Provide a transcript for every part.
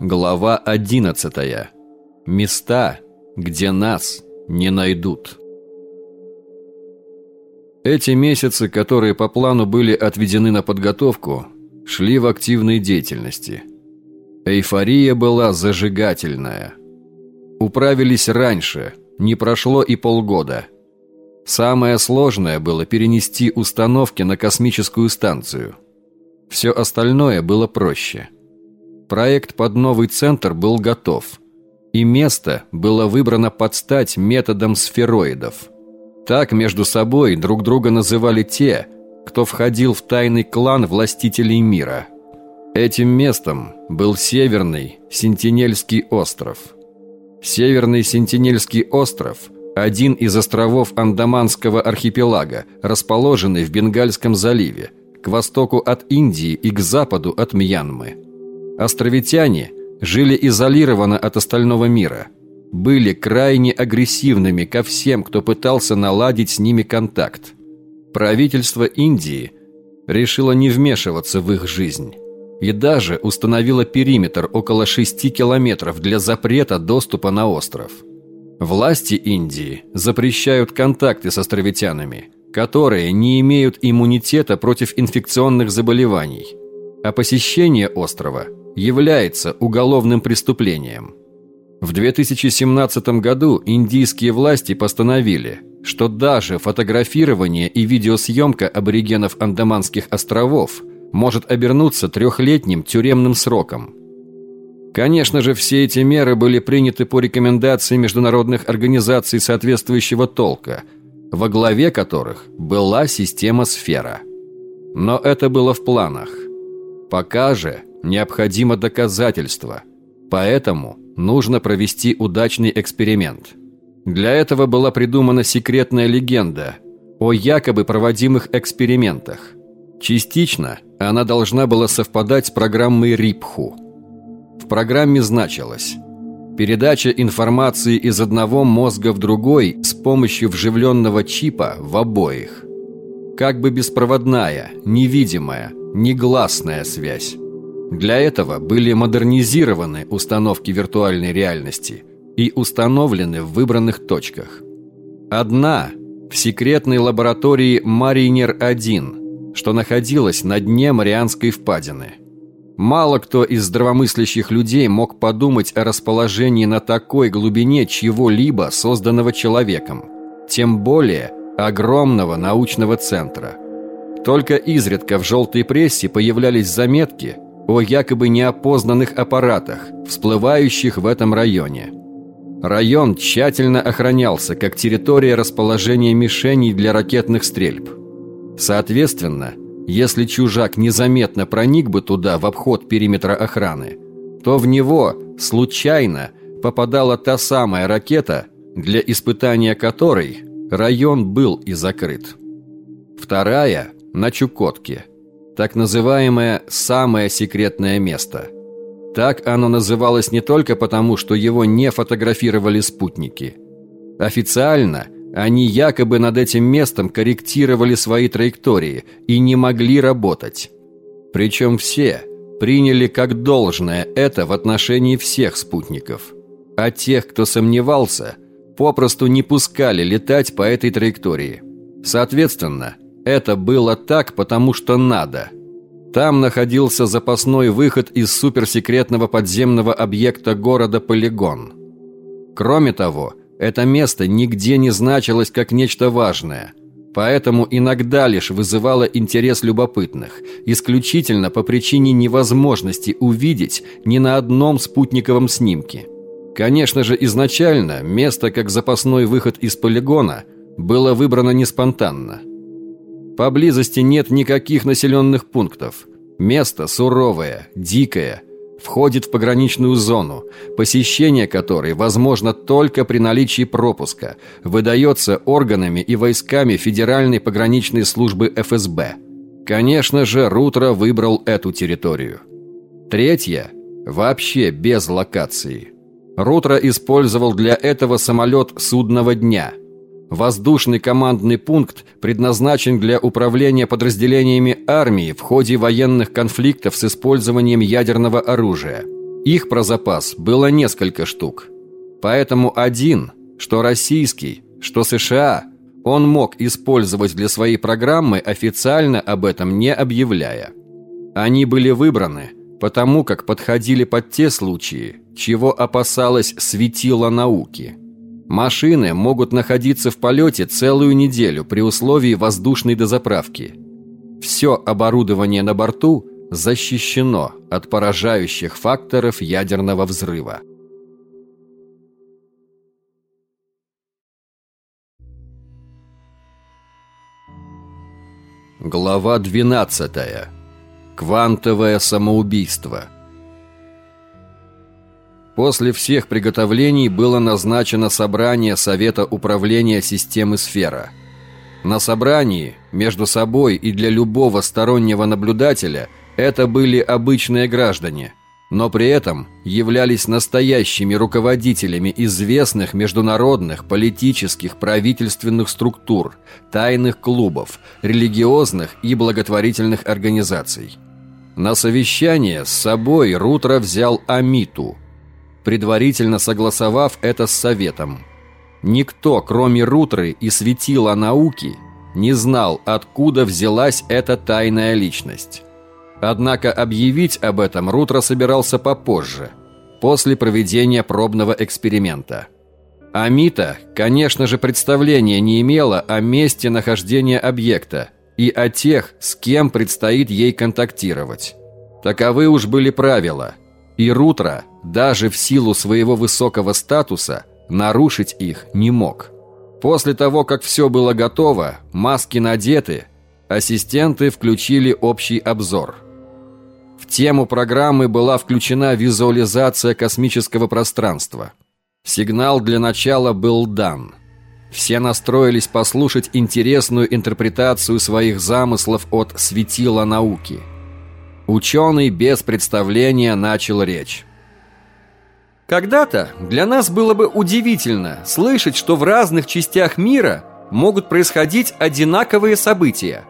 Глава 11. Места, где нас не найдут. Эти месяцы, которые по плану были отведены на подготовку, шли в активной деятельности. Эйфория была зажигательная. Управились раньше, не прошло и полгода. Самое сложное было перенести установки на космическую станцию. Все остальное было проще – Проект под новый центр был готов, и место было выбрано под стать методом сфероидов. Так между собой друг друга называли те, кто входил в тайный клан властителей мира. Этим местом был Северный Сентинельский остров. Северный Сентинельский остров – один из островов Андаманского архипелага, расположенный в Бенгальском заливе, к востоку от Индии и к западу от Мьянмы. Островитяне жили изолированно от остального мира, были крайне агрессивными ко всем, кто пытался наладить с ними контакт. Правительство Индии решило не вмешиваться в их жизнь и даже установило периметр около 6 километров для запрета доступа на остров. Власти Индии запрещают контакты с островитянами, которые не имеют иммунитета против инфекционных заболеваний, а посещение острова – является уголовным преступлением. В 2017 году индийские власти постановили, что даже фотографирование и видеосъемка аборигенов Андаманских островов может обернуться трехлетним тюремным сроком. Конечно же, все эти меры были приняты по рекомендации международных организаций соответствующего толка, во главе которых была система «Сфера». Но это было в планах. Пока же необходимо доказательство, поэтому нужно провести удачный эксперимент. Для этого была придумана секретная легенда о якобы проводимых экспериментах. Частично она должна была совпадать с программой РИПХУ. В программе значилось передача информации из одного мозга в другой с помощью вживленного чипа в обоих. Как бы беспроводная, невидимая, негласная связь. Для этого были модернизированы установки виртуальной реальности и установлены в выбранных точках. Одна в секретной лаборатории Маринер-1, что находилась на дне Марианской впадины. Мало кто из здравомыслящих людей мог подумать о расположении на такой глубине чего-либо, созданного человеком, тем более огромного научного центра. Только изредка в желтой прессе появлялись заметки – о якобы неопознанных аппаратах, всплывающих в этом районе. Район тщательно охранялся как территория расположения мишеней для ракетных стрельб. Соответственно, если чужак незаметно проник бы туда в обход периметра охраны, то в него случайно попадала та самая ракета, для испытания которой район был и закрыт. Вторая – на Чукотке – так называемое «самое секретное место». Так оно называлось не только потому, что его не фотографировали спутники. Официально они якобы над этим местом корректировали свои траектории и не могли работать. Причем все приняли как должное это в отношении всех спутников. А тех, кто сомневался, попросту не пускали летать по этой траектории. Соответственно, это было так, потому что надо. Там находился запасной выход из суперсекретного подземного объекта города Полигон. Кроме того, это место нигде не значилось как нечто важное, поэтому иногда лишь вызывало интерес любопытных, исключительно по причине невозможности увидеть ни на одном спутниковом снимке. Конечно же, изначально место как запасной выход из полигона было выбрано не спонтанно – Поблизости нет никаких населенных пунктов. Место суровое, дикое, входит в пограничную зону, посещение которой возможно только при наличии пропуска, выдается органами и войсками Федеральной пограничной службы ФСБ. Конечно же, Рутро выбрал эту территорию. Третье – вообще без локации. Рутро использовал для этого самолет судного дня – Воздушный командный пункт предназначен для управления подразделениями армии в ходе военных конфликтов с использованием ядерного оружия. Их про запас было несколько штук. Поэтому один, что российский, что США, он мог использовать для своей программы, официально об этом не объявляя. Они были выбраны, потому как подходили под те случаи, чего опасалось светило науки. Машины могут находиться в полете целую неделю при условии воздушной дозаправки. Все оборудование на борту защищено от поражающих факторов ядерного взрыва. Глава 12. Квантовое самоубийство. После всех приготовлений было назначено собрание Совета управления системы «Сфера». На собрании, между собой и для любого стороннего наблюдателя, это были обычные граждане, но при этом являлись настоящими руководителями известных международных политических правительственных структур, тайных клубов, религиозных и благотворительных организаций. На совещание с собой Рутро взял Амиту – предварительно согласовав это с Советом. Никто, кроме Рутры и светила науки, не знал, откуда взялась эта тайная личность. Однако объявить об этом Рутро собирался попозже, после проведения пробного эксперимента. Амита, конечно же, представления не имела о месте нахождения объекта и о тех, с кем предстоит ей контактировать. Таковы уж были правила – и Рутро, даже в силу своего высокого статуса, нарушить их не мог. После того, как все было готово, маски надеты, ассистенты включили общий обзор. В тему программы была включена визуализация космического пространства. Сигнал для начала был дан. Все настроились послушать интересную интерпретацию своих замыслов от светила науки – Ученый без представления начал речь. Когда-то для нас было бы удивительно слышать, что в разных частях мира могут происходить одинаковые события.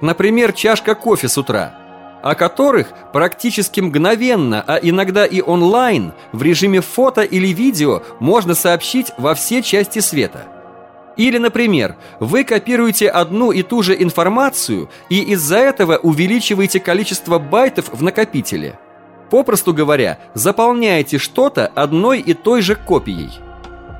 Например, чашка кофе с утра, о которых практически мгновенно, а иногда и онлайн, в режиме фото или видео можно сообщить во все части света – или, например, вы копируете одну и ту же информацию и из-за этого увеличиваете количество байтов в накопителе. Попросту говоря, заполняете что-то одной и той же копией.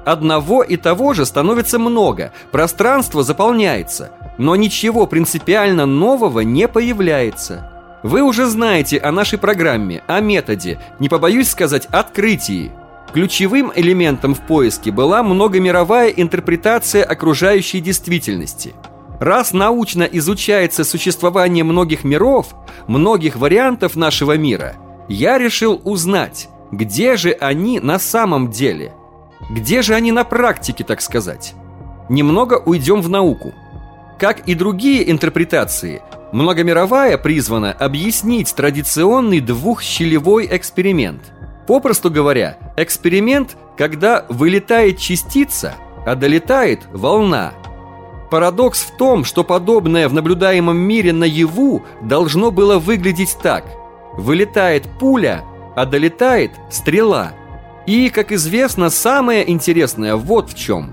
Одного и того же становится много, пространство заполняется, но ничего принципиально нового не появляется. Вы уже знаете о нашей программе, о методе, не побоюсь сказать, открытии – Ключевым элементом в поиске была многомировая интерпретация окружающей действительности. Раз научно изучается существование многих миров, многих вариантов нашего мира, я решил узнать, где же они на самом деле? Где же они на практике, так сказать? Немного уйдем в науку. Как и другие интерпретации, многомировая призвана объяснить традиционный двухщелевой эксперимент – Попросту говоря, эксперимент, когда вылетает частица, а долетает волна. Парадокс в том, что подобное в наблюдаемом мире наяву должно было выглядеть так. Вылетает пуля, а долетает стрела. И, как известно, самое интересное вот в чем.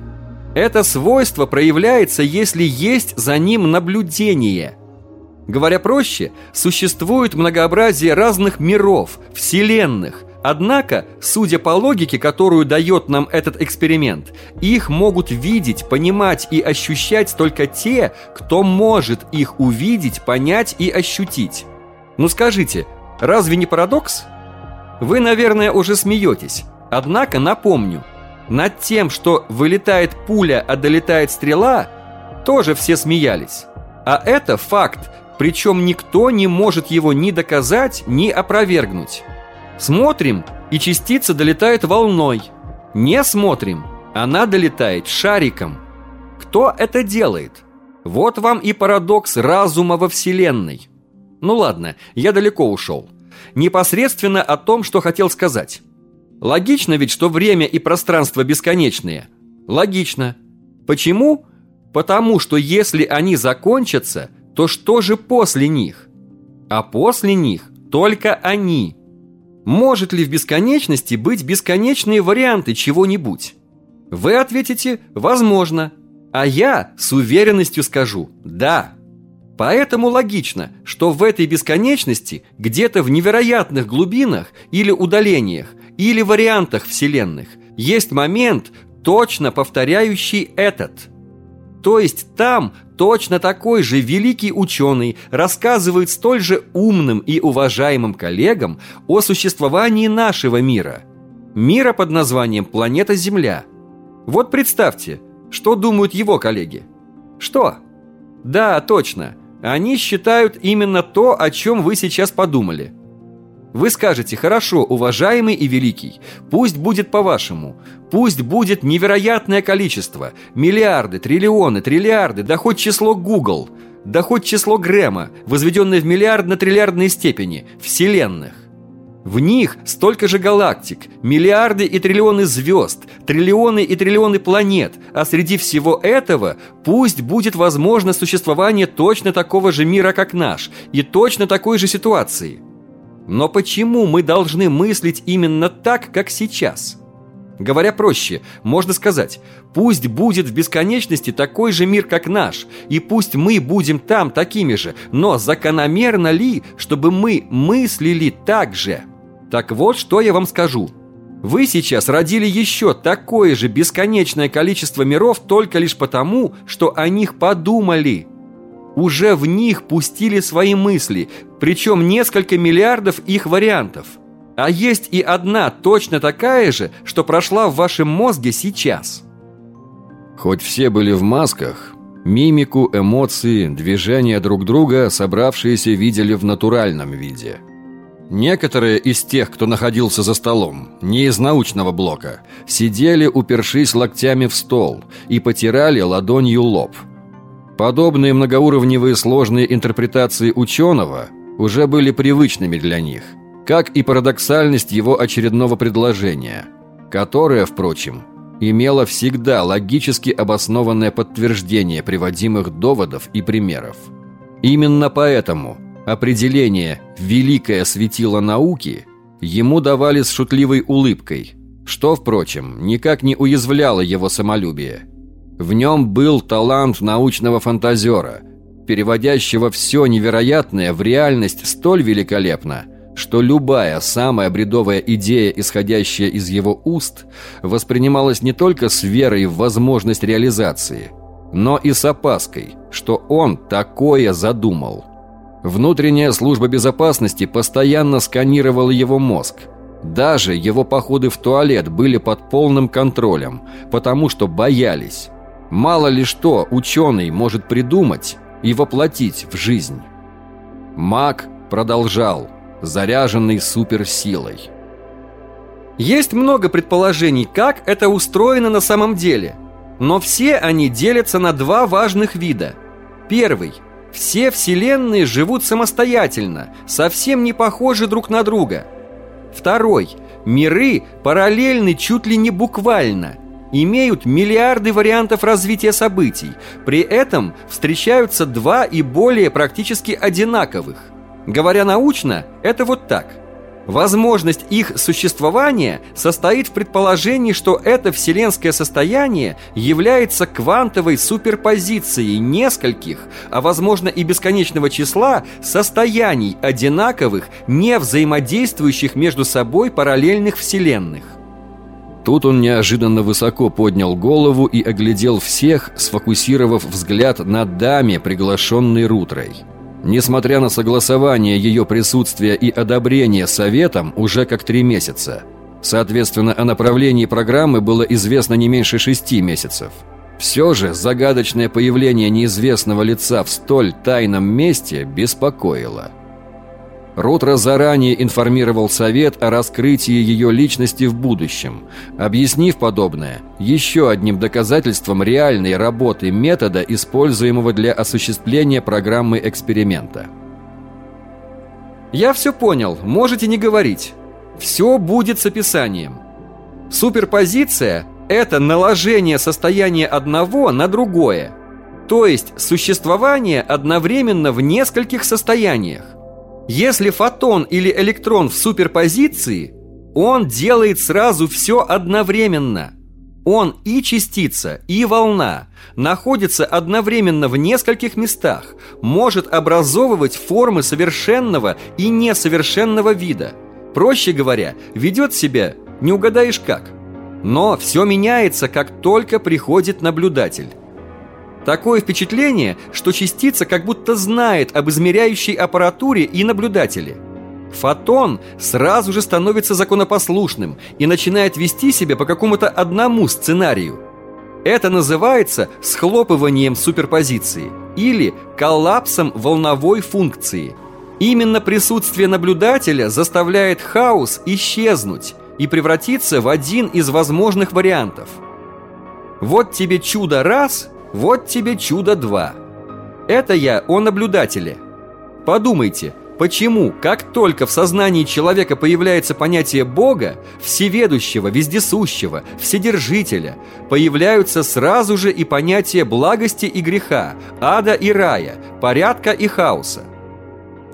Это свойство проявляется, если есть за ним наблюдение – Говоря проще, существует многообразие разных миров, вселенных, Однако, судя по логике, которую дает нам этот эксперимент, их могут видеть, понимать и ощущать только те, кто может их увидеть, понять и ощутить. Ну скажите, разве не парадокс? Вы, наверное, уже смеетесь. Однако напомню, над тем, что вылетает пуля, а долетает стрела, тоже все смеялись. А это факт, причем никто не может его ни доказать, ни опровергнуть. Смотрим, и частица долетает волной. Не смотрим, она долетает шариком. Кто это делает? Вот вам и парадокс разума во Вселенной. Ну ладно, я далеко ушел. Непосредственно о том, что хотел сказать. Логично ведь, что время и пространство бесконечные? Логично. Почему? Потому что если они закончатся, то что же после них? А после них только они – Может ли в бесконечности быть бесконечные варианты чего-нибудь? Вы ответите «возможно», а я с уверенностью скажу «да». Поэтому логично, что в этой бесконечности, где-то в невероятных глубинах или удалениях, или вариантах вселенных, есть момент, точно повторяющий этот. То есть там точно такой же великий ученый рассказывает столь же умным и уважаемым коллегам о существовании нашего мира. Мира под названием планета Земля. Вот представьте, что думают его коллеги. Что? Да, точно. Они считают именно то, о чем вы сейчас подумали. Вы скажете, хорошо, уважаемый и великий, пусть будет по-вашему, пусть будет невероятное количество, миллиарды, триллионы, триллиарды, да хоть число Google, да хоть число Грэма, возведенное в миллиардно-триллиардные степени, вселенных. В них столько же галактик, миллиарды и триллионы звезд, триллионы и триллионы планет, а среди всего этого пусть будет возможно существование точно такого же мира, как наш, и точно такой же ситуации. Но почему мы должны мыслить именно так, как сейчас? Говоря проще, можно сказать, пусть будет в бесконечности такой же мир, как наш, и пусть мы будем там такими же, но закономерно ли, чтобы мы мыслили так же? Так вот, что я вам скажу. Вы сейчас родили еще такое же бесконечное количество миров только лишь потому, что о них подумали. Уже в них пустили свои мысли, причем несколько миллиардов их вариантов. А есть и одна точно такая же, что прошла в вашем мозге сейчас. Хоть все были в масках, мимику, эмоции, движения друг друга собравшиеся видели в натуральном виде – Некоторые из тех, кто находился за столом, не из научного блока, сидели, упершись локтями в стол и потирали ладонью лоб. Подобные многоуровневые сложные интерпретации ученого уже были привычными для них, как и парадоксальность его очередного предложения, которое, впрочем, имело всегда логически обоснованное подтверждение приводимых доводов и примеров. Именно поэтому – Определение «великое светило науки» ему давали с шутливой улыбкой, что, впрочем, никак не уязвляло его самолюбие. В нем был талант научного фантазера, переводящего все невероятное в реальность столь великолепно, что любая самая бредовая идея, исходящая из его уст, воспринималась не только с верой в возможность реализации, но и с опаской, что он такое задумал – Внутренняя служба безопасности постоянно сканировала его мозг. Даже его походы в туалет были под полным контролем, потому что боялись. Мало ли что ученый может придумать и воплотить в жизнь. Маг продолжал, заряженный суперсилой. Есть много предположений, как это устроено на самом деле. Но все они делятся на два важных вида. Первый – все вселенные живут самостоятельно, совсем не похожи друг на друга. Второй. Миры параллельны чуть ли не буквально. Имеют миллиарды вариантов развития событий. При этом встречаются два и более практически одинаковых. Говоря научно, это вот так – Возможность их существования состоит в предположении, что это вселенское состояние является квантовой суперпозицией нескольких, а возможно и бесконечного числа состояний одинаковых, не взаимодействующих между собой параллельных вселенных. Тут он неожиданно высоко поднял голову и оглядел всех, сфокусировав взгляд на даме, приглашенной Рутрой. Несмотря на согласование ее присутствия и одобрение Советом уже как три месяца. Соответственно, о направлении программы было известно не меньше шести месяцев. Все же загадочное появление неизвестного лица в столь тайном месте беспокоило. Рутро заранее информировал Совет о раскрытии ее личности в будущем, объяснив подобное еще одним доказательством реальной работы метода, используемого для осуществления программы эксперимента. «Я все понял, можете не говорить. Все будет с описанием. Суперпозиция – это наложение состояния одного на другое, то есть существование одновременно в нескольких состояниях. Если фотон или электрон в суперпозиции, он делает сразу все одновременно. Он и частица, и волна находится одновременно в нескольких местах, может образовывать формы совершенного и несовершенного вида. Проще говоря, ведет себя не угадаешь как. Но все меняется, как только приходит наблюдатель. Такое впечатление, что частица как будто знает об измеряющей аппаратуре и наблюдателе. Фотон сразу же становится законопослушным и начинает вести себя по какому-то одному сценарию. Это называется схлопыванием суперпозиции или коллапсом волновой функции. Именно присутствие наблюдателя заставляет хаос исчезнуть и превратиться в один из возможных вариантов. Вот тебе чудо раз – вот тебе чудо 2. Это я о наблюдателе. Подумайте, почему, как только в сознании человека появляется понятие Бога, всеведущего, вездесущего, вседержителя, появляются сразу же и понятия благости и греха, ада и рая, порядка и хаоса.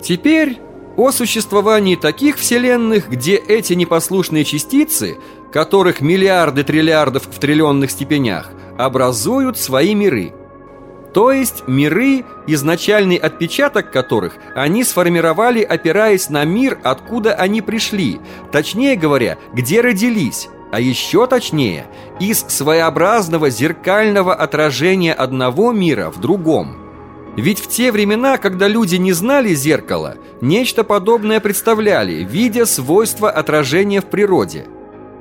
Теперь о существовании таких вселенных, где эти непослушные частицы, которых миллиарды триллиардов в триллионных степенях – образуют свои миры. То есть миры, изначальный отпечаток которых они сформировали, опираясь на мир, откуда они пришли, точнее говоря, где родились, а еще точнее, из своеобразного зеркального отражения одного мира в другом. Ведь в те времена, когда люди не знали зеркала, нечто подобное представляли, видя свойства отражения в природе.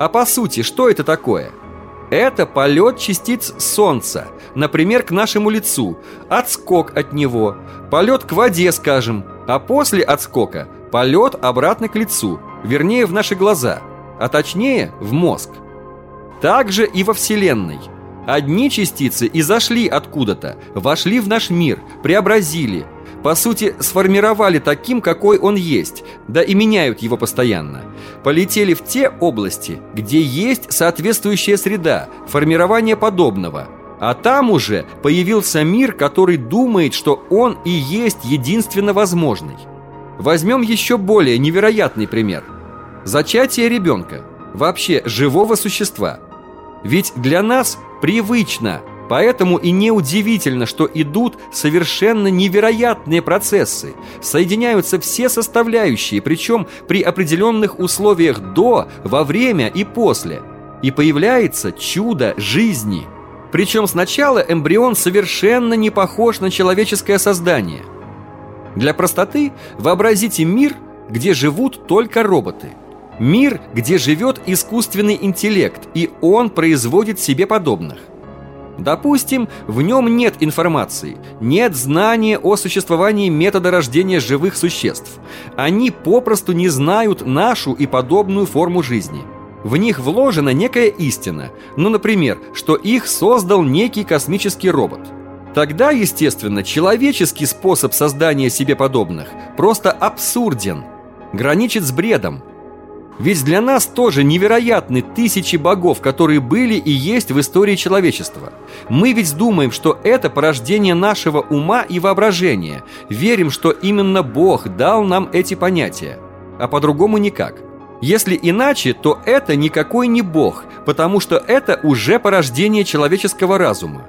А по сути, что это такое – это полет частиц Солнца, например, к нашему лицу, отскок от него, полет к воде, скажем, а после отскока полет обратно к лицу, вернее в наши глаза, а точнее в мозг. Также и во Вселенной. Одни частицы и зашли откуда-то, вошли в наш мир, преобразили, по сути, сформировали таким, какой он есть, да и меняют его постоянно. Полетели в те области, где есть соответствующая среда, формирование подобного. А там уже появился мир, который думает, что он и есть единственно возможный. Возьмем еще более невероятный пример. Зачатие ребенка, вообще живого существа. Ведь для нас привычно – Поэтому и неудивительно, что идут совершенно невероятные процессы. Соединяются все составляющие, причем при определенных условиях до, во время и после. И появляется чудо жизни. Причем сначала эмбрион совершенно не похож на человеческое создание. Для простоты вообразите мир, где живут только роботы. Мир, где живет искусственный интеллект, и он производит себе подобных. Допустим, в нем нет информации, нет знания о существовании метода рождения живых существ. Они попросту не знают нашу и подобную форму жизни. В них вложена некая истина, ну, например, что их создал некий космический робот. Тогда, естественно, человеческий способ создания себе подобных просто абсурден, граничит с бредом, ведь для нас тоже невероятны тысячи богов, которые были и есть в истории человечества. Мы ведь думаем, что это порождение нашего ума и воображения. Верим, что именно Бог дал нам эти понятия. А по-другому никак. Если иначе, то это никакой не Бог, потому что это уже порождение человеческого разума.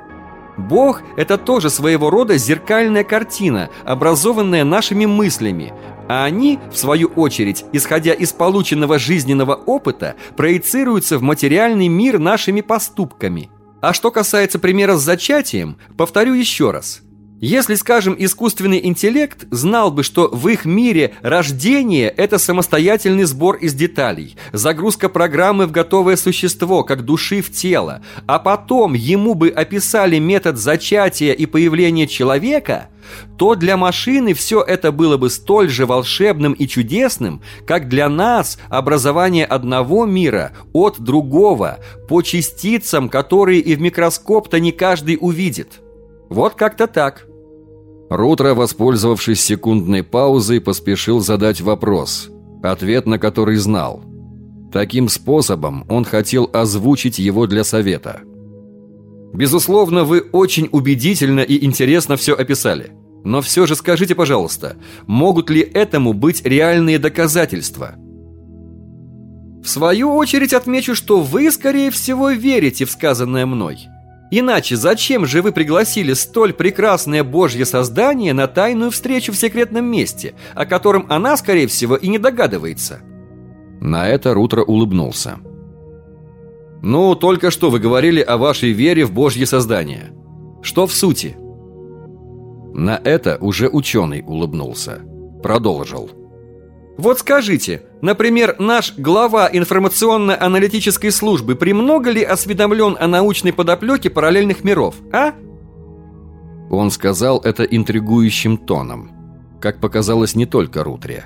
Бог – это тоже своего рода зеркальная картина, образованная нашими мыслями, а они, в свою очередь, исходя из полученного жизненного опыта, проецируются в материальный мир нашими поступками. А что касается примера с зачатием, повторю еще раз – если, скажем, искусственный интеллект знал бы, что в их мире рождение – это самостоятельный сбор из деталей, загрузка программы в готовое существо, как души в тело, а потом ему бы описали метод зачатия и появления человека, то для машины все это было бы столь же волшебным и чудесным, как для нас образование одного мира от другого, по частицам, которые и в микроскоп-то не каждый увидит. Вот как-то так. Рутро, воспользовавшись секундной паузой, поспешил задать вопрос, ответ на который знал. Таким способом он хотел озвучить его для совета. «Безусловно, вы очень убедительно и интересно все описали. Но все же скажите, пожалуйста, могут ли этому быть реальные доказательства? В свою очередь отмечу, что вы, скорее всего, верите в сказанное мной. Иначе зачем же вы пригласили столь прекрасное божье создание на тайную встречу в секретном месте, о котором она, скорее всего, и не догадывается? На это Рутро улыбнулся. Ну, только что вы говорили о вашей вере в божье создание. Что в сути? На это уже ученый улыбнулся. Продолжил. Вот скажите, например, наш глава информационно-аналитической службы премного ли осведомлен о научной подоплеке параллельных миров, а? Он сказал это интригующим тоном. Как показалось не только Рутре.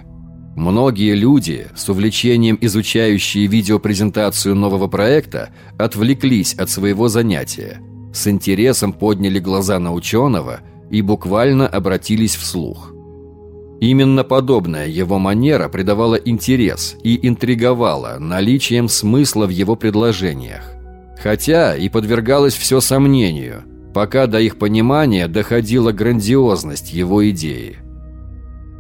Многие люди, с увлечением изучающие видеопрезентацию нового проекта, отвлеклись от своего занятия, с интересом подняли глаза на ученого – и буквально обратились вслух. Именно подобная его манера придавала интерес и интриговала наличием смысла в его предложениях. Хотя и подвергалось все сомнению, пока до их понимания доходила грандиозность его идеи.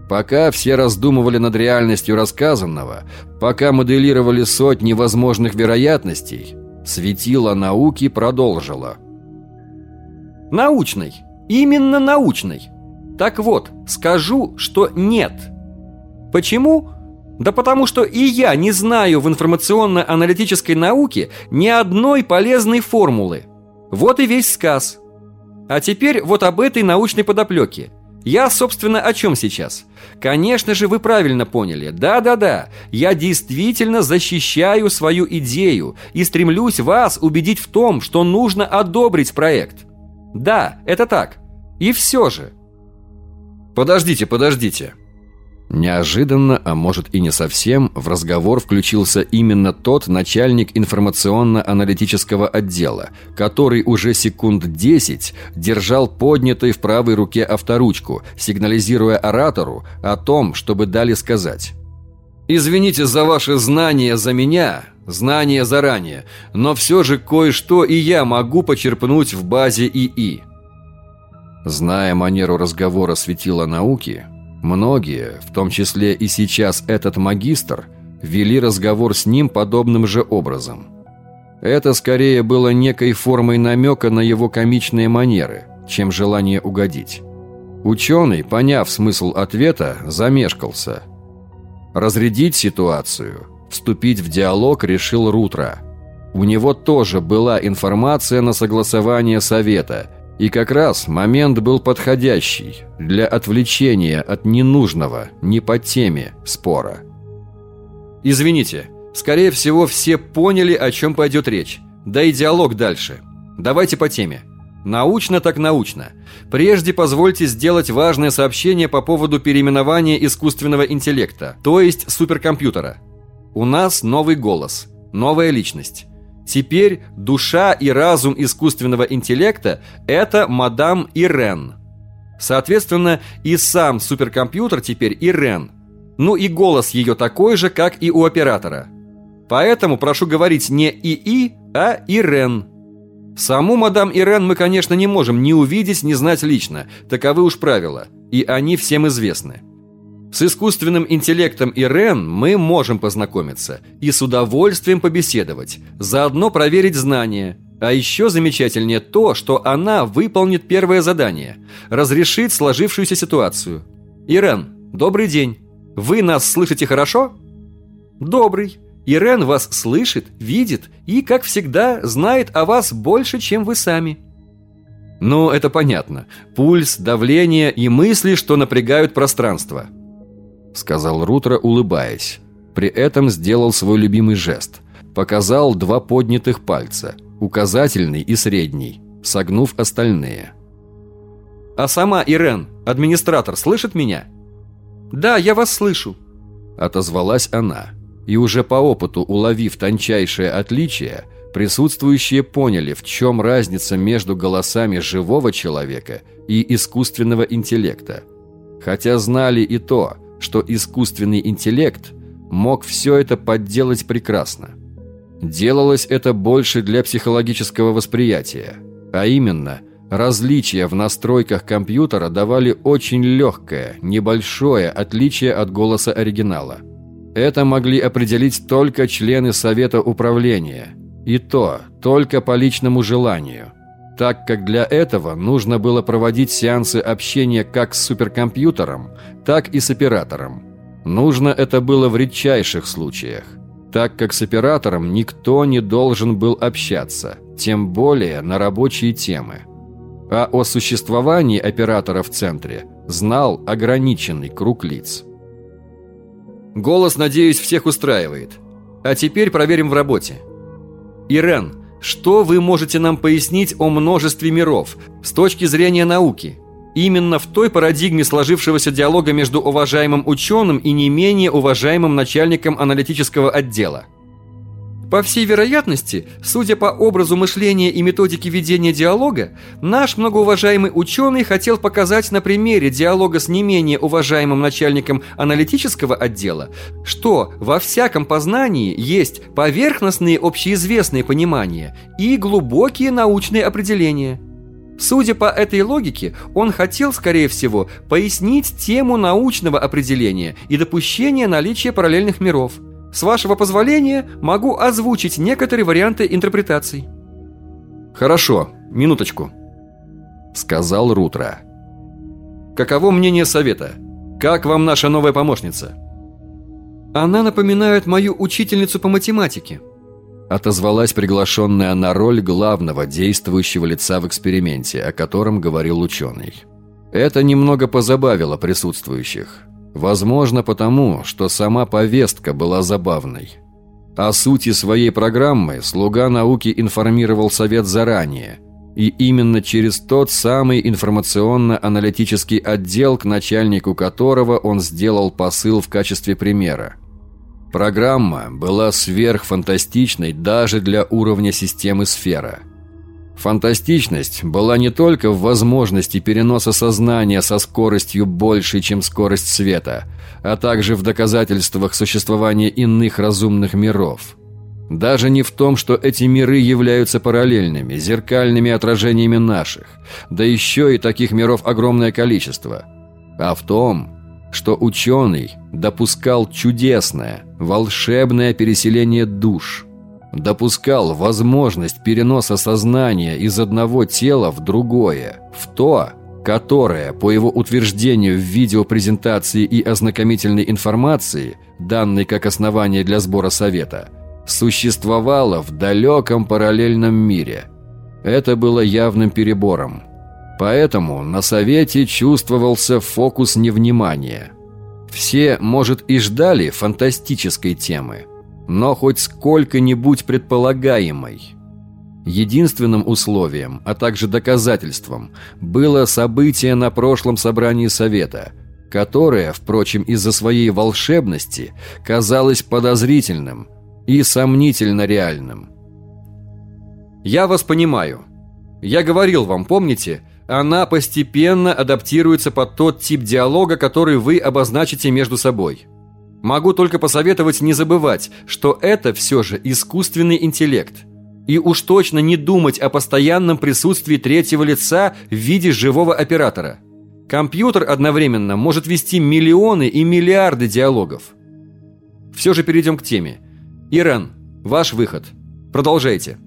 Пока все раздумывали над реальностью рассказанного, пока моделировали сотни возможных вероятностей, светило науки продолжило. «Научный!» Именно научной. Так вот, скажу, что нет. Почему? Да потому что и я не знаю в информационно-аналитической науке ни одной полезной формулы. Вот и весь сказ. А теперь вот об этой научной подоплеке. Я, собственно, о чем сейчас? Конечно же, вы правильно поняли. Да-да-да, я действительно защищаю свою идею и стремлюсь вас убедить в том, что нужно одобрить проект. Да, это так. И все же. Подождите, подождите. Неожиданно, а может и не совсем, в разговор включился именно тот начальник информационно-аналитического отдела, который уже секунд 10 держал поднятой в правой руке авторучку, сигнализируя оратору о том, чтобы дали сказать. «Извините за ваше знание за меня, знание заранее, но все же кое-что и я могу почерпнуть в базе ИИ. Зная манеру разговора светила науки, многие, в том числе и сейчас этот магистр, вели разговор с ним подобным же образом. Это скорее было некой формой намека на его комичные манеры, чем желание угодить. Ученый, поняв смысл ответа, замешкался. Разрядить ситуацию, вступить в диалог решил Рутро. У него тоже была информация на согласование совета, и как раз момент был подходящий для отвлечения от ненужного, не по теме спора. «Извините, скорее всего, все поняли, о чем пойдет речь. Да и диалог дальше. Давайте по теме. Научно так научно. Прежде позвольте сделать важное сообщение по поводу переименования искусственного интеллекта, то есть суперкомпьютера. У нас новый голос, новая личность. Теперь душа и разум искусственного интеллекта – это мадам Ирен. Соответственно, и сам суперкомпьютер теперь Ирен. Ну и голос ее такой же, как и у оператора. Поэтому прошу говорить не ИИ, а Ирен. Саму мадам Ирен мы, конечно, не можем ни увидеть, ни знать лично. Таковы уж правила. И они всем известны. С искусственным интеллектом Ирен мы можем познакомиться и с удовольствием побеседовать, заодно проверить знания. А еще замечательнее то, что она выполнит первое задание – разрешит сложившуюся ситуацию. Ирен, добрый день. Вы нас слышите хорошо? Добрый. Ирен вас слышит, видит и, как всегда, знает о вас больше, чем вы сами. Ну, это понятно. Пульс, давление и мысли, что напрягают пространство – сказал Рутро, улыбаясь. При этом сделал свой любимый жест. Показал два поднятых пальца, указательный и средний, согнув остальные. «А сама Ирен, администратор, слышит меня?» «Да, я вас слышу», — отозвалась она. И уже по опыту уловив тончайшее отличие, присутствующие поняли, в чем разница между голосами живого человека и искусственного интеллекта. Хотя знали и то, что искусственный интеллект мог все это подделать прекрасно. Делалось это больше для психологического восприятия, а именно Различия в настройках компьютера давали очень легкое, небольшое отличие от голоса оригинала. Это могли определить только члены Совета Управления. И то, только по личному желанию. Так как для этого нужно было проводить сеансы общения как с суперкомпьютером, так и с оператором. Нужно это было в редчайших случаях, так как с оператором никто не должен был общаться, тем более на рабочие темы а о существовании оператора в центре знал ограниченный круг лиц. Голос, надеюсь, всех устраивает. А теперь проверим в работе. Ирен, что вы можете нам пояснить о множестве миров с точки зрения науки? Именно в той парадигме сложившегося диалога между уважаемым ученым и не менее уважаемым начальником аналитического отдела – по всей вероятности, судя по образу мышления и методике ведения диалога, наш многоуважаемый ученый хотел показать на примере диалога с не менее уважаемым начальником аналитического отдела, что во всяком познании есть поверхностные общеизвестные понимания и глубокие научные определения. Судя по этой логике, он хотел, скорее всего, пояснить тему научного определения и допущения наличия параллельных миров – с вашего позволения могу озвучить некоторые варианты интерпретаций. Хорошо, минуточку, сказал Рутро. Каково мнение совета? Как вам наша новая помощница? Она напоминает мою учительницу по математике. Отозвалась приглашенная на роль главного действующего лица в эксперименте, о котором говорил ученый. Это немного позабавило присутствующих. Возможно потому, что сама повестка была забавной. О сути своей программы слуга науки информировал Совет заранее, и именно через тот самый информационно-аналитический отдел, к начальнику которого он сделал посыл в качестве примера. Программа была сверхфантастичной даже для уровня системы сфера – Фантастичность была не только в возможности переноса сознания со скоростью большей, чем скорость света, а также в доказательствах существования иных разумных миров. Даже не в том, что эти миры являются параллельными, зеркальными отражениями наших, да еще и таких миров огромное количество, а в том, что ученый допускал чудесное, волшебное переселение душ – допускал возможность переноса сознания из одного тела в другое, в то, которое, по его утверждению в видеопрезентации и ознакомительной информации, данной как основание для сбора совета, существовало в далеком параллельном мире. Это было явным перебором. Поэтому на совете чувствовался фокус невнимания. Все, может, и ждали фантастической темы – но хоть сколько-нибудь предполагаемой. Единственным условием, а также доказательством, было событие на прошлом собрании Совета, которое, впрочем, из-за своей волшебности казалось подозрительным и сомнительно реальным. «Я вас понимаю. Я говорил вам, помните, она постепенно адаптируется под тот тип диалога, который вы обозначите между собой». Могу только посоветовать не забывать, что это все же искусственный интеллект. И уж точно не думать о постоянном присутствии третьего лица в виде живого оператора. Компьютер одновременно может вести миллионы и миллиарды диалогов. Все же перейдем к теме. Иран, ваш выход. Продолжайте.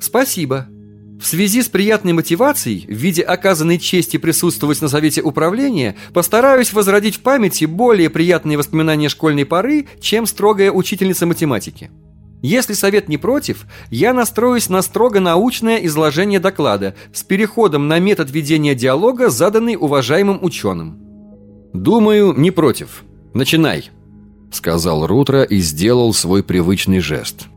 Спасибо. В связи с приятной мотивацией, в виде оказанной чести присутствовать на совете управления, постараюсь возродить в памяти более приятные воспоминания школьной поры, чем строгая учительница математики. Если совет не против, я настроюсь на строго научное изложение доклада с переходом на метод ведения диалога, заданный уважаемым ученым. «Думаю, не против. Начинай», — сказал Рутро и сделал свой привычный жест —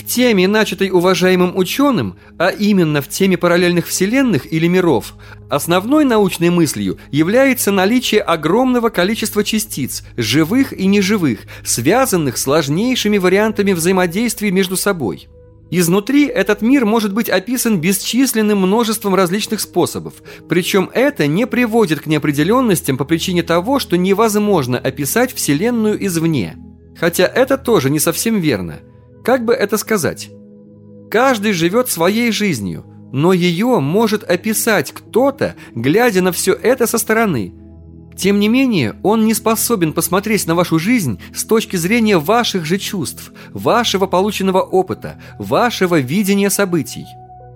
в теме, начатой уважаемым ученым, а именно в теме параллельных вселенных или миров, основной научной мыслью является наличие огромного количества частиц, живых и неживых, связанных сложнейшими вариантами взаимодействия между собой. Изнутри этот мир может быть описан бесчисленным множеством различных способов, причем это не приводит к неопределенностям по причине того, что невозможно описать Вселенную извне. Хотя это тоже не совсем верно – как бы это сказать? Каждый живет своей жизнью, но ее может описать кто-то, глядя на все это со стороны. Тем не менее, он не способен посмотреть на вашу жизнь с точки зрения ваших же чувств, вашего полученного опыта, вашего видения событий.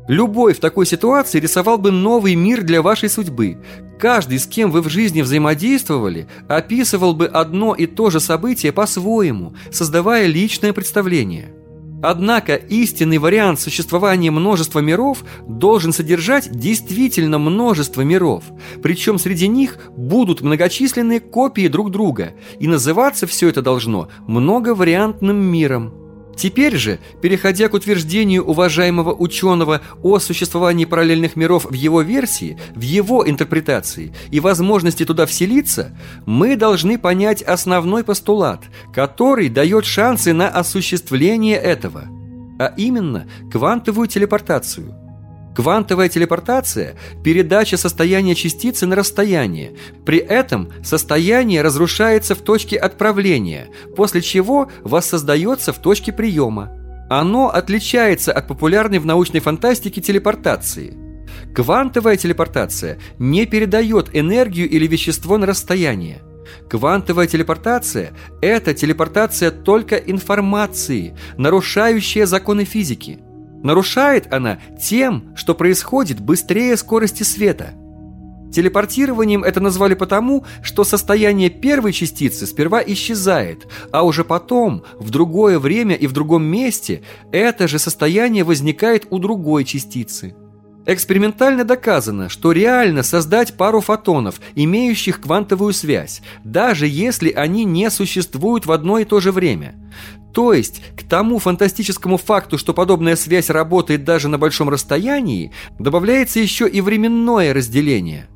Любой в такой ситуации рисовал бы новый мир для вашей судьбы. Каждый, с кем вы в жизни взаимодействовали, описывал бы одно и то же событие по-своему, создавая личное представление – Однако истинный вариант существования множества миров должен содержать действительно множество миров, причем среди них будут многочисленные копии друг друга, и называться все это должно многовариантным миром. Теперь же, переходя к утверждению уважаемого ученого о существовании параллельных миров в его версии, в его интерпретации и возможности туда вселиться, мы должны понять основной постулат, который дает шансы на осуществление этого, а именно квантовую телепортацию – Квантовая телепортация – передача состояния частицы на расстояние. При этом состояние разрушается в точке отправления, после чего воссоздается в точке приема. Оно отличается от популярной в научной фантастике телепортации. Квантовая телепортация не передает энергию или вещество на расстояние. Квантовая телепортация – это телепортация только информации, нарушающая законы физики – Нарушает она тем, что происходит быстрее скорости света. Телепортированием это назвали потому, что состояние первой частицы сперва исчезает, а уже потом, в другое время и в другом месте, это же состояние возникает у другой частицы. Экспериментально доказано, что реально создать пару фотонов, имеющих квантовую связь, даже если они не существуют в одно и то же время. То есть, к тому фантастическому факту, что подобная связь работает даже на большом расстоянии, добавляется еще и временное разделение.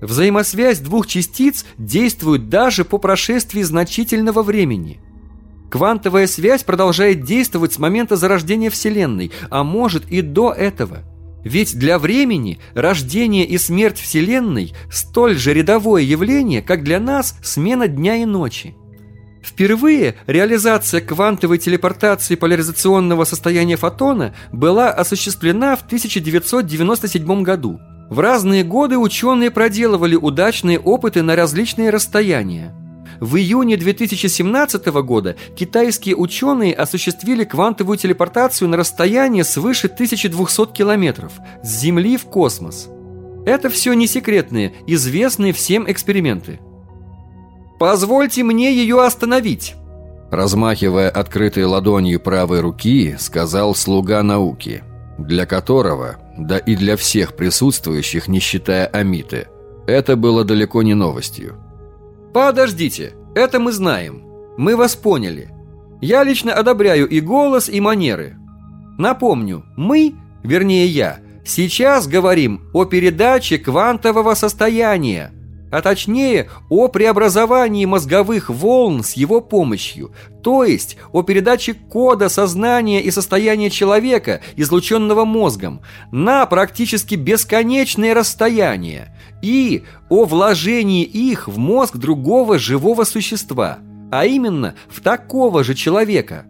Взаимосвязь двух частиц действует даже по прошествии значительного времени. Квантовая связь продолжает действовать с момента зарождения Вселенной, а может и до этого – ведь для времени рождение и смерть Вселенной столь же рядовое явление, как для нас смена дня и ночи. Впервые реализация квантовой телепортации поляризационного состояния фотона была осуществлена в 1997 году. В разные годы ученые проделывали удачные опыты на различные расстояния. В июне 2017 года китайские ученые осуществили квантовую телепортацию на расстояние свыше 1200 километров с Земли в космос. Это все не секретные, известные всем эксперименты. «Позвольте мне ее остановить!» Размахивая открытой ладонью правой руки, сказал слуга науки, для которого, да и для всех присутствующих, не считая Амиты, это было далеко не новостью. «Подождите, это мы знаем. Мы вас поняли. Я лично одобряю и голос, и манеры. Напомню, мы, вернее я, сейчас говорим о передаче квантового состояния, а точнее о преобразовании мозговых волн с его помощью, то есть о передаче кода сознания и состояния человека, излученного мозгом, на практически бесконечные расстояния, и о вложении их в мозг другого живого существа, а именно в такого же человека.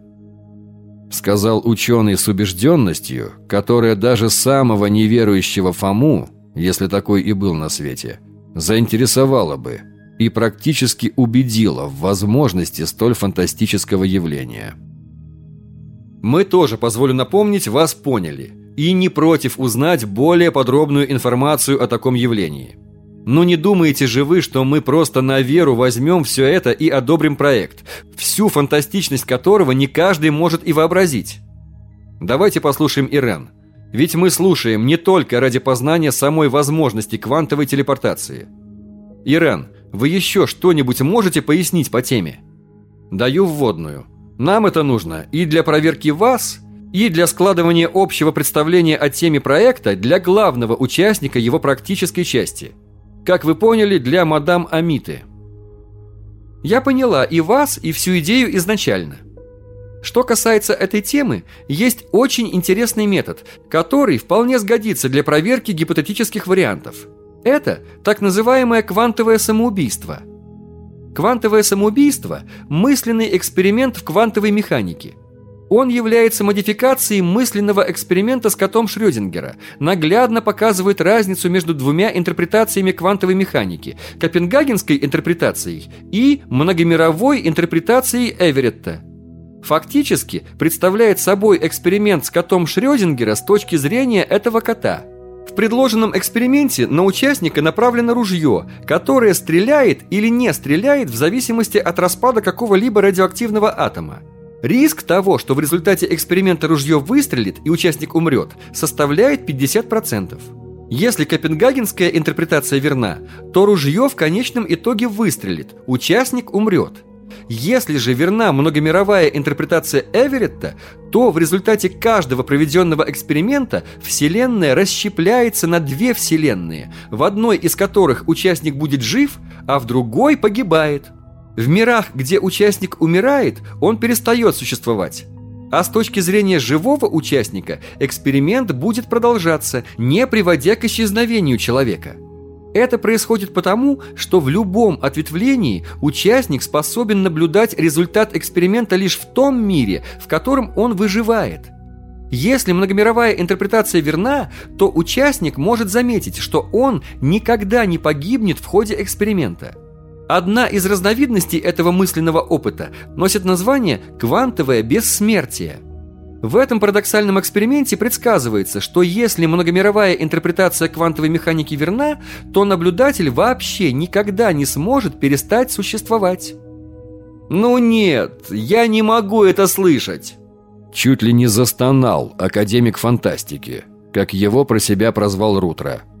Сказал ученый с убежденностью, которая даже самого неверующего Фому, если такой и был на свете, заинтересовала бы и практически убедила в возможности столь фантастического явления. Мы тоже, позволю напомнить, вас поняли и не против узнать более подробную информацию о таком явлении – но не думаете же вы, что мы просто на веру возьмем все это и одобрим проект, всю фантастичность которого не каждый может и вообразить? Давайте послушаем Ирен. Ведь мы слушаем не только ради познания самой возможности квантовой телепортации. Ирен, вы еще что-нибудь можете пояснить по теме? Даю вводную. Нам это нужно и для проверки вас, и для складывания общего представления о теме проекта для главного участника его практической части – как вы поняли, для мадам Амиты. Я поняла и вас, и всю идею изначально. Что касается этой темы, есть очень интересный метод, который вполне сгодится для проверки гипотетических вариантов. Это так называемое квантовое самоубийство. Квантовое самоубийство – мысленный эксперимент в квантовой механике – Он является модификацией мысленного эксперимента с котом Шрёдингера, наглядно показывает разницу между двумя интерпретациями квантовой механики – копенгагенской интерпретацией и многомировой интерпретацией Эверетта. Фактически представляет собой эксперимент с котом Шрёдингера с точки зрения этого кота – в предложенном эксперименте на участника направлено ружье, которое стреляет или не стреляет в зависимости от распада какого-либо радиоактивного атома. Риск того, что в результате эксперимента ружье выстрелит и участник умрет, составляет 50%. Если копенгагенская интерпретация верна, то ружье в конечном итоге выстрелит, участник умрет. Если же верна многомировая интерпретация Эверетта, то в результате каждого проведенного эксперимента Вселенная расщепляется на две Вселенные, в одной из которых участник будет жив, а в другой погибает. В мирах, где участник умирает, он перестает существовать. А с точки зрения живого участника, эксперимент будет продолжаться, не приводя к исчезновению человека. Это происходит потому, что в любом ответвлении участник способен наблюдать результат эксперимента лишь в том мире, в котором он выживает. Если многомировая интерпретация верна, то участник может заметить, что он никогда не погибнет в ходе эксперимента – Одна из разновидностей этого мысленного опыта носит название «квантовое бессмертие». В этом парадоксальном эксперименте предсказывается, что если многомировая интерпретация квантовой механики верна, то наблюдатель вообще никогда не сможет перестать существовать. «Ну нет, я не могу это слышать!» Чуть ли не застонал академик фантастики, как его про себя прозвал Рутро –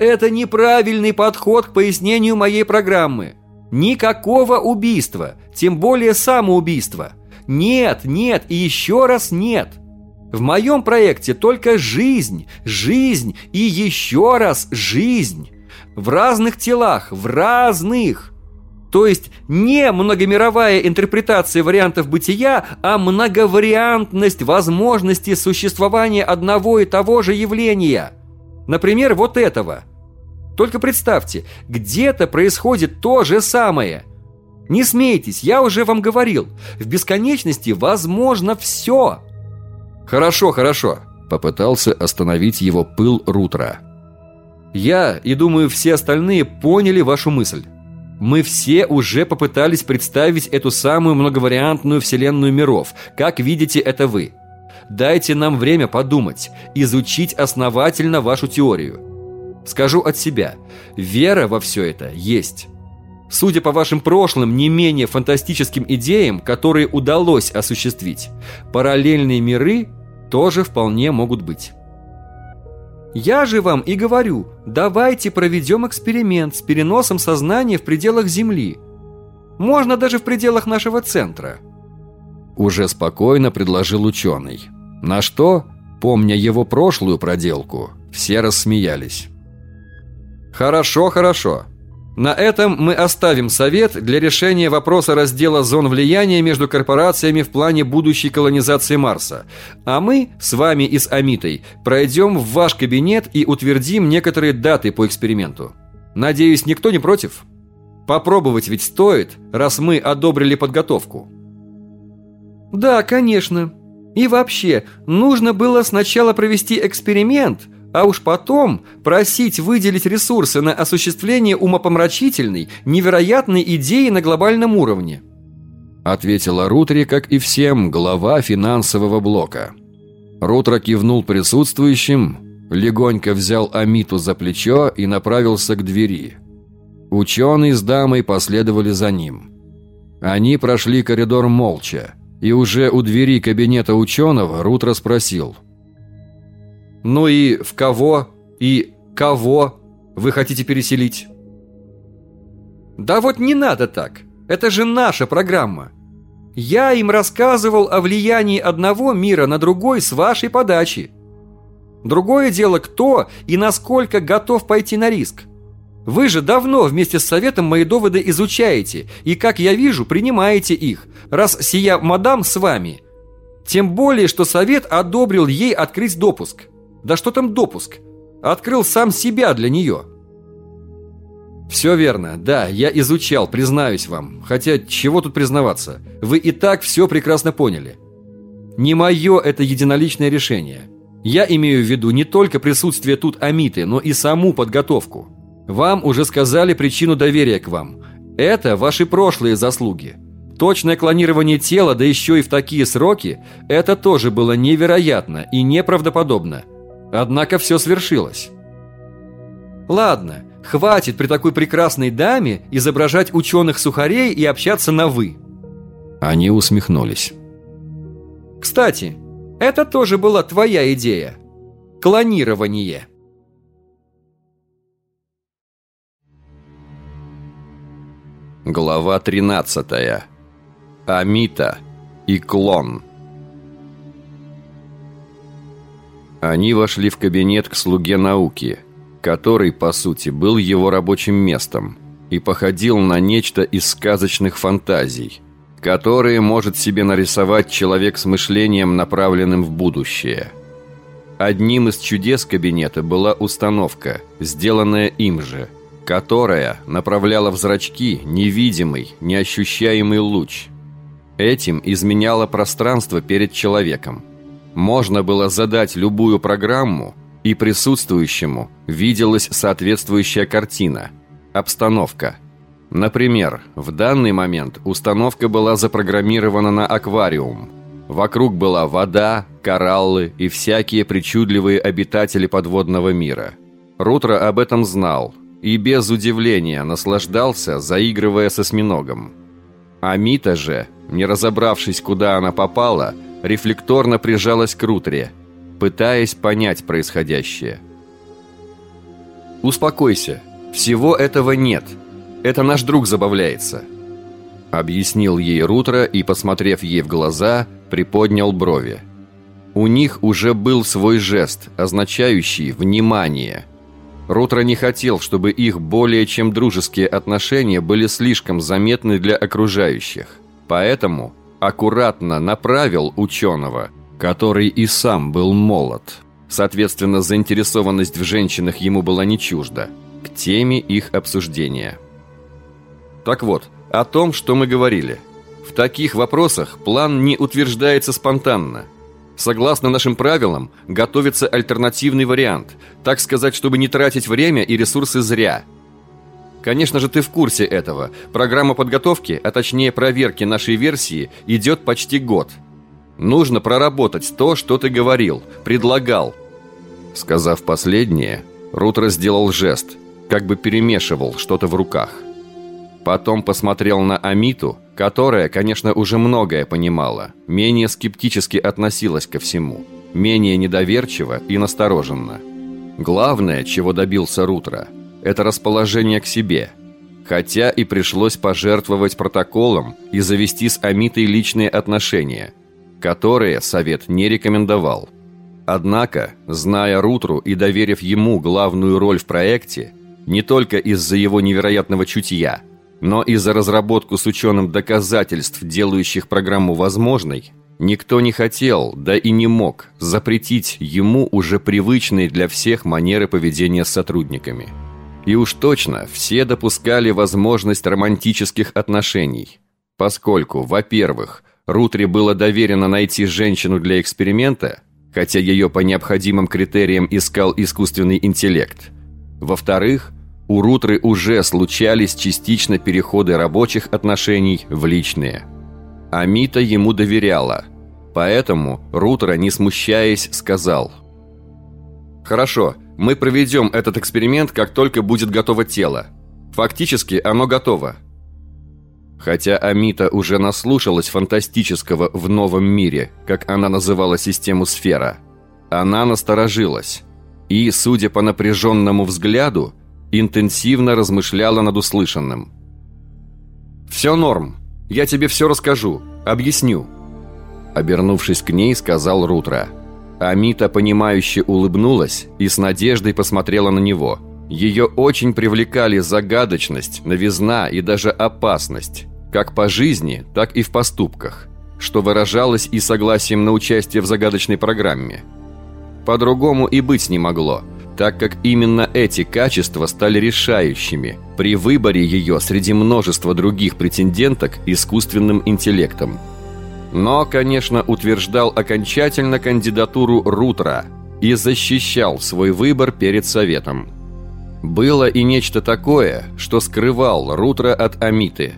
это неправильный подход к пояснению моей программы. Никакого убийства, тем более самоубийства. Нет, нет и еще раз нет. В моем проекте только жизнь, жизнь и еще раз жизнь. В разных телах, в разных. То есть не многомировая интерпретация вариантов бытия, а многовариантность возможности существования одного и того же явления. Например, вот этого – только представьте, где-то происходит то же самое. Не смейтесь, я уже вам говорил, в бесконечности возможно все. Хорошо, хорошо, попытался остановить его пыл Рутра. Я и думаю, все остальные поняли вашу мысль. Мы все уже попытались представить эту самую многовариантную вселенную миров, как видите это вы. Дайте нам время подумать, изучить основательно вашу теорию. Скажу от себя, вера во все это есть. Судя по вашим прошлым не менее фантастическим идеям, которые удалось осуществить, параллельные миры тоже вполне могут быть. Я же вам и говорю, давайте проведем эксперимент с переносом сознания в пределах Земли. Можно даже в пределах нашего центра. Уже спокойно предложил ученый. На что, помня его прошлую проделку, все рассмеялись. Хорошо, хорошо. На этом мы оставим совет для решения вопроса раздела зон влияния между корпорациями в плане будущей колонизации Марса. А мы с вами и с Амитой пройдем в ваш кабинет и утвердим некоторые даты по эксперименту. Надеюсь, никто не против? Попробовать ведь стоит, раз мы одобрили подготовку. Да, конечно. И вообще, нужно было сначала провести эксперимент – а уж потом просить выделить ресурсы на осуществление умопомрачительной, невероятной идеи на глобальном уровне. Ответила Рутри, как и всем, глава финансового блока. Рутро кивнул присутствующим, легонько взял Амиту за плечо и направился к двери. Ученый с дамой последовали за ним. Они прошли коридор молча, и уже у двери кабинета ученого Рутро спросил – ну и в кого и кого вы хотите переселить? Да вот не надо так. Это же наша программа. Я им рассказывал о влиянии одного мира на другой с вашей подачи. Другое дело, кто и насколько готов пойти на риск. Вы же давно вместе с советом мои доводы изучаете и, как я вижу, принимаете их, раз сия мадам с вами. Тем более, что совет одобрил ей открыть допуск. Да что там допуск? Открыл сам себя для нее. Все верно, да, я изучал, признаюсь вам. Хотя, чего тут признаваться? Вы и так все прекрасно поняли. Не мое это единоличное решение. Я имею в виду не только присутствие тут Амиты, но и саму подготовку. Вам уже сказали причину доверия к вам. Это ваши прошлые заслуги. Точное клонирование тела, да еще и в такие сроки, это тоже было невероятно и неправдоподобно. Однако все свершилось. Ладно, хватит при такой прекрасной даме изображать ученых-сухарей и общаться на «вы». Они усмехнулись. Кстати, это тоже была твоя идея. Клонирование. Глава 13. Амита и клон. Они вошли в кабинет к слуге науки, который, по сути, был его рабочим местом и походил на нечто из сказочных фантазий, которые может себе нарисовать человек с мышлением, направленным в будущее. Одним из чудес кабинета была установка, сделанная им же – которая направляла в зрачки невидимый, неощущаемый луч. Этим изменяло пространство перед человеком. Можно было задать любую программу, и присутствующему виделась соответствующая картина, обстановка. Например, в данный момент установка была запрограммирована на аквариум. Вокруг была вода, кораллы и всякие причудливые обитатели подводного мира. Рутро об этом знал и без удивления наслаждался, заигрывая со осьминогом. Амита же, не разобравшись, куда она попала, рефлекторно прижалась к Рутре, пытаясь понять происходящее. «Успокойся, всего этого нет. Это наш друг забавляется», — объяснил ей Рутра и, посмотрев ей в глаза, приподнял брови. У них уже был свой жест, означающий «внимание», Рутро не хотел, чтобы их более чем дружеские отношения были слишком заметны для окружающих. Поэтому аккуратно направил ученого, который и сам был молод. Соответственно, заинтересованность в женщинах ему была не чужда, к теме их обсуждения. Так вот, о том, что мы говорили. В таких вопросах план не утверждается спонтанно – Согласно нашим правилам, готовится альтернативный вариант, так сказать, чтобы не тратить время и ресурсы зря. Конечно же, ты в курсе этого. Программа подготовки, а точнее проверки нашей версии, идет почти год. Нужно проработать то, что ты говорил, предлагал. Сказав последнее, Рутро сделал жест, как бы перемешивал что-то в руках. Потом посмотрел на Амиту, которая, конечно, уже многое понимала, менее скептически относилась ко всему, менее недоверчиво и настороженно. Главное, чего добился Рутро, это расположение к себе. Хотя и пришлось пожертвовать протоколом и завести с Амитой личные отношения, которые совет не рекомендовал. Однако, зная Рутру и доверив ему главную роль в проекте, не только из-за его невероятного чутья – но и за разработку с ученым доказательств, делающих программу возможной, никто не хотел, да и не мог, запретить ему уже привычные для всех манеры поведения с сотрудниками. И уж точно все допускали возможность романтических отношений, поскольку, во-первых, Рутре было доверено найти женщину для эксперимента, хотя ее по необходимым критериям искал искусственный интеллект. Во-вторых, у Рутры уже случались частично переходы рабочих отношений в личные. Амита ему доверяла, поэтому Рутра, не смущаясь, сказал «Хорошо, мы проведем этот эксперимент, как только будет готово тело. Фактически оно готово». Хотя Амита уже наслушалась фантастического в новом мире, как она называла систему сфера, она насторожилась. И, судя по напряженному взгляду, интенсивно размышляла над услышанным. «Все норм. Я тебе все расскажу. Объясню». Обернувшись к ней, сказал Рутро. Амита, понимающе улыбнулась и с надеждой посмотрела на него. Ее очень привлекали загадочность, новизна и даже опасность, как по жизни, так и в поступках, что выражалось и согласием на участие в загадочной программе. По-другому и быть не могло – так как именно эти качества стали решающими при выборе ее среди множества других претенденток искусственным интеллектом. Но, конечно, утверждал окончательно кандидатуру Рутра и защищал свой выбор перед Советом. Было и нечто такое, что скрывал Рутра от Амиты.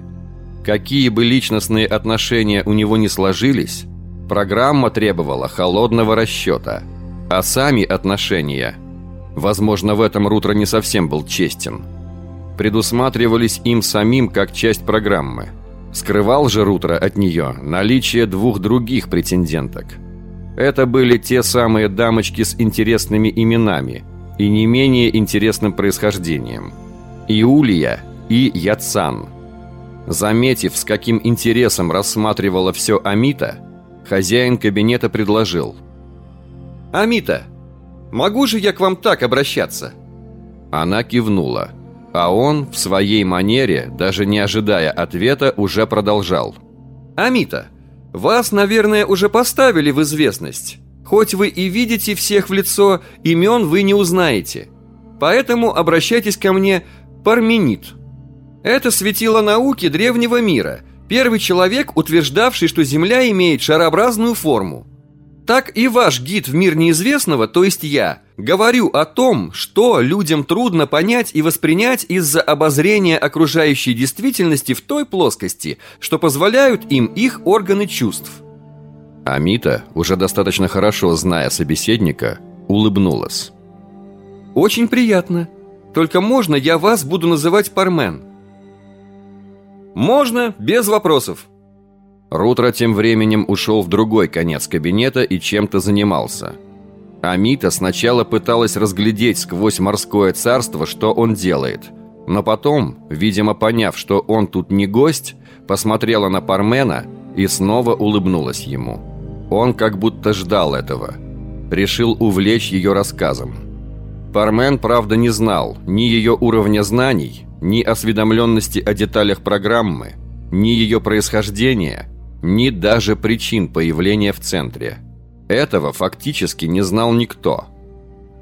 Какие бы личностные отношения у него не сложились, программа требовала холодного расчета. А сами отношения, возможно, в этом Рутра не совсем был честен, предусматривались им самим как часть программы – Скрывал же Рутро от нее наличие двух других претенденток. Это были те самые дамочки с интересными именами и не менее интересным происхождением. Иулия и Яцан. Заметив, с каким интересом рассматривала все Амита, хозяин кабинета предложил. «Амита, могу же я к вам так обращаться?» Она кивнула. А он, в своей манере, даже не ожидая ответа, уже продолжал. «Амита, вас, наверное, уже поставили в известность. Хоть вы и видите всех в лицо, имен вы не узнаете. Поэтому обращайтесь ко мне Парменид. Это светило науки древнего мира, первый человек, утверждавший, что Земля имеет шарообразную форму. Так и ваш гид в мир неизвестного, то есть я, говорю о том, что людям трудно понять и воспринять из-за обозрения окружающей действительности в той плоскости, что позволяют им их органы чувств. Амита, уже достаточно хорошо зная собеседника, улыбнулась. «Очень приятно. Только можно я вас буду называть Пармен?» «Можно, без вопросов», Рутро тем временем ушел в другой конец кабинета и чем-то занимался. Амита сначала пыталась разглядеть сквозь морское царство, что он делает. Но потом, видимо поняв, что он тут не гость, посмотрела на Пармена и снова улыбнулась ему. Он как будто ждал этого. Решил увлечь ее рассказом. Пармен, правда, не знал ни ее уровня знаний, ни осведомленности о деталях программы, ни ее происхождения – ни даже причин появления в центре. Этого фактически не знал никто.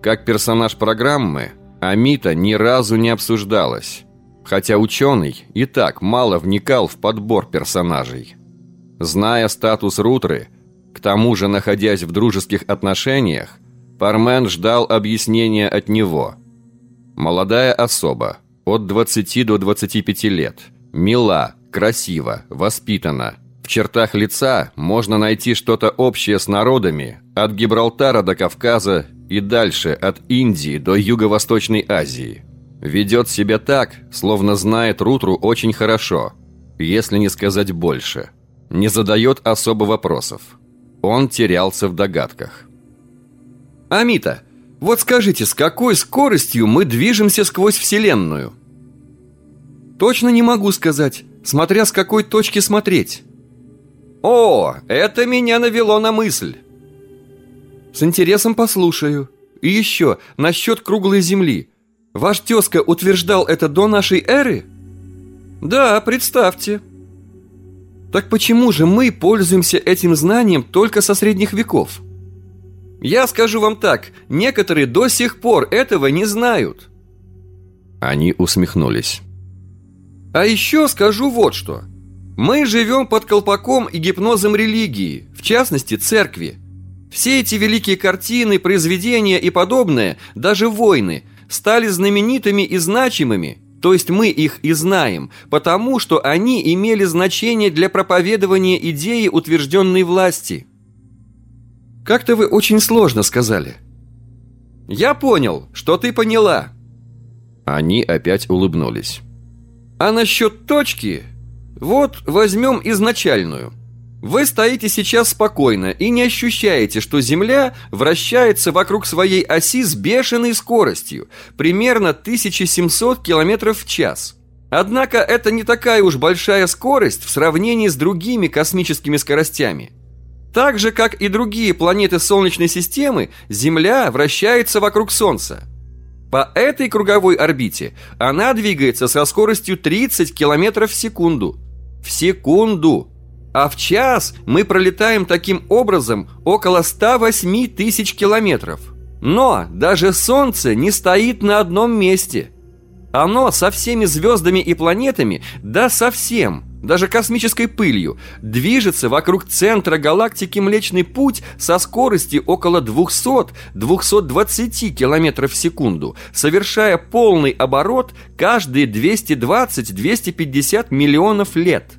Как персонаж программы, Амита ни разу не обсуждалась, хотя ученый и так мало вникал в подбор персонажей. Зная статус Рутры, к тому же находясь в дружеских отношениях, Пармен ждал объяснения от него. Молодая особа, от 20 до 25 лет, мила, красива, воспитана – чертах лица можно найти что-то общее с народами от Гибралтара до Кавказа и дальше от Индии до Юго-Восточной Азии. Ведет себя так, словно знает Рутру очень хорошо, если не сказать больше. Не задает особо вопросов. Он терялся в догадках. «Амита, вот скажите, с какой скоростью мы движемся сквозь Вселенную?» «Точно не могу сказать, смотря с какой точки смотреть». «О, это меня навело на мысль!» «С интересом послушаю. И еще, насчет круглой земли. Ваш тезка утверждал это до нашей эры?» «Да, представьте». «Так почему же мы пользуемся этим знанием только со средних веков?» «Я скажу вам так, некоторые до сих пор этого не знают». Они усмехнулись. «А еще скажу вот что. Мы живем под колпаком и гипнозом религии, в частности церкви. Все эти великие картины, произведения и подобное, даже войны, стали знаменитыми и значимыми, то есть мы их и знаем, потому что они имели значение для проповедования идеи утвержденной власти. Как-то вы очень сложно сказали. Я понял, что ты поняла. Они опять улыбнулись. А насчет точки, вот возьмем изначальную. Вы стоите сейчас спокойно и не ощущаете, что Земля вращается вокруг своей оси с бешеной скоростью, примерно 1700 км в час. Однако это не такая уж большая скорость в сравнении с другими космическими скоростями. Так же, как и другие планеты Солнечной системы, Земля вращается вокруг Солнца. По этой круговой орбите она двигается со скоростью 30 км в секунду – в секунду. А в час мы пролетаем таким образом около 108 тысяч километров. Но даже Солнце не стоит на одном месте. Оно со всеми звездами и планетами, да совсем, даже космической пылью, движется вокруг центра галактики Млечный Путь со скоростью около 200-220 км в секунду, совершая полный оборот каждые 220-250 миллионов лет.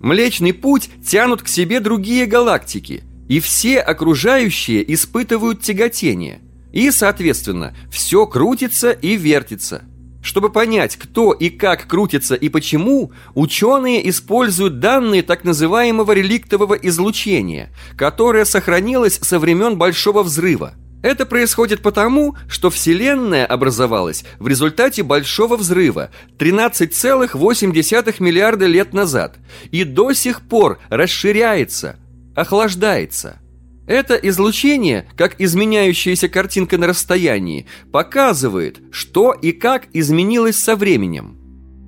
Млечный Путь тянут к себе другие галактики, и все окружающие испытывают тяготение. И, соответственно, все крутится и вертится – чтобы понять, кто и как крутится и почему, ученые используют данные так называемого реликтового излучения, которое сохранилось со времен Большого Взрыва. Это происходит потому, что Вселенная образовалась в результате Большого Взрыва 13,8 миллиарда лет назад и до сих пор расширяется, охлаждается – это излучение, как изменяющаяся картинка на расстоянии, показывает, что и как изменилось со временем.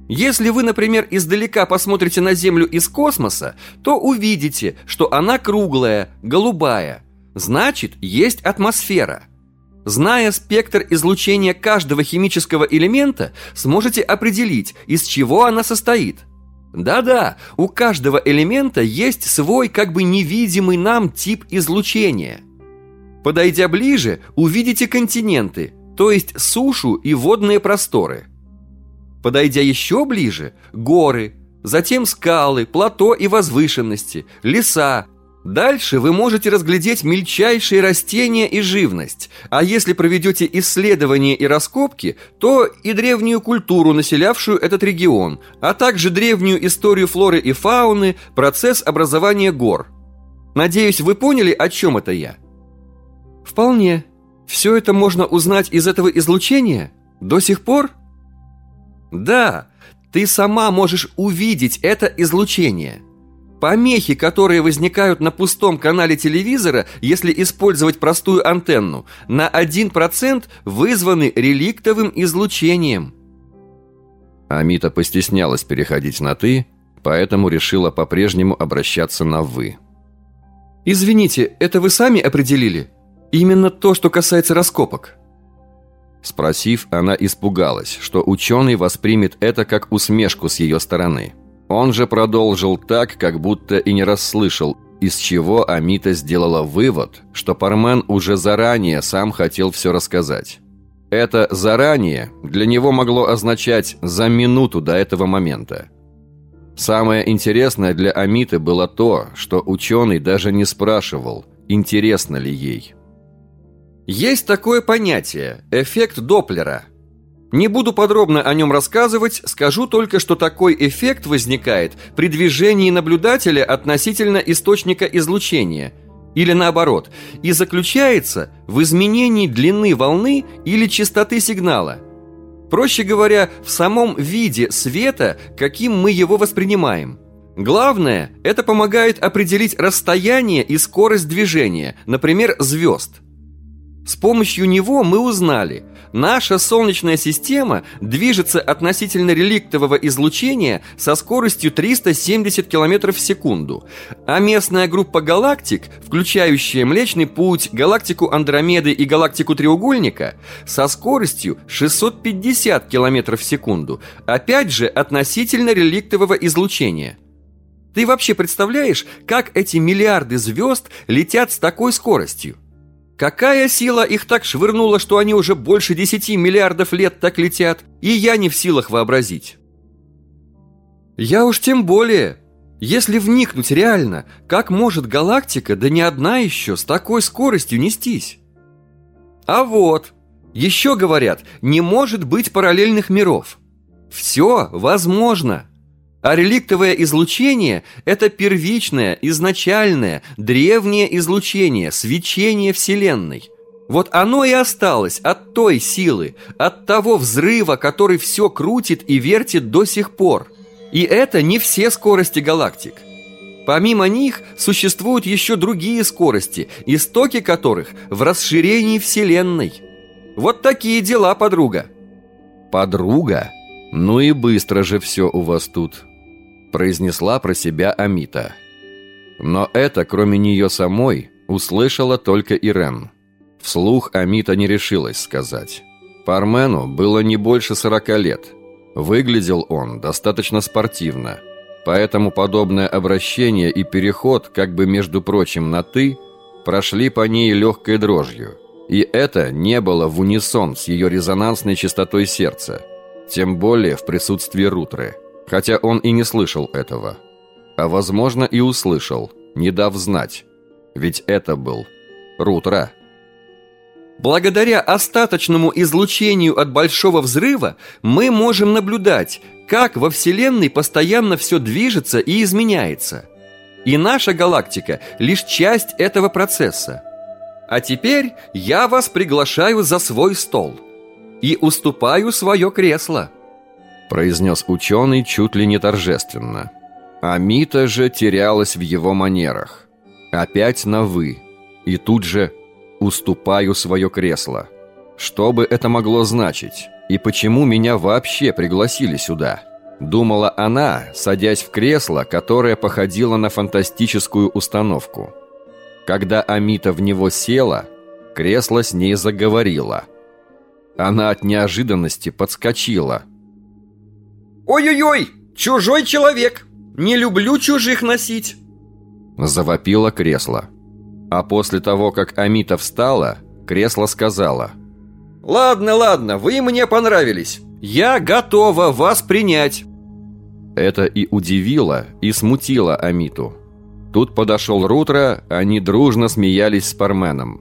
Если вы, например, издалека посмотрите на Землю из космоса, то увидите, что она круглая, голубая. Значит, есть атмосфера. Зная спектр излучения каждого химического элемента, сможете определить, из чего она состоит – да-да, у каждого элемента есть свой как бы невидимый нам тип излучения. Подойдя ближе, увидите континенты, то есть сушу и водные просторы. Подойдя еще ближе, горы, затем скалы, плато и возвышенности, леса, Дальше вы можете разглядеть мельчайшие растения и живность, а если проведете исследования и раскопки, то и древнюю культуру, населявшую этот регион, а также древнюю историю флоры и фауны, процесс образования гор. Надеюсь, вы поняли, о чем это я? Вполне. Все это можно узнать из этого излучения? До сих пор? Да, ты сама можешь увидеть это излучение – Помехи, которые возникают на пустом канале телевизора, если использовать простую антенну, на 1% вызваны реликтовым излучением. Амита постеснялась переходить на «ты», поэтому решила по-прежнему обращаться на «вы». «Извините, это вы сами определили? Именно то, что касается раскопок?» Спросив, она испугалась, что ученый воспримет это как усмешку с ее стороны – он же продолжил так, как будто и не расслышал, из чего Амита сделала вывод, что Пармен уже заранее сам хотел все рассказать. Это «заранее» для него могло означать «за минуту до этого момента». Самое интересное для Амиты было то, что ученый даже не спрашивал, интересно ли ей. Есть такое понятие – эффект Доплера – не буду подробно о нем рассказывать, скажу только, что такой эффект возникает при движении наблюдателя относительно источника излучения, или наоборот, и заключается в изменении длины волны или частоты сигнала. Проще говоря, в самом виде света, каким мы его воспринимаем. Главное, это помогает определить расстояние и скорость движения, например, звезд. С помощью него мы узнали – Наша Солнечная система движется относительно реликтового излучения со скоростью 370 км в секунду, а местная группа галактик, включающая Млечный Путь, галактику Андромеды и галактику Треугольника, со скоростью 650 км в секунду, опять же относительно реликтового излучения. Ты вообще представляешь, как эти миллиарды звезд летят с такой скоростью? Какая сила их так швырнула, что они уже больше десяти миллиардов лет так летят, и я не в силах вообразить. Я уж тем более. Если вникнуть реально, как может галактика, да не одна еще, с такой скоростью нестись? А вот, еще говорят, не может быть параллельных миров. Все возможно. А реликтовое излучение – это первичное, изначальное, древнее излучение, свечение Вселенной. Вот оно и осталось от той силы, от того взрыва, который все крутит и вертит до сих пор. И это не все скорости галактик. Помимо них существуют еще другие скорости, истоки которых в расширении Вселенной. Вот такие дела, подруга. Подруга? Ну и быстро же все у вас тут произнесла про себя Амита. Но это, кроме нее самой, услышала только Ирен. Вслух Амита не решилась сказать. Пармену было не больше сорока лет. Выглядел он достаточно спортивно. Поэтому подобное обращение и переход, как бы между прочим, на «ты», прошли по ней легкой дрожью. И это не было в унисон с ее резонансной частотой сердца, тем более в присутствии Рутры, хотя он и не слышал этого. А возможно и услышал, не дав знать, ведь это был Рутра. Благодаря остаточному излучению от Большого Взрыва мы можем наблюдать, как во Вселенной постоянно все движется и изменяется. И наша галактика – лишь часть этого процесса. А теперь я вас приглашаю за свой стол и уступаю свое кресло. Произнес ученый чуть ли не торжественно. А Мита же терялась в его манерах. Опять на «вы». И тут же «уступаю свое кресло». Что бы это могло значить? И почему меня вообще пригласили сюда? Думала она, садясь в кресло, которое походило на фантастическую установку. Когда Амита в него села, кресло с ней заговорило. Она от неожиданности подскочила. «Ой-ой-ой! Чужой человек! Не люблю чужих носить!» Завопило кресло. А после того, как Амита встала, кресло сказала – Ладно, ладно, вы мне понравились. Я готова вас принять. Это и удивило, и смутило Амиту. Тут подошел Рутро, они дружно смеялись с Парменом.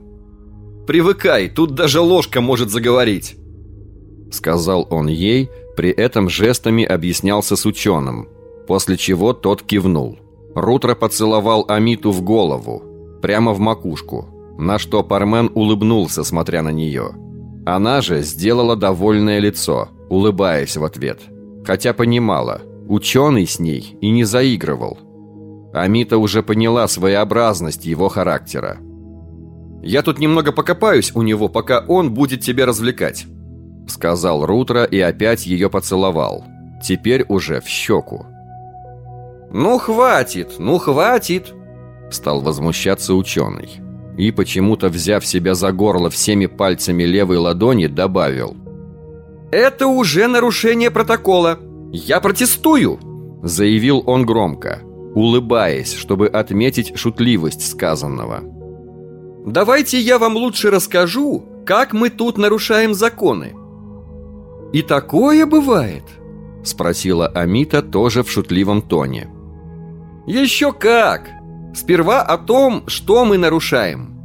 «Привыкай, тут даже ложка может заговорить», — сказал он ей, при этом жестами объяснялся с ученым, после чего тот кивнул. Рутро поцеловал Амиту в голову, прямо в макушку, на что Пармен улыбнулся, смотря на нее. Она же сделала довольное лицо, улыбаясь в ответ. Хотя понимала, ученый с ней и не заигрывал. Амита уже поняла своеобразность его характера. «Я тут немного покопаюсь у него, пока он будет тебя развлекать», сказал Рутро и опять ее поцеловал. Теперь уже в щеку. «Ну хватит, ну хватит!» Стал возмущаться ученый и, почему-то взяв себя за горло всеми пальцами левой ладони, добавил. «Это уже нарушение протокола. Я протестую!» Заявил он громко, улыбаясь, чтобы отметить шутливость сказанного. «Давайте я вам лучше расскажу, как мы тут нарушаем законы». «И такое бывает?» Спросила Амита тоже в шутливом тоне. «Еще как! Сперва о том, что мы нарушаем.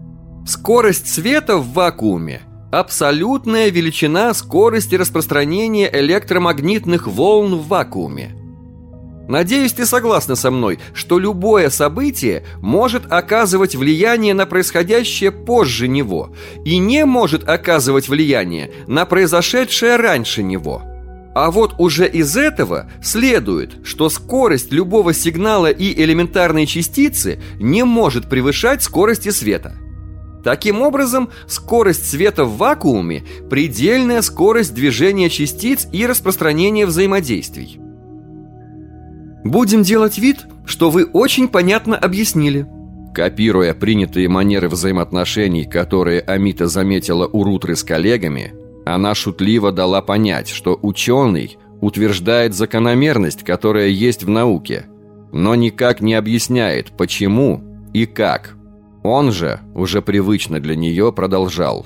Скорость света в вакууме – абсолютная величина скорости распространения электромагнитных волн в вакууме. Надеюсь, ты согласна со мной, что любое событие может оказывать влияние на происходящее позже него и не может оказывать влияние на произошедшее раньше него – а вот уже из этого следует, что скорость любого сигнала и элементарной частицы не может превышать скорости света. Таким образом, скорость света в вакууме – предельная скорость движения частиц и распространения взаимодействий. Будем делать вид, что вы очень понятно объяснили. Копируя принятые манеры взаимоотношений, которые Амита заметила у Рутры с коллегами, она шутливо дала понять, что ученый утверждает закономерность, которая есть в науке, но никак не объясняет, почему и как. Он же, уже привычно для нее, продолжал.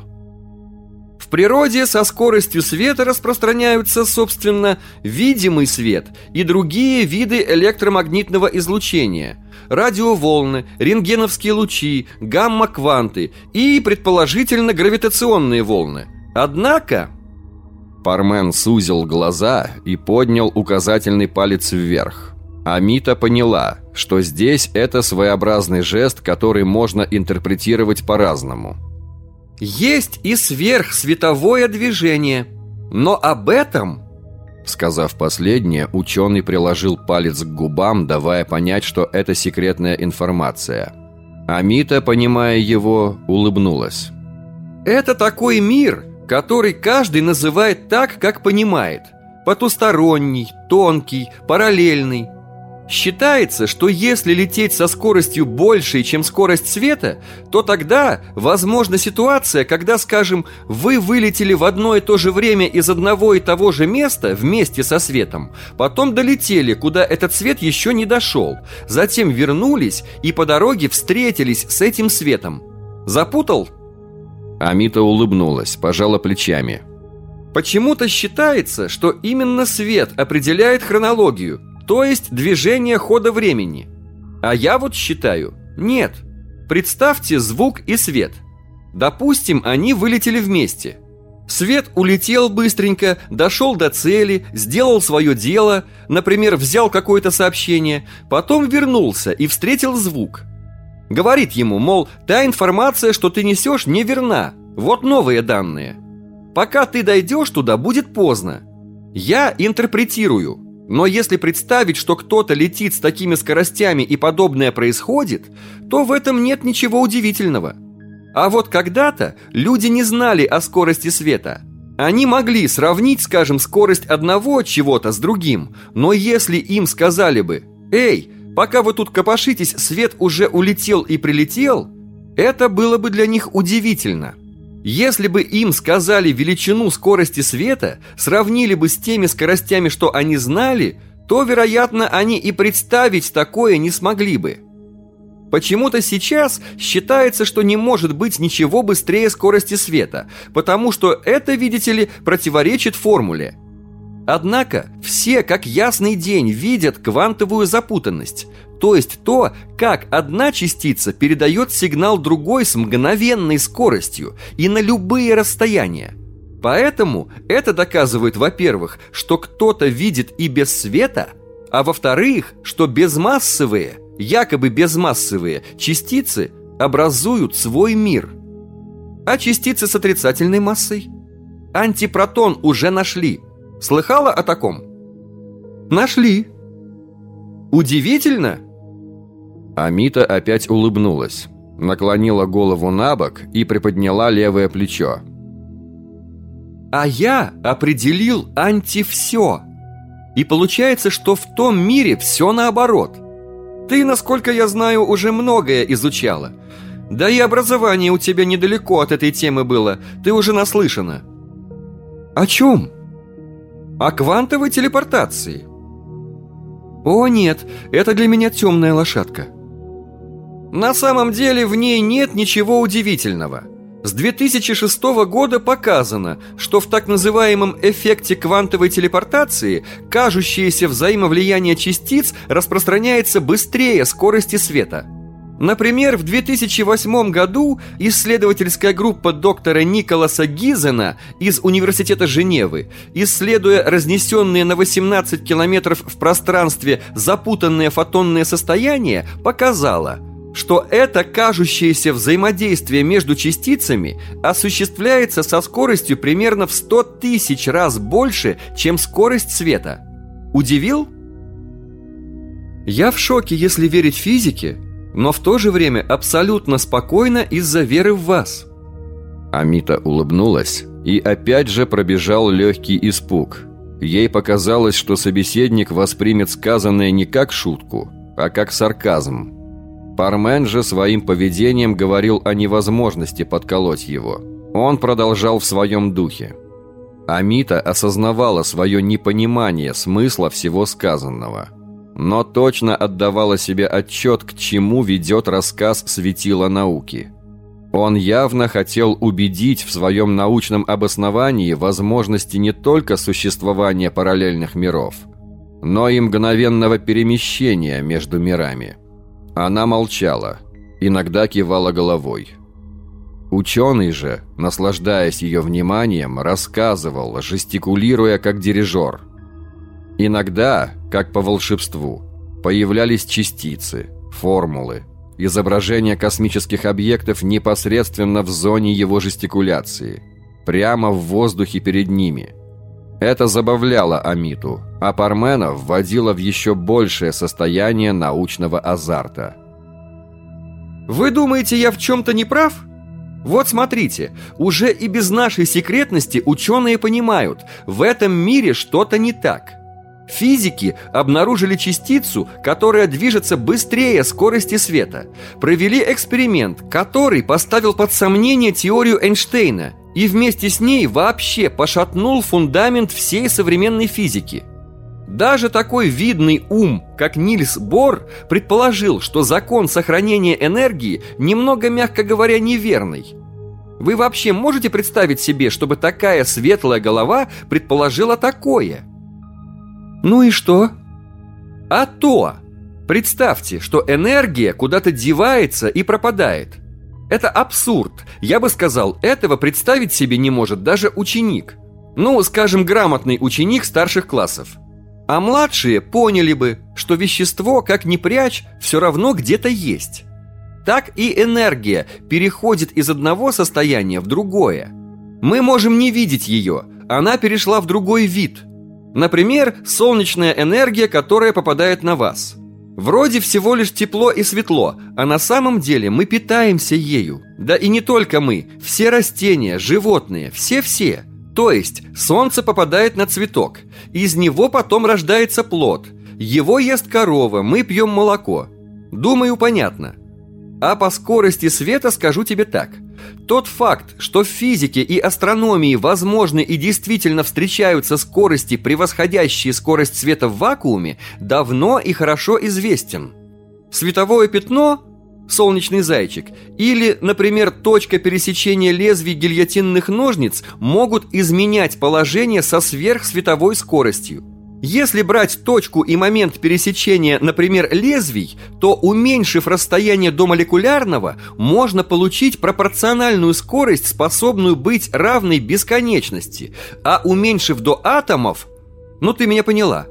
В природе со скоростью света распространяются, собственно, видимый свет и другие виды электромагнитного излучения – радиоволны, рентгеновские лучи, гамма-кванты и, предположительно, гравитационные волны – Однако... Пармен сузил глаза и поднял указательный палец вверх. Амита поняла, что здесь это своеобразный жест, который можно интерпретировать по-разному. «Есть и сверхсветовое движение, но об этом...» Сказав последнее, ученый приложил палец к губам, давая понять, что это секретная информация. Амита, понимая его, улыбнулась. «Это такой мир, который каждый называет так, как понимает. Потусторонний, тонкий, параллельный. Считается, что если лететь со скоростью большей, чем скорость света, то тогда возможна ситуация, когда, скажем, вы вылетели в одно и то же время из одного и того же места вместе со светом, потом долетели, куда этот свет еще не дошел, затем вернулись и по дороге встретились с этим светом. Запутал? Амита улыбнулась, пожала плечами. Почему-то считается, что именно свет определяет хронологию – то есть движение хода времени. А я вот считаю, нет. Представьте звук и свет. Допустим, они вылетели вместе. Свет улетел быстренько, дошел до цели, сделал свое дело, например, взял какое-то сообщение, потом вернулся и встретил звук. Говорит ему, мол, та информация, что ты несешь, неверна. Вот новые данные. Пока ты дойдешь туда, будет поздно. Я интерпретирую. Но если представить, что кто-то летит с такими скоростями и подобное происходит, то в этом нет ничего удивительного. А вот когда-то люди не знали о скорости света. Они могли сравнить, скажем, скорость одного чего-то с другим, но если им сказали бы «Эй, пока вы тут копошитесь, свет уже улетел и прилетел», это было бы для них удивительно – если бы им сказали величину скорости света, сравнили бы с теми скоростями, что они знали, то, вероятно, они и представить такое не смогли бы. Почему-то сейчас считается, что не может быть ничего быстрее скорости света, потому что это, видите ли, противоречит формуле – Однако все, как ясный день, видят квантовую запутанность, то есть то, как одна частица передает сигнал другой с мгновенной скоростью и на любые расстояния. Поэтому это доказывает, во-первых, что кто-то видит и без света, а во-вторых, что безмассовые, якобы безмассовые частицы образуют свой мир. А частицы с отрицательной массой? Антипротон уже нашли – Слыхала о таком? Нашли. Удивительно? Амита опять улыбнулась, наклонила голову на бок и приподняла левое плечо. А я определил анти-все. И получается, что в том мире все наоборот. Ты, насколько я знаю, уже многое изучала. Да и образование у тебя недалеко от этой темы было. Ты уже наслышана. О чем? О квантовой телепортации. О нет, это для меня темная лошадка. На самом деле в ней нет ничего удивительного. С 2006 года показано, что в так называемом эффекте квантовой телепортации кажущееся взаимовлияние частиц распространяется быстрее скорости света – Например, в 2008 году исследовательская группа доктора Николаса Гизена из Университета Женевы, исследуя разнесенные на 18 километров в пространстве запутанные фотонные состояния, показала, что это кажущееся взаимодействие между частицами осуществляется со скоростью примерно в 100 тысяч раз больше, чем скорость света. Удивил? Я в шоке, если верить физике, но в то же время абсолютно спокойно из-за веры в вас». Амита улыбнулась, и опять же пробежал легкий испуг. Ей показалось, что собеседник воспримет сказанное не как шутку, а как сарказм. Пармен же своим поведением говорил о невозможности подколоть его. Он продолжал в своем духе. Амита осознавала свое непонимание смысла всего сказанного – но точно отдавала себе отчет, к чему ведет рассказ светила науки. Он явно хотел убедить в своем научном обосновании возможности не только существования параллельных миров, но и мгновенного перемещения между мирами. Она молчала, иногда кивала головой. Ученый же, наслаждаясь ее вниманием, рассказывал, жестикулируя как дирижер – Иногда, как по волшебству, появлялись частицы, формулы, изображения космических объектов непосредственно в зоне его жестикуляции, прямо в воздухе перед ними. Это забавляло Амиту, а Пармена вводило в еще большее состояние научного азарта. «Вы думаете, я в чем-то не прав?» Вот смотрите, уже и без нашей секретности ученые понимают, в этом мире что-то не так – Физики обнаружили частицу, которая движется быстрее скорости света. Провели эксперимент, который поставил под сомнение теорию Эйнштейна и вместе с ней вообще пошатнул фундамент всей современной физики. Даже такой видный ум, как Нильс Бор, предположил, что закон сохранения энергии немного, мягко говоря, неверный. Вы вообще можете представить себе, чтобы такая светлая голова предположила такое – ну и что? А то! Представьте, что энергия куда-то девается и пропадает. Это абсурд. Я бы сказал, этого представить себе не может даже ученик. Ну, скажем, грамотный ученик старших классов. А младшие поняли бы, что вещество, как ни прячь, все равно где-то есть. Так и энергия переходит из одного состояния в другое. Мы можем не видеть ее, она перешла в другой вид – Например, солнечная энергия, которая попадает на вас. Вроде всего лишь тепло и светло, а на самом деле мы питаемся ею. Да и не только мы, все растения, животные, все-все. То есть солнце попадает на цветок, из него потом рождается плод. Его ест корова, мы пьем молоко. Думаю, понятно. А по скорости света скажу тебе так – тот факт, что в физике и астрономии возможны и действительно встречаются скорости, превосходящие скорость света в вакууме, давно и хорошо известен. Световое пятно солнечный зайчик, или, например, точка пересечения лезвий гильотинных ножниц могут изменять положение со сверхсветовой скоростью. Если брать точку и момент пересечения, например, лезвий, то уменьшив расстояние до молекулярного, можно получить пропорциональную скорость, способную быть равной бесконечности, а уменьшив до атомов, ну ты меня поняла.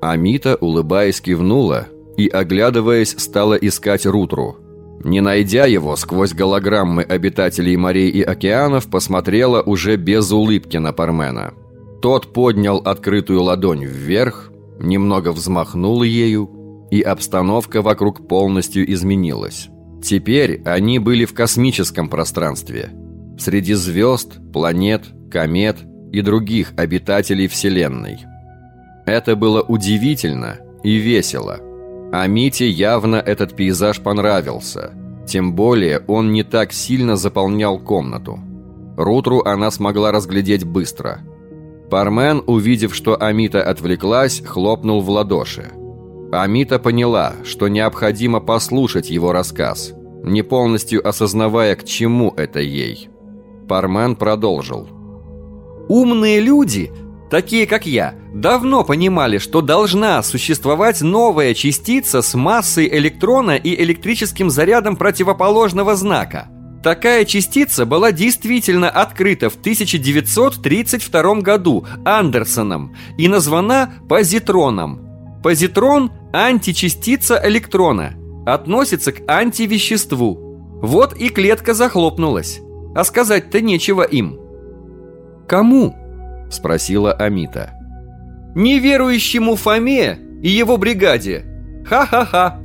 Амита, улыбаясь, кивнула и, оглядываясь, стала искать Рутру. Не найдя его сквозь голограммы обитателей морей и океанов, посмотрела уже без улыбки на Пармена – тот поднял открытую ладонь вверх, немного взмахнул ею, и обстановка вокруг полностью изменилась. Теперь они были в космическом пространстве, среди звезд, планет, комет и других обитателей Вселенной. Это было удивительно и весело. А Мите явно этот пейзаж понравился, тем более он не так сильно заполнял комнату. Рутру она смогла разглядеть быстро – Бармен, увидев, что Амита отвлеклась, хлопнул в ладоши. Амита поняла, что необходимо послушать его рассказ, не полностью осознавая, к чему это ей. Пармен продолжил. «Умные люди, такие как я, давно понимали, что должна существовать новая частица с массой электрона и электрическим зарядом противоположного знака – Такая частица была действительно открыта в 1932 году Андерсоном и названа позитроном. Позитрон – античастица электрона, относится к антивеществу. Вот и клетка захлопнулась. А сказать-то нечего им. «Кому?» – спросила Амита. «Неверующему Фоме и его бригаде. Ха-ха-ха!»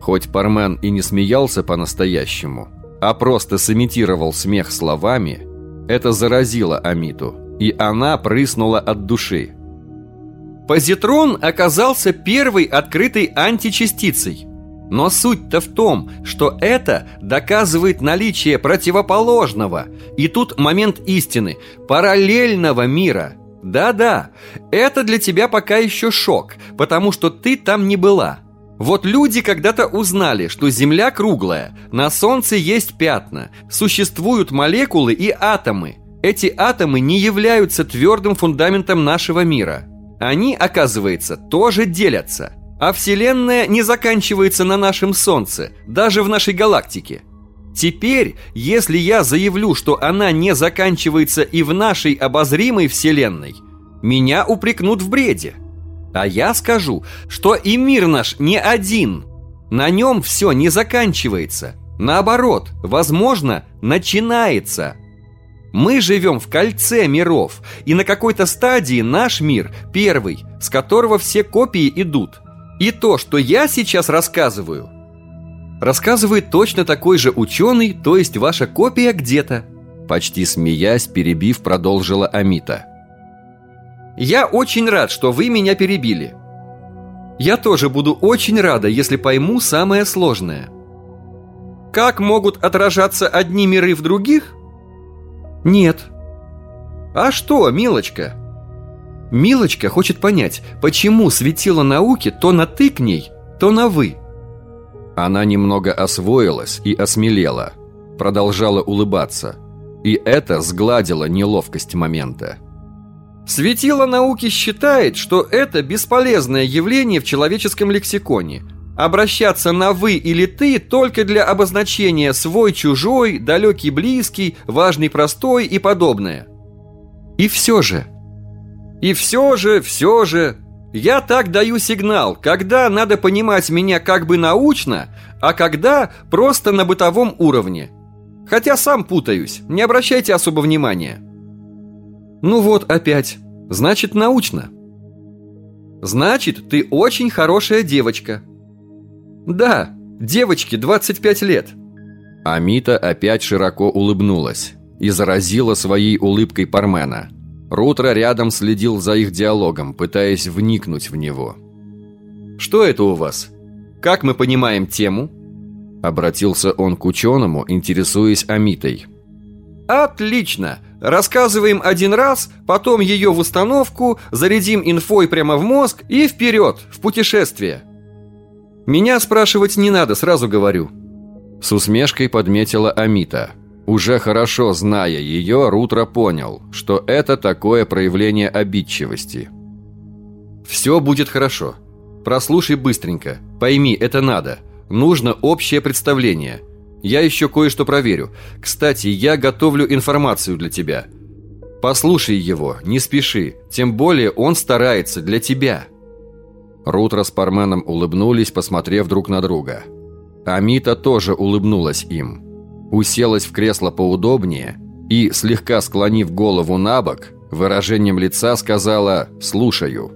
Хоть Пармен и не смеялся по-настоящему – а просто сымитировал смех словами, это заразило Амиту, и она прыснула от души. Позитрон оказался первой открытой античастицей. Но суть-то в том, что это доказывает наличие противоположного, и тут момент истины, параллельного мира. Да-да, это для тебя пока еще шок, потому что ты там не была. Вот люди когда-то узнали, что Земля круглая, на Солнце есть пятна, существуют молекулы и атомы. Эти атомы не являются твердым фундаментом нашего мира. Они, оказывается, тоже делятся. А Вселенная не заканчивается на нашем Солнце, даже в нашей галактике. Теперь, если я заявлю, что она не заканчивается и в нашей обозримой Вселенной, меня упрекнут в бреде. А я скажу, что и мир наш не один. На нем все не заканчивается. Наоборот, возможно, начинается. Мы живем в кольце миров, и на какой-то стадии наш мир первый, с которого все копии идут. И то, что я сейчас рассказываю, рассказывает точно такой же ученый, то есть ваша копия где-то. Почти смеясь, перебив, продолжила Амита. Я очень рад, что вы меня перебили. Я тоже буду очень рада, если пойму самое сложное. Как могут отражаться одни миры в других? Нет. А что, милочка? Милочка хочет понять, почему светило науки то на «ты» к ней, то на «вы». Она немного освоилась и осмелела, продолжала улыбаться. И это сгладило неловкость момента. Светило науки считает, что это бесполезное явление в человеческом лексиконе. Обращаться на «вы» или «ты» только для обозначения «свой-чужой», «далекий-близкий», «важный-простой» и подобное. И все же. И все же, все же, я так даю сигнал, когда надо понимать меня как бы научно, а когда просто на бытовом уровне. Хотя сам путаюсь, не обращайте особо внимания. Ну вот опять. Значит, научно. Значит, ты очень хорошая девочка. Да, девочке 25 лет. Амита опять широко улыбнулась и заразила своей улыбкой Пармена. Рутро рядом следил за их диалогом, пытаясь вникнуть в него. «Что это у вас? Как мы понимаем тему?» Обратился он к ученому, интересуясь Амитой. «Отлично! Рассказываем один раз, потом ее в установку, зарядим инфой прямо в мозг и вперед, в путешествие!» «Меня спрашивать не надо, сразу говорю!» С усмешкой подметила Амита. Уже хорошо зная ее, Рутро понял, что это такое проявление обидчивости. «Все будет хорошо. Прослушай быстренько. Пойми, это надо. Нужно общее представление. Я еще кое-что проверю. Кстати, я готовлю информацию для тебя. Послушай его, не спеши. Тем более он старается для тебя». Рутро с Парменом улыбнулись, посмотрев друг на друга. Амита тоже улыбнулась им. Уселась в кресло поудобнее и, слегка склонив голову на бок, выражением лица сказала «слушаю».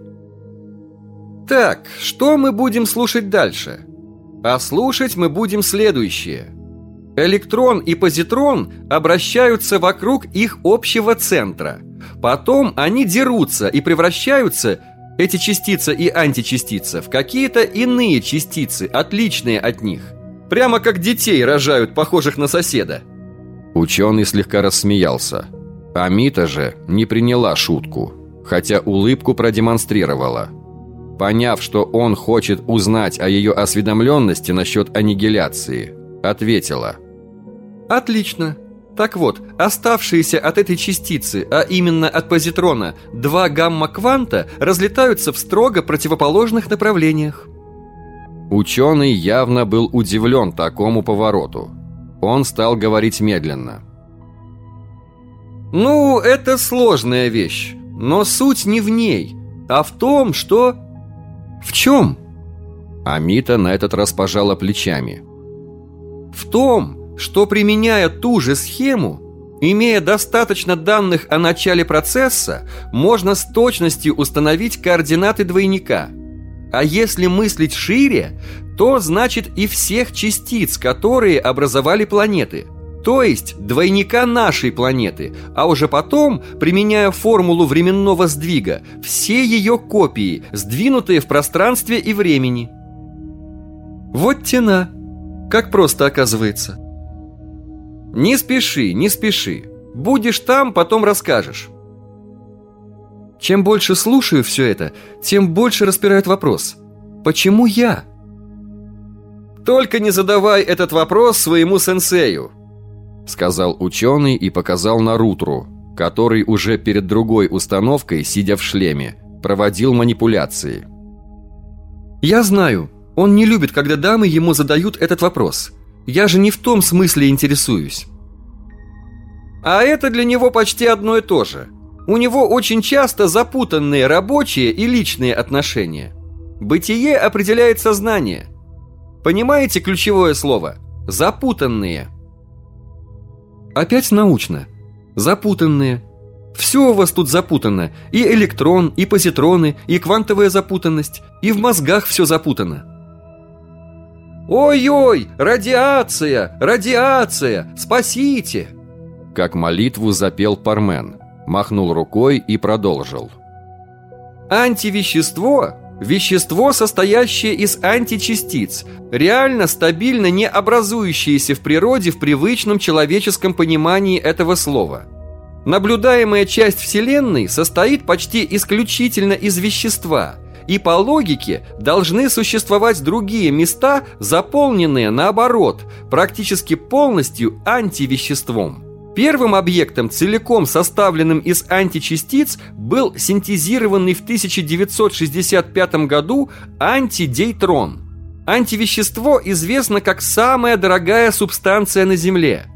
«Так, что мы будем слушать дальше?» А слушать мы будем следующее. Электрон и позитрон обращаются вокруг их общего центра. Потом они дерутся и превращаются, эти частицы и античастицы, в какие-то иные частицы, отличные от них. Прямо как детей рожают, похожих на соседа. Ученый слегка рассмеялся. Амита же не приняла шутку, хотя улыбку продемонстрировала – Поняв, что он хочет узнать о ее осведомленности насчет аннигиляции, ответила. «Отлично. Так вот, оставшиеся от этой частицы, а именно от позитрона, два гамма-кванта разлетаются в строго противоположных направлениях». Ученый явно был удивлен такому повороту. Он стал говорить медленно. «Ну, это сложная вещь, но суть не в ней, а в том, что «В чем?» Амита на этот раз пожала плечами. «В том, что применяя ту же схему, имея достаточно данных о начале процесса, можно с точностью установить координаты двойника. А если мыслить шире, то значит и всех частиц, которые образовали планеты – то есть двойника нашей планеты, а уже потом, применяя формулу временного сдвига, все ее копии, сдвинутые в пространстве и времени. Вот тена. Как просто оказывается. Не спеши, не спеши. Будешь там, потом расскажешь. Чем больше слушаю все это, тем больше распирает вопрос. Почему я? Только не задавай этот вопрос своему сенсею сказал ученый и показал на Рутру, который уже перед другой установкой, сидя в шлеме, проводил манипуляции. «Я знаю, он не любит, когда дамы ему задают этот вопрос. Я же не в том смысле интересуюсь». А это для него почти одно и то же. У него очень часто запутанные рабочие и личные отношения. Бытие определяет сознание. Понимаете ключевое слово? Запутанные – Опять научно. Запутанные. Все у вас тут запутано. И электрон, и позитроны, и квантовая запутанность, и в мозгах все запутано. «Ой-ой, радиация, радиация, спасите!» Как молитву запел Пармен, махнул рукой и продолжил. Антивещество – вещество, состоящее из античастиц, реально стабильно не образующееся в природе в привычном человеческом понимании этого слова. Наблюдаемая часть Вселенной состоит почти исключительно из вещества, и по логике должны существовать другие места, заполненные наоборот, практически полностью антивеществом. Первым объектом, целиком составленным из античастиц, был синтезированный в 1965 году антидейтрон. Антивещество известно как самая дорогая субстанция на Земле.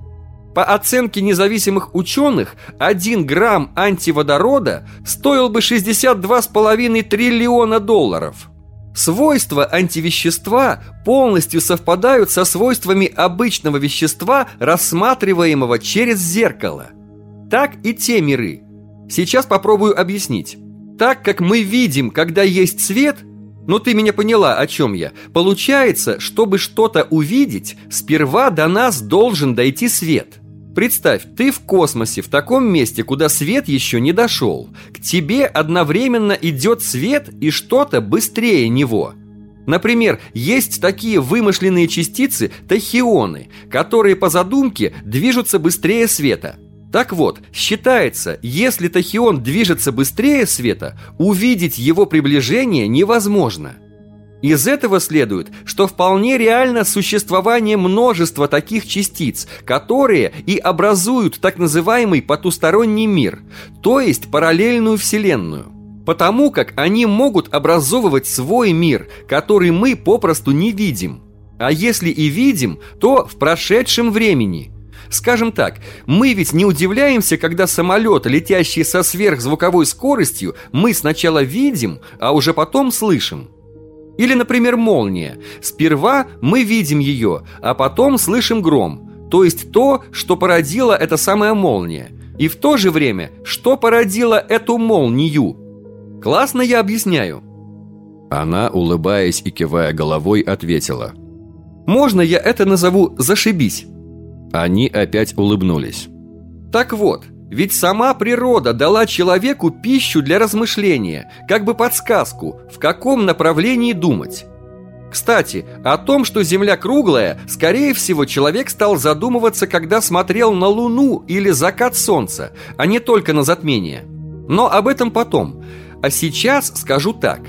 По оценке независимых ученых, 1 грамм антиводорода стоил бы 62,5 триллиона долларов – Свойства антивещества полностью совпадают со свойствами обычного вещества, рассматриваемого через зеркало. Так и те миры. Сейчас попробую объяснить. Так как мы видим, когда есть свет, ну ты меня поняла, о чем я, получается, чтобы что-то увидеть, сперва до нас должен дойти свет. Представь, ты в космосе, в таком месте, куда свет еще не дошел. К тебе одновременно идет свет и что-то быстрее него. Например, есть такие вымышленные частицы тахионы, которые по задумке движутся быстрее света. Так вот, считается, если тахион движется быстрее света, увидеть его приближение невозможно – из этого следует, что вполне реально существование множества таких частиц, которые и образуют так называемый потусторонний мир, то есть параллельную вселенную. Потому как они могут образовывать свой мир, который мы попросту не видим. А если и видим, то в прошедшем времени – Скажем так, мы ведь не удивляемся, когда самолет, летящий со сверхзвуковой скоростью, мы сначала видим, а уже потом слышим. Или, например, молния. Сперва мы видим ее, а потом слышим гром, то есть то, что породила эта самая молния. И в то же время, что породило эту молнию. Классно я объясняю. Она, улыбаясь и кивая головой, ответила. Можно я это назову «зашибись»? Они опять улыбнулись. Так вот, ведь сама природа дала человеку пищу для размышления, как бы подсказку, в каком направлении думать. Кстати, о том, что Земля круглая, скорее всего, человек стал задумываться, когда смотрел на Луну или закат Солнца, а не только на затмение. Но об этом потом. А сейчас скажу так.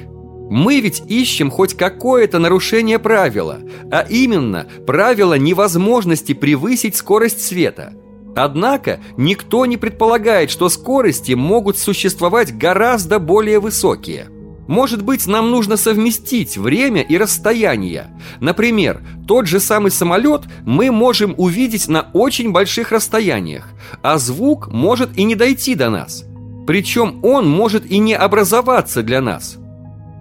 Мы ведь ищем хоть какое-то нарушение правила, а именно правило невозможности превысить скорость света – Однако никто не предполагает, что скорости могут существовать гораздо более высокие. Может быть, нам нужно совместить время и расстояние. Например, тот же самый самолет мы можем увидеть на очень больших расстояниях, а звук может и не дойти до нас. Причем он может и не образоваться для нас.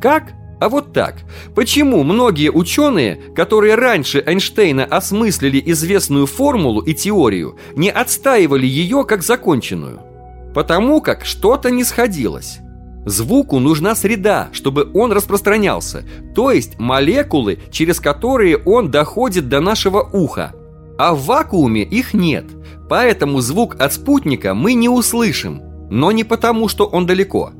Как? А вот так. Почему многие ученые, которые раньше Эйнштейна осмыслили известную формулу и теорию, не отстаивали ее как законченную? Потому как что-то не сходилось. Звуку нужна среда, чтобы он распространялся, то есть молекулы, через которые он доходит до нашего уха. А в вакууме их нет, поэтому звук от спутника мы не услышим, но не потому, что он далеко –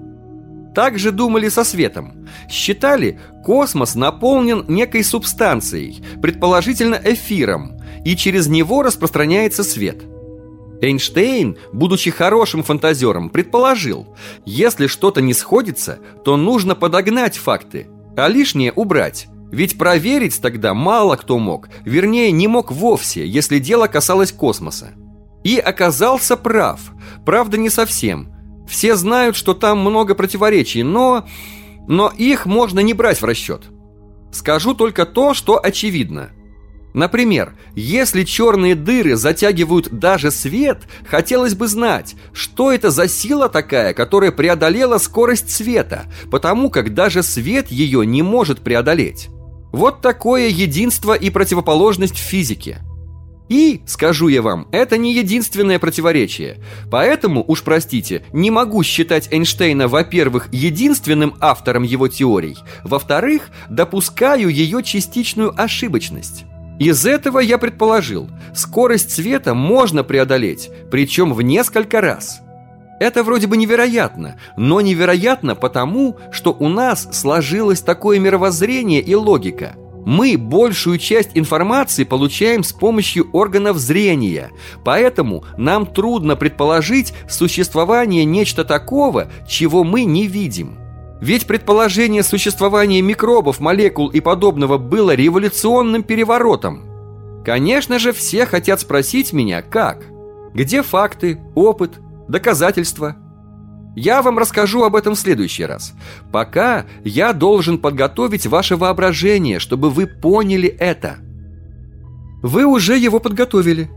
так же думали со светом. Считали, космос наполнен некой субстанцией, предположительно эфиром, и через него распространяется свет. Эйнштейн, будучи хорошим фантазером, предположил, если что-то не сходится, то нужно подогнать факты, а лишнее убрать. Ведь проверить тогда мало кто мог, вернее не мог вовсе, если дело касалось космоса. И оказался прав, правда не совсем – все знают, что там много противоречий, но... Но их можно не брать в расчет. Скажу только то, что очевидно. Например, если черные дыры затягивают даже свет, хотелось бы знать, что это за сила такая, которая преодолела скорость света, потому как даже свет ее не может преодолеть. Вот такое единство и противоположность в физике – и, скажу я вам, это не единственное противоречие. Поэтому, уж простите, не могу считать Эйнштейна, во-первых, единственным автором его теорий, во-вторых, допускаю ее частичную ошибочность. Из этого я предположил, скорость света можно преодолеть, причем в несколько раз. Это вроде бы невероятно, но невероятно потому, что у нас сложилось такое мировоззрение и логика. Мы большую часть информации получаем с помощью органов зрения, поэтому нам трудно предположить существование нечто такого, чего мы не видим. Ведь предположение существования микробов, молекул и подобного было революционным переворотом. Конечно же, все хотят спросить меня, как? Где факты, опыт, доказательства? Я вам расскажу об этом в следующий раз. Пока я должен подготовить ваше воображение, чтобы вы поняли это. Вы уже его подготовили.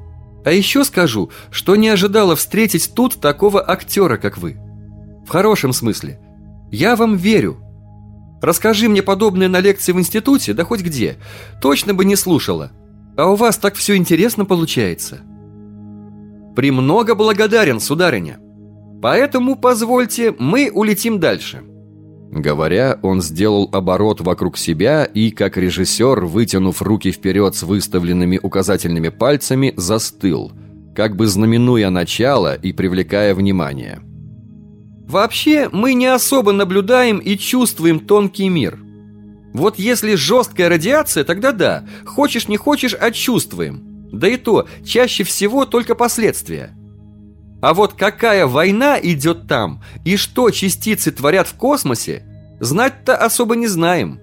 А еще скажу, что не ожидала встретить тут такого актера, как вы. В хорошем смысле. Я вам верю. Расскажи мне подобное на лекции в институте, да хоть где. Точно бы не слушала. А у вас так все интересно получается. Премного благодарен, сударыня. Поэтому, позвольте, мы улетим дальше. Говоря, он сделал оборот вокруг себя и, как режиссер, вытянув руки вперед с выставленными указательными пальцами, застыл, как бы знаменуя начало и привлекая внимание – Вообще, мы не особо наблюдаем и чувствуем тонкий мир. Вот если жесткая радиация, тогда да, хочешь не хочешь, а чувствуем. Да и то, чаще всего только последствия. А вот какая война идет там и что частицы творят в космосе, знать-то особо не знаем.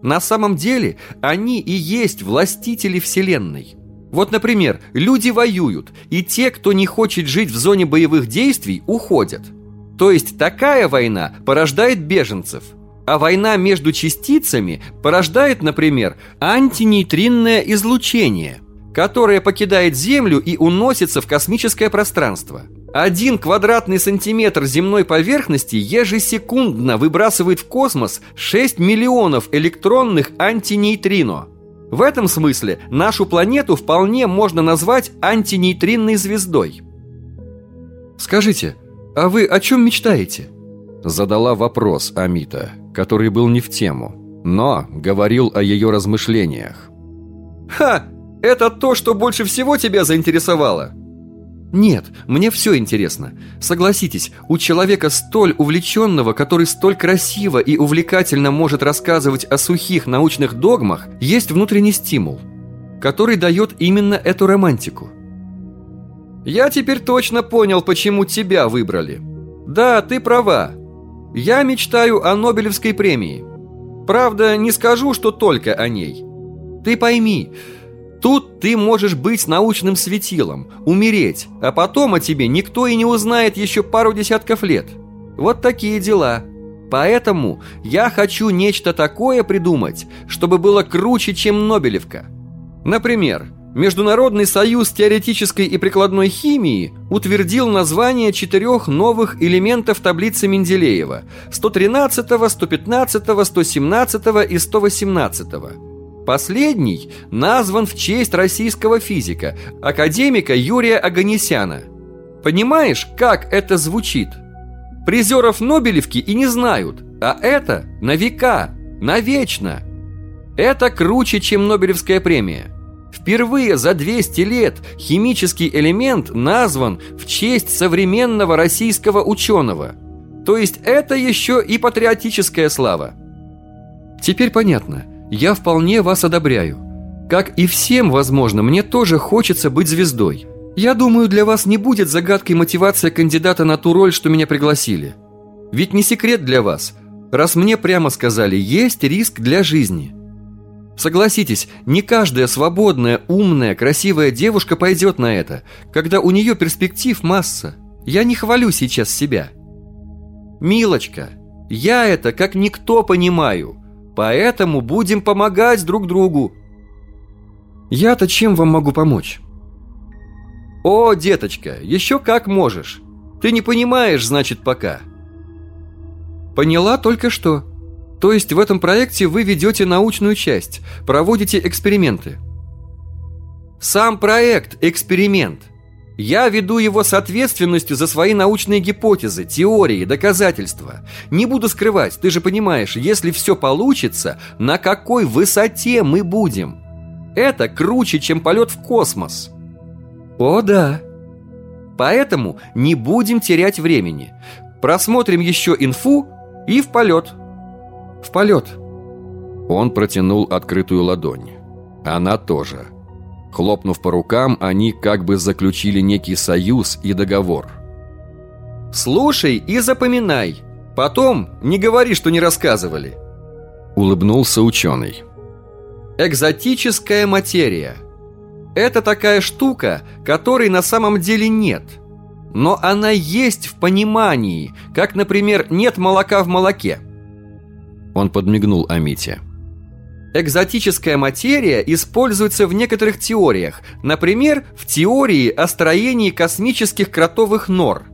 На самом деле, они и есть властители Вселенной. Вот, например, люди воюют, и те, кто не хочет жить в зоне боевых действий, уходят – то есть такая война порождает беженцев. А война между частицами порождает, например, антинейтринное излучение, которое покидает Землю и уносится в космическое пространство. Один квадратный сантиметр земной поверхности ежесекундно выбрасывает в космос 6 миллионов электронных антинейтрино. В этом смысле нашу планету вполне можно назвать антинейтринной звездой. Скажите, «А вы о чем мечтаете?» Задала вопрос Амита, который был не в тему, но говорил о ее размышлениях. «Ха! Это то, что больше всего тебя заинтересовало?» «Нет, мне все интересно. Согласитесь, у человека столь увлеченного, который столь красиво и увлекательно может рассказывать о сухих научных догмах, есть внутренний стимул, который дает именно эту романтику. Я теперь точно понял, почему тебя выбрали. Да, ты права. Я мечтаю о Нобелевской премии. Правда, не скажу, что только о ней. Ты пойми, тут ты можешь быть научным светилом, умереть, а потом о тебе никто и не узнает еще пару десятков лет. Вот такие дела. Поэтому я хочу нечто такое придумать, чтобы было круче, чем Нобелевка. Например, Международный союз теоретической и прикладной химии утвердил название четырех новых элементов таблицы Менделеева – 113, 115, 117 и 118. Последний назван в честь российского физика, академика Юрия Аганесяна. Понимаешь, как это звучит? Призеров Нобелевки и не знают, а это на века, навечно. Это круче, чем Нобелевская премия – Впервые за 200 лет химический элемент назван в честь современного российского ученого. То есть это еще и патриотическая слава. Теперь понятно. Я вполне вас одобряю. Как и всем, возможно, мне тоже хочется быть звездой. Я думаю, для вас не будет загадкой мотивация кандидата на ту роль, что меня пригласили. Ведь не секрет для вас, раз мне прямо сказали, есть риск для жизни – Согласитесь, не каждая свободная, умная, красивая девушка пойдет на это, когда у нее перспектив масса. Я не хвалю сейчас себя. Милочка, я это как никто понимаю, поэтому будем помогать друг другу. Я-то чем вам могу помочь? О, деточка, еще как можешь. Ты не понимаешь, значит, пока. Поняла только что. То есть в этом проекте вы ведете научную часть, проводите эксперименты. Сам проект – эксперимент. Я веду его с ответственностью за свои научные гипотезы, теории, доказательства. Не буду скрывать, ты же понимаешь, если все получится, на какой высоте мы будем. Это круче, чем полет в космос. О да. Поэтому не будем терять времени. Просмотрим еще инфу и в полет. В полет. Он протянул открытую ладонь. Она тоже. Хлопнув по рукам, они как бы заключили некий союз и договор. «Слушай и запоминай. Потом не говори, что не рассказывали». Улыбнулся ученый. Экзотическая материя. Это такая штука, которой на самом деле нет. Но она есть в понимании, как, например, нет молока в молоке. Он подмигнул Амите. Экзотическая материя используется в некоторых теориях, например, в теории о строении космических кротовых нор.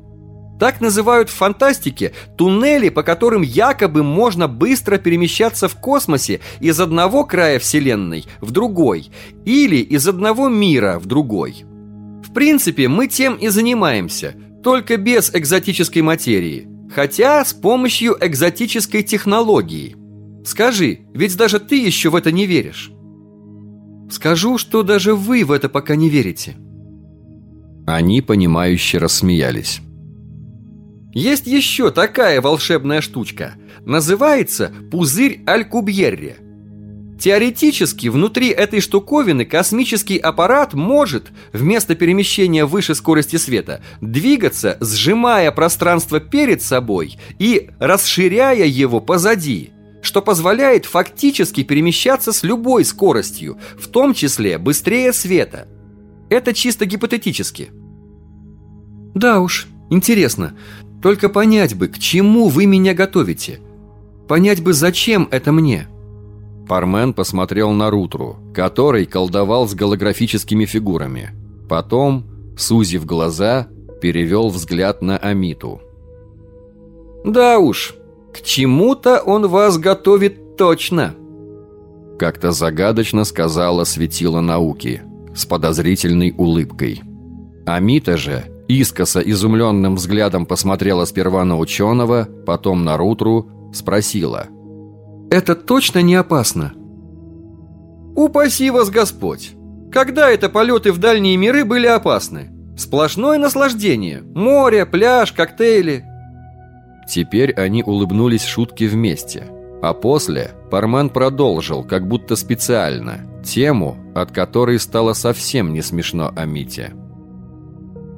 Так называют в фантастике туннели, по которым якобы можно быстро перемещаться в космосе из одного края Вселенной в другой или из одного мира в другой. В принципе, мы тем и занимаемся, только без экзотической материи, хотя с помощью экзотической технологии – Скажи, ведь даже ты еще в это не веришь. Скажу, что даже вы в это пока не верите. Они, понимающе рассмеялись. Есть еще такая волшебная штучка. Называется пузырь Алькубьерри. Теоретически, внутри этой штуковины космический аппарат может, вместо перемещения выше скорости света, двигаться, сжимая пространство перед собой и расширяя его позади – что позволяет фактически перемещаться с любой скоростью, в том числе быстрее света. Это чисто гипотетически. Да уж, интересно. Только понять бы, к чему вы меня готовите. Понять бы, зачем это мне. Пармен посмотрел на Рутру, который колдовал с голографическими фигурами. Потом, сузив глаза, перевел взгляд на Амиту. «Да уж, к чему-то он вас готовит точно. Как-то загадочно сказала светило науки с подозрительной улыбкой. Амита же искоса изумленным взглядом посмотрела сперва на ученого, потом на Рутру, спросила. «Это точно не опасно?» «Упаси вас Господь! Когда это полеты в дальние миры были опасны? Сплошное наслаждение. Море, пляж, коктейли. Теперь они улыбнулись шутки вместе. А после Парман продолжил, как будто специально, тему, от которой стало совсем не смешно Амите.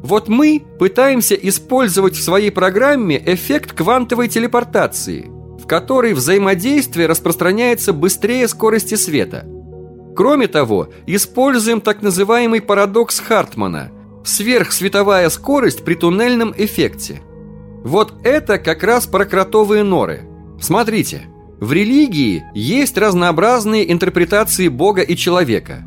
Вот мы пытаемся использовать в своей программе эффект квантовой телепортации, в которой взаимодействие распространяется быстрее скорости света. Кроме того, используем так называемый парадокс Хартмана – сверхсветовая скорость при туннельном эффекте – вот это как раз про кротовые норы. Смотрите, в религии есть разнообразные интерпретации Бога и человека.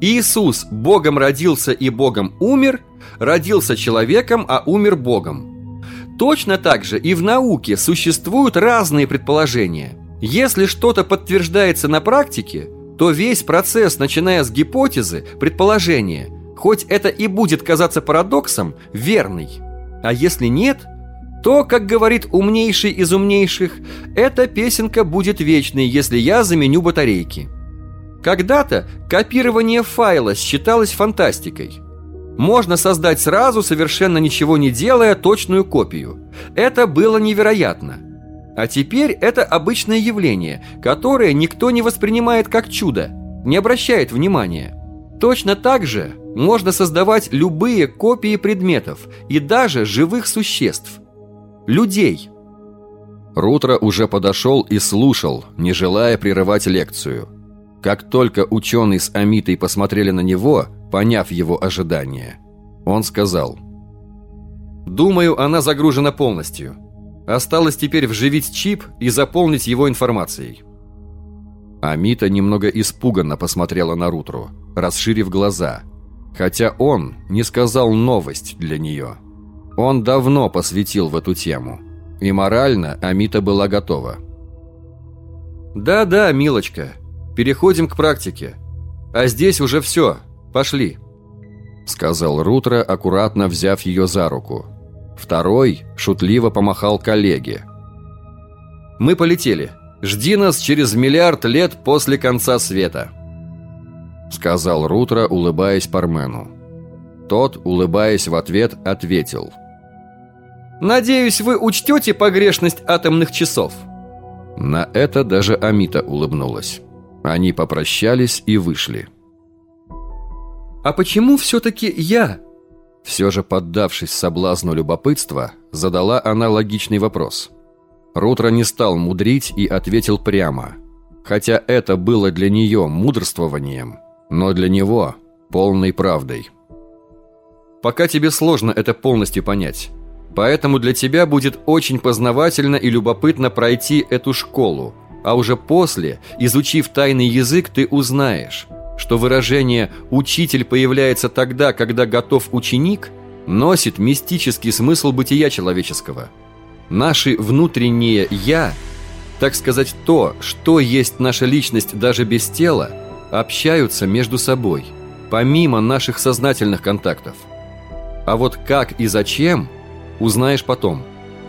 Иисус Богом родился и Богом умер, родился человеком, а умер Богом. Точно так же и в науке существуют разные предположения. Если что-то подтверждается на практике, то весь процесс, начиная с гипотезы, предположения, хоть это и будет казаться парадоксом, верный. А если нет – то, как говорит умнейший из умнейших, эта песенка будет вечной, если я заменю батарейки. Когда-то копирование файла считалось фантастикой. Можно создать сразу, совершенно ничего не делая, точную копию. Это было невероятно. А теперь это обычное явление, которое никто не воспринимает как чудо, не обращает внимания. Точно так же можно создавать любые копии предметов и даже живых существ – людей. Рутро уже подошел и слушал, не желая прерывать лекцию. Как только ученый с Амитой посмотрели на него, поняв его ожидания, он сказал «Думаю, она загружена полностью. Осталось теперь вживить чип и заполнить его информацией». Амита немного испуганно посмотрела на Рутру, расширив глаза, хотя он не сказал новость для нее. Он давно посвятил в эту тему. И морально Амита была готова. «Да-да, милочка, переходим к практике. А здесь уже все, пошли», — сказал Рутро, аккуратно взяв ее за руку. Второй шутливо помахал коллеге. «Мы полетели. Жди нас через миллиард лет после конца света», — сказал Рутро, улыбаясь Пармену. Тот, улыбаясь в ответ, ответил. «Надеюсь, вы учтете погрешность атомных часов?» На это даже Амита улыбнулась. Они попрощались и вышли. «А почему все-таки я?» Все же, поддавшись соблазну любопытства, задала она логичный вопрос. Рутро не стал мудрить и ответил прямо. Хотя это было для нее мудрствованием, но для него полной правдой. Пока тебе сложно это полностью понять. Поэтому для тебя будет очень познавательно и любопытно пройти эту школу, а уже после, изучив тайный язык, ты узнаешь, что выражение «учитель появляется тогда, когда готов ученик» носит мистический смысл бытия человеческого. Наши внутренние «я», так сказать, то, что есть наша личность даже без тела, общаются между собой, помимо наших сознательных контактов. А вот как и зачем, узнаешь потом.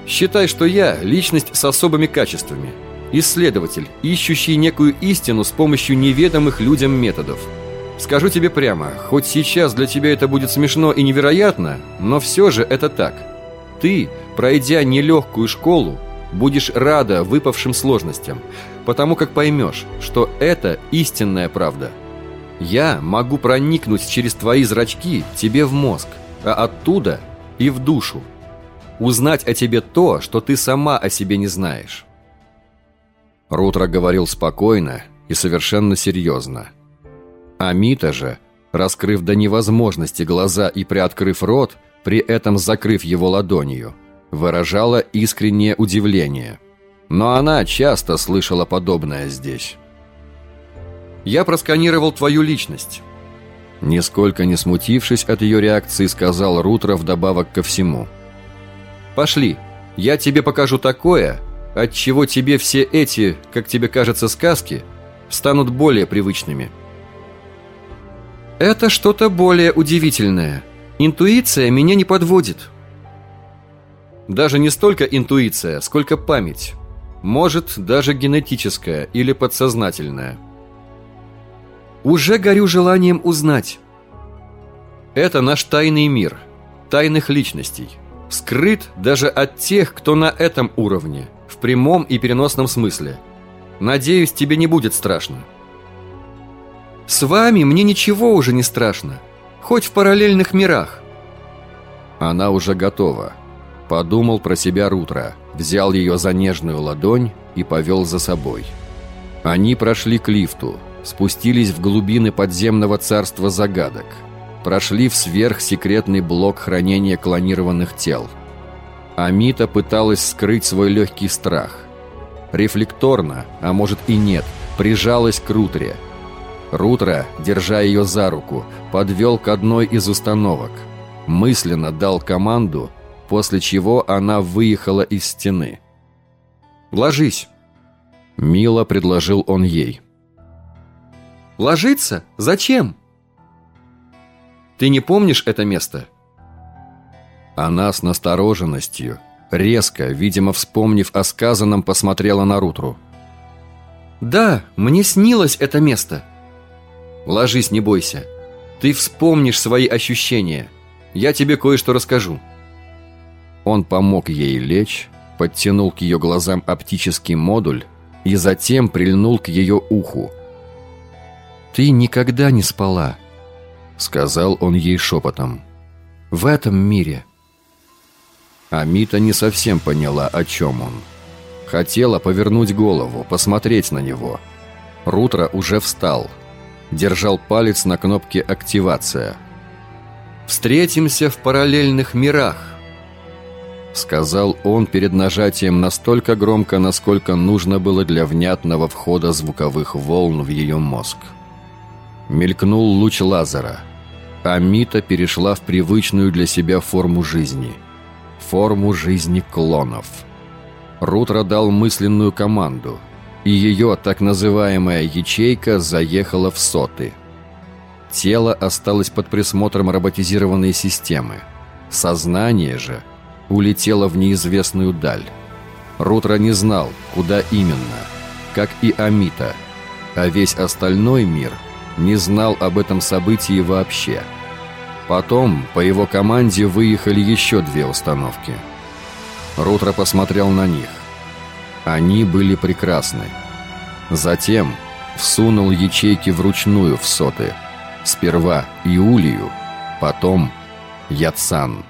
Считай, что я – личность с особыми качествами – Исследователь, ищущий некую истину с помощью неведомых людям методов. Скажу тебе прямо, хоть сейчас для тебя это будет смешно и невероятно, но все же это так. Ты, пройдя нелегкую школу, будешь рада выпавшим сложностям, потому как поймешь, что это истинная правда. Я могу проникнуть через твои зрачки тебе в мозг, а оттуда и в душу. Узнать о тебе то, что ты сама о себе не знаешь. Рутро говорил спокойно и совершенно серьезно. Амита же, раскрыв до невозможности глаза и приоткрыв рот, при этом закрыв его ладонью, выражала искреннее удивление. Но она часто слышала подобное здесь. «Я просканировал твою личность». Нисколько не смутившись от ее реакции, сказал Рутро вдобавок ко всему. «Пошли, я тебе покажу такое, отчего тебе все эти, как тебе кажется, сказки станут более привычными. Это что-то более удивительное. Интуиция меня не подводит. Даже не столько интуиция, сколько память. Может, даже генетическая или подсознательная. Уже горю желанием узнать. Это наш тайный мир, тайных личностей. Скрыт даже от тех, кто на этом уровне – в прямом и переносном смысле. Надеюсь, тебе не будет страшно. С вами мне ничего уже не страшно. Хоть в параллельных мирах. Она уже готова. Подумал про себя Рутро, взял ее за нежную ладонь и повел за собой. Они прошли к лифту, спустились в глубины подземного царства загадок, прошли в сверхсекретный блок хранения клонированных тел – Амита пыталась скрыть свой легкий страх. Рефлекторно, а может и нет, прижалась к Рутре. Рутра, держа ее за руку, подвел к одной из установок. Мысленно дал команду, после чего она выехала из стены. «Ложись!» Мило предложил он ей. «Ложиться? Зачем?» «Ты не помнишь это место?» Она с настороженностью, резко, видимо, вспомнив о сказанном, посмотрела на Рутру. «Да, мне снилось это место». «Ложись, не бойся. Ты вспомнишь свои ощущения. Я тебе кое-что расскажу». Он помог ей лечь, подтянул к ее глазам оптический модуль и затем прильнул к ее уху. «Ты никогда не спала», — сказал он ей шепотом. «В этом мире». Амита не совсем поняла, о чем он. Хотела повернуть голову, посмотреть на него. Рутро уже встал. Держал палец на кнопке «Активация». «Встретимся в параллельных мирах», сказал он перед нажатием настолько громко, насколько нужно было для внятного входа звуковых волн в ее мозг. Мелькнул луч лазера. Амита перешла в привычную для себя форму жизни – форму жизни клонов. Рутро дал мысленную команду, и ее так называемая ячейка заехала в соты. Тело осталось под присмотром роботизированной системы. Сознание же улетело в неизвестную даль. Рутро не знал, куда именно, как и Амита, а весь остальной мир не знал об этом событии вообще. Потом по его команде выехали еще две установки. Рутро посмотрел на них. Они были прекрасны. Затем всунул ячейки вручную в соты. Сперва Иулию, потом Яцан.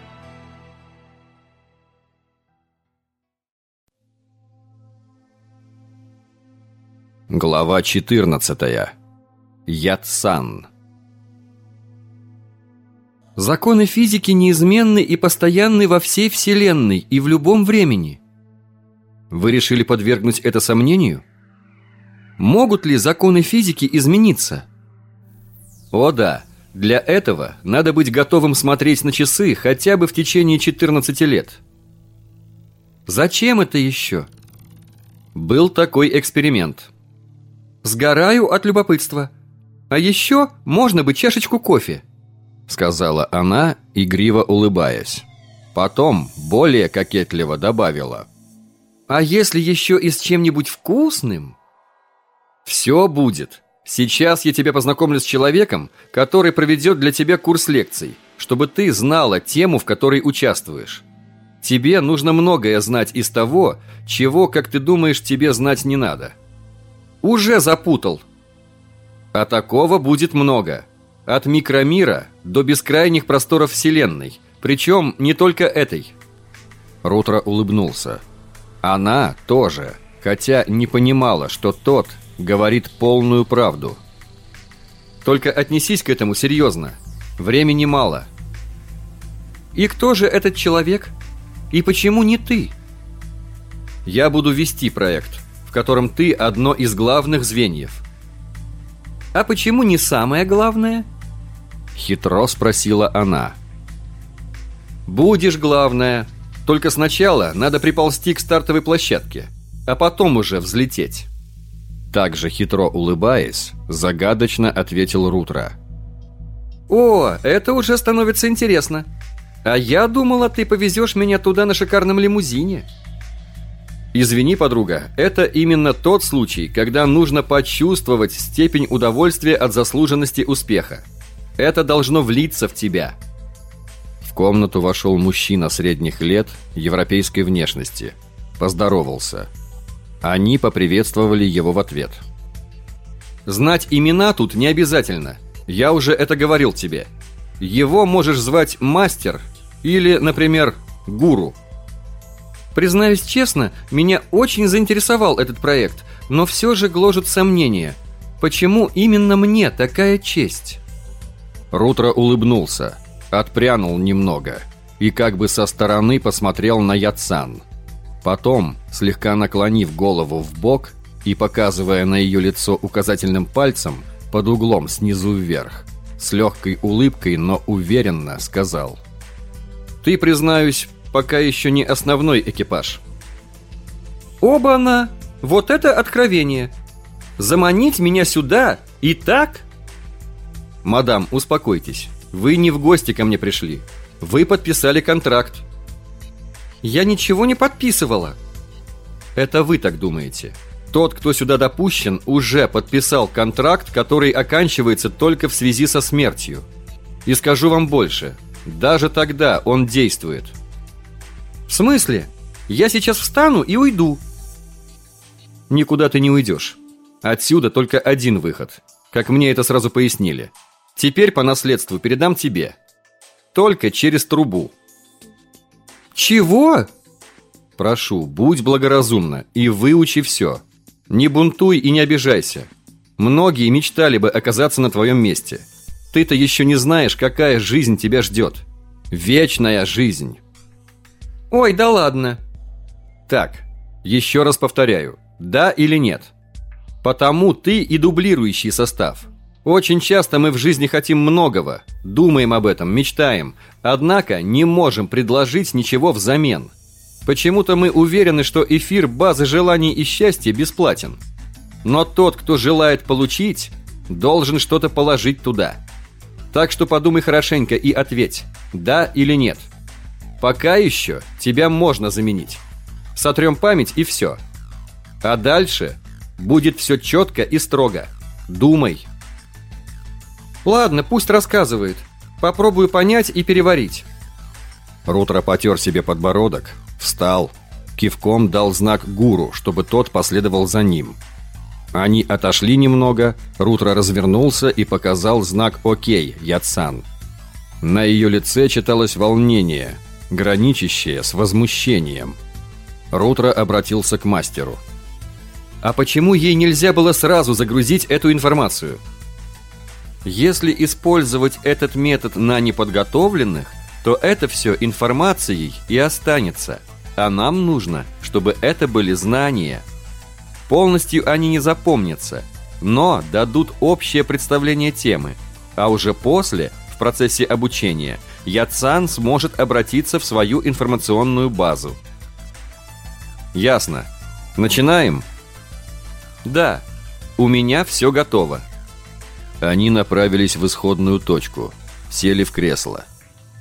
Глава 14. Яцан. Законы физики неизменны и постоянны во всей Вселенной и в любом времени. Вы решили подвергнуть это сомнению? Могут ли законы физики измениться? О да, для этого надо быть готовым смотреть на часы хотя бы в течение 14 лет. Зачем это еще? Был такой эксперимент – Сгораю от любопытства. А еще можно бы чашечку кофе», — сказала она, игриво улыбаясь. Потом более кокетливо добавила. «А если еще и с чем-нибудь вкусным?» «Все будет. Сейчас я тебя познакомлю с человеком, который проведет для тебя курс лекций, чтобы ты знала тему, в которой участвуешь. Тебе нужно многое знать из того, чего, как ты думаешь, тебе знать не надо». Уже запутал. А такого будет много. От микромира до бескрайних просторов Вселенной. Причем не только этой. Рутро улыбнулся. Она тоже, хотя не понимала, что тот говорит полную правду. Только отнесись к этому серьезно. Времени мало. И кто же этот человек? И почему не ты? Я буду вести проект котором ты одно из главных звеньев. А почему не самое главное? Хитро спросила она. Будешь главное. Только сначала надо приползти к стартовой площадке, а потом уже взлететь. Так же хитро улыбаясь, загадочно ответил Рутро. «О, это уже становится интересно. А я думала, ты повезешь меня туда на шикарном лимузине». Извини, подруга, это именно тот случай, когда нужно почувствовать степень удовольствия от заслуженности успеха. Это должно влиться в тебя. В комнату вошел мужчина средних лет, европейской внешности. Поздоровался. Они поприветствовали его в ответ. Знать имена тут не обязательно. Я уже это говорил тебе. Его можешь звать мастер или, например, гуру – Признаюсь честно, меня очень заинтересовал этот проект, но все же гложет сомнения. Почему именно мне такая честь? Рутро улыбнулся, отпрянул немного и как бы со стороны посмотрел на Яцан. Потом, слегка наклонив голову в бок и показывая на ее лицо указательным пальцем под углом снизу вверх, с легкой улыбкой, но уверенно сказал. «Ты, признаюсь, пока еще не основной экипаж. Оба-на! Вот это откровение! Заманить меня сюда и так? Мадам, успокойтесь. Вы не в гости ко мне пришли. Вы подписали контракт. Я ничего не подписывала. Это вы так думаете. Тот, кто сюда допущен, уже подписал контракт, который оканчивается только в связи со смертью. И скажу вам больше. Даже тогда он действует. В смысле? Я сейчас встану и уйду. Никуда ты не уйдешь. Отсюда только один выход. Как мне это сразу пояснили. Теперь по наследству передам тебе. Только через трубу. Чего? Прошу, будь благоразумна и выучи все. Не бунтуй и не обижайся. Многие мечтали бы оказаться на твоем месте. Ты-то еще не знаешь, какая жизнь тебя ждет. Вечная жизнь. Ой, да ладно. Так, еще раз повторяю. Да или нет? Потому ты и дублирующий состав. Очень часто мы в жизни хотим многого, думаем об этом, мечтаем, однако не можем предложить ничего взамен. Почему-то мы уверены, что эфир базы желаний и счастья бесплатен. Но тот, кто желает получить, должен что-то положить туда. Так что подумай хорошенько и ответь, да или нет – Пока еще тебя можно заменить. Сотрем память и все. А дальше будет все четко и строго. Думай. Ладно, пусть рассказывает. Попробую понять и переварить. Рутро потер себе подбородок, встал, кивком дал знак гуру, чтобы тот последовал за ним. Они отошли немного, Рутро развернулся и показал знак «Окей», Яцан. На ее лице читалось волнение, граничащее с возмущением. Рутро обратился к мастеру. А почему ей нельзя было сразу загрузить эту информацию? Если использовать этот метод на неподготовленных, то это все информацией и останется. А нам нужно, чтобы это были знания. Полностью они не запомнятся, но дадут общее представление темы. А уже после, в процессе обучения, Яцан сможет обратиться в свою информационную базу. Ясно. Начинаем? Да, у меня все готово. Они направились в исходную точку, сели в кресло.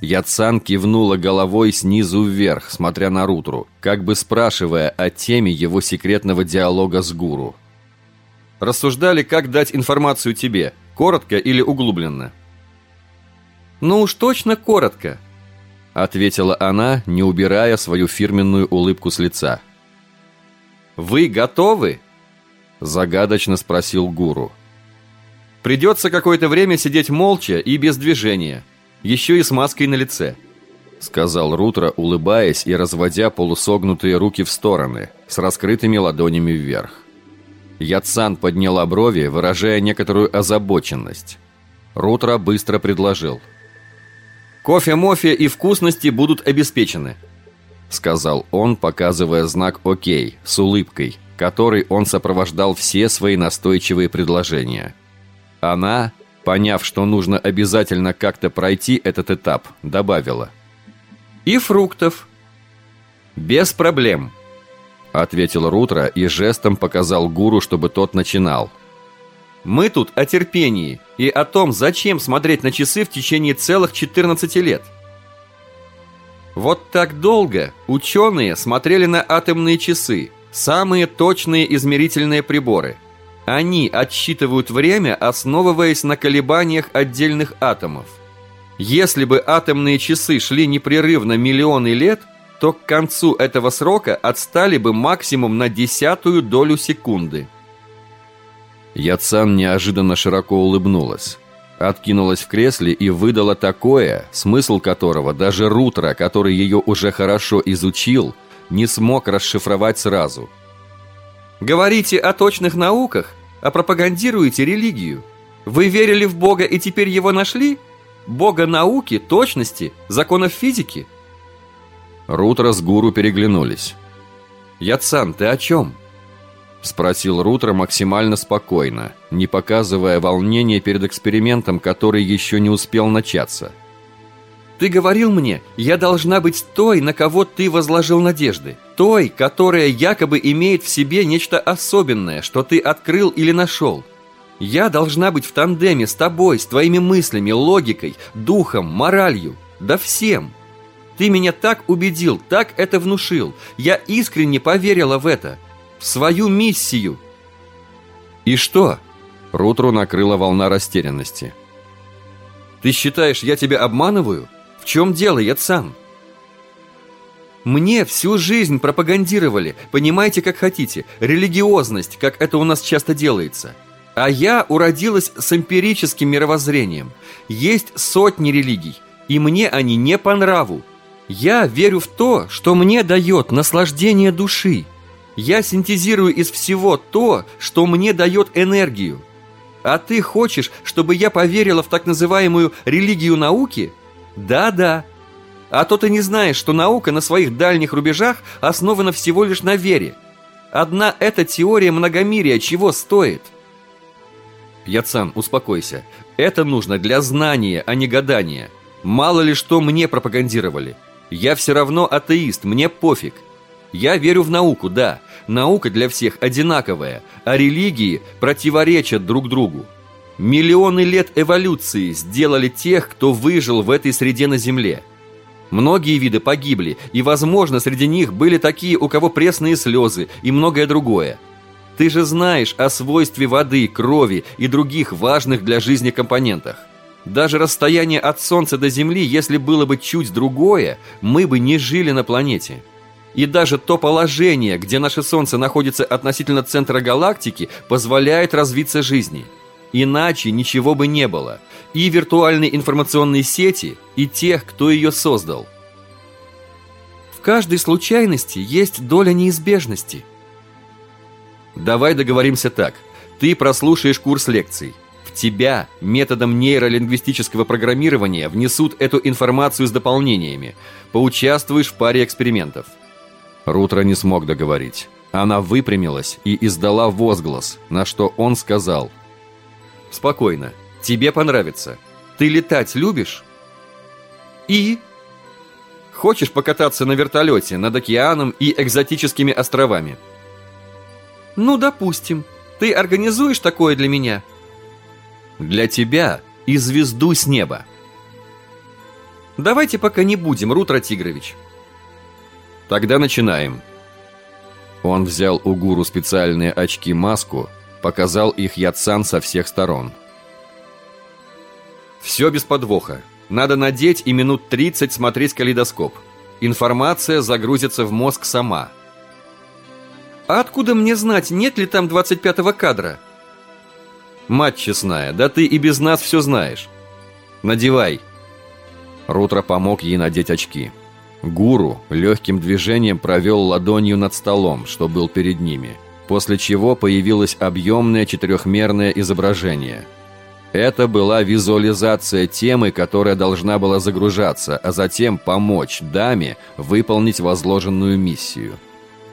Яцан кивнула головой снизу вверх, смотря на Рутру, как бы спрашивая о теме его секретного диалога с гуру. «Рассуждали, как дать информацию тебе, коротко или углубленно?» «Ну уж точно коротко», — ответила она, не убирая свою фирменную улыбку с лица. «Вы готовы?» — загадочно спросил гуру. Придется какое-то время сидеть молча и без движения, еще и с маской на лице», — сказал Рутро, улыбаясь и разводя полусогнутые руки в стороны, с раскрытыми ладонями вверх. Яцан подняла брови, выражая некоторую озабоченность. Рутро быстро предложил. «Кофе, мофе и вкусности будут обеспечены», — сказал он, показывая знак «Окей» с улыбкой, которой он сопровождал все свои настойчивые предложения. Она, поняв, что нужно обязательно как-то пройти этот этап, добавила. «И фруктов». «Без проблем», — ответил Рутро и жестом показал гуру, чтобы тот начинал. «Мы тут о терпении и о том, зачем смотреть на часы в течение целых 14 лет». Вот так долго ученые смотрели на атомные часы, самые точные измерительные приборы – они отсчитывают время, основываясь на колебаниях отдельных атомов. Если бы атомные часы шли непрерывно миллионы лет, то к концу этого срока отстали бы максимум на десятую долю секунды. Яцан неожиданно широко улыбнулась. Откинулась в кресле и выдала такое, смысл которого даже Рутро, который ее уже хорошо изучил, не смог расшифровать сразу – Говорите о точных науках, а пропагандируете религию. Вы верили в Бога и теперь его нашли? Бога науки, точности, законов физики? Рутро с гуру переглянулись. «Яцан, ты о чем?» Спросил Рутро максимально спокойно, не показывая волнения перед экспериментом, который еще не успел начаться. «Ты говорил мне, я должна быть той, на кого ты возложил надежды. Той, которая якобы имеет в себе нечто особенное, что ты открыл или нашел. Я должна быть в тандеме с тобой, с твоими мыслями, логикой, духом, моралью, да всем. Ты меня так убедил, так это внушил. Я искренне поверила в это, свою миссию. И что? Рутру накрыла волна растерянности. Ты считаешь, я тебя обманываю? В чем дело, Яцан? Мне всю жизнь пропагандировали, понимаете, как хотите, религиозность, как это у нас часто делается. А я уродилась с эмпирическим мировоззрением. Есть сотни религий, и мне они не по нраву. Я верю в то, что мне дает наслаждение души. Я синтезирую из всего то, что мне дает энергию. А ты хочешь, чтобы я поверила в так называемую религию науки? Да-да, а то ты не знаешь, что наука на своих дальних рубежах основана всего лишь на вере. Одна эта теория многомирия чего стоит? Яцан, успокойся. Это нужно для знания, а не гадания. Мало ли что мне пропагандировали. Я все равно атеист, мне пофиг. Я верю в науку, да. Наука для всех одинаковая, а религии противоречат друг другу. Миллионы лет эволюции сделали тех, кто выжил в этой среде на Земле – Многие виды погибли, и, возможно, среди них были такие, у кого пресные слезы и многое другое. Ты же знаешь о свойстве воды, крови и других важных для жизни компонентах. Даже расстояние от Солнца до Земли, если было бы чуть другое, мы бы не жили на планете. И даже то положение, где наше Солнце находится относительно центра галактики, позволяет развиться жизни. Иначе ничего бы не было. И виртуальной информационной сети, и тех, кто ее создал. В каждой случайности есть доля неизбежности. Давай договоримся так. Ты прослушаешь курс лекций – тебя методом нейролингвистического программирования внесут эту информацию с дополнениями. Поучаствуешь в паре экспериментов. Рутро не смог договорить. Она выпрямилась и издала возглас, на что он сказал. «Спокойно. Тебе понравится. Ты летать любишь?» «И?» «Хочешь покататься на вертолете над океаном и экзотическими островами?» «Ну, допустим. Ты организуешь такое для меня?» Для тебя и звезду с неба. Давайте пока не будем, Рутро Тигрович. Тогда начинаем. Он взял у гуру специальные очки-маску, показал их Яцан со всех сторон. Все без подвоха. Надо надеть и минут 30 смотреть калейдоскоп. Информация загрузится в мозг сама. А откуда мне знать, нет ли там 25-го кадра? Мать честная, да ты и без нас все знаешь. Надевай. Рутро помог ей надеть очки. Гуру легким движением провел ладонью над столом, что был перед ними, после чего появилось объемное четырехмерное изображение. Это была визуализация темы, которая должна была загружаться, а затем помочь даме выполнить возложенную миссию.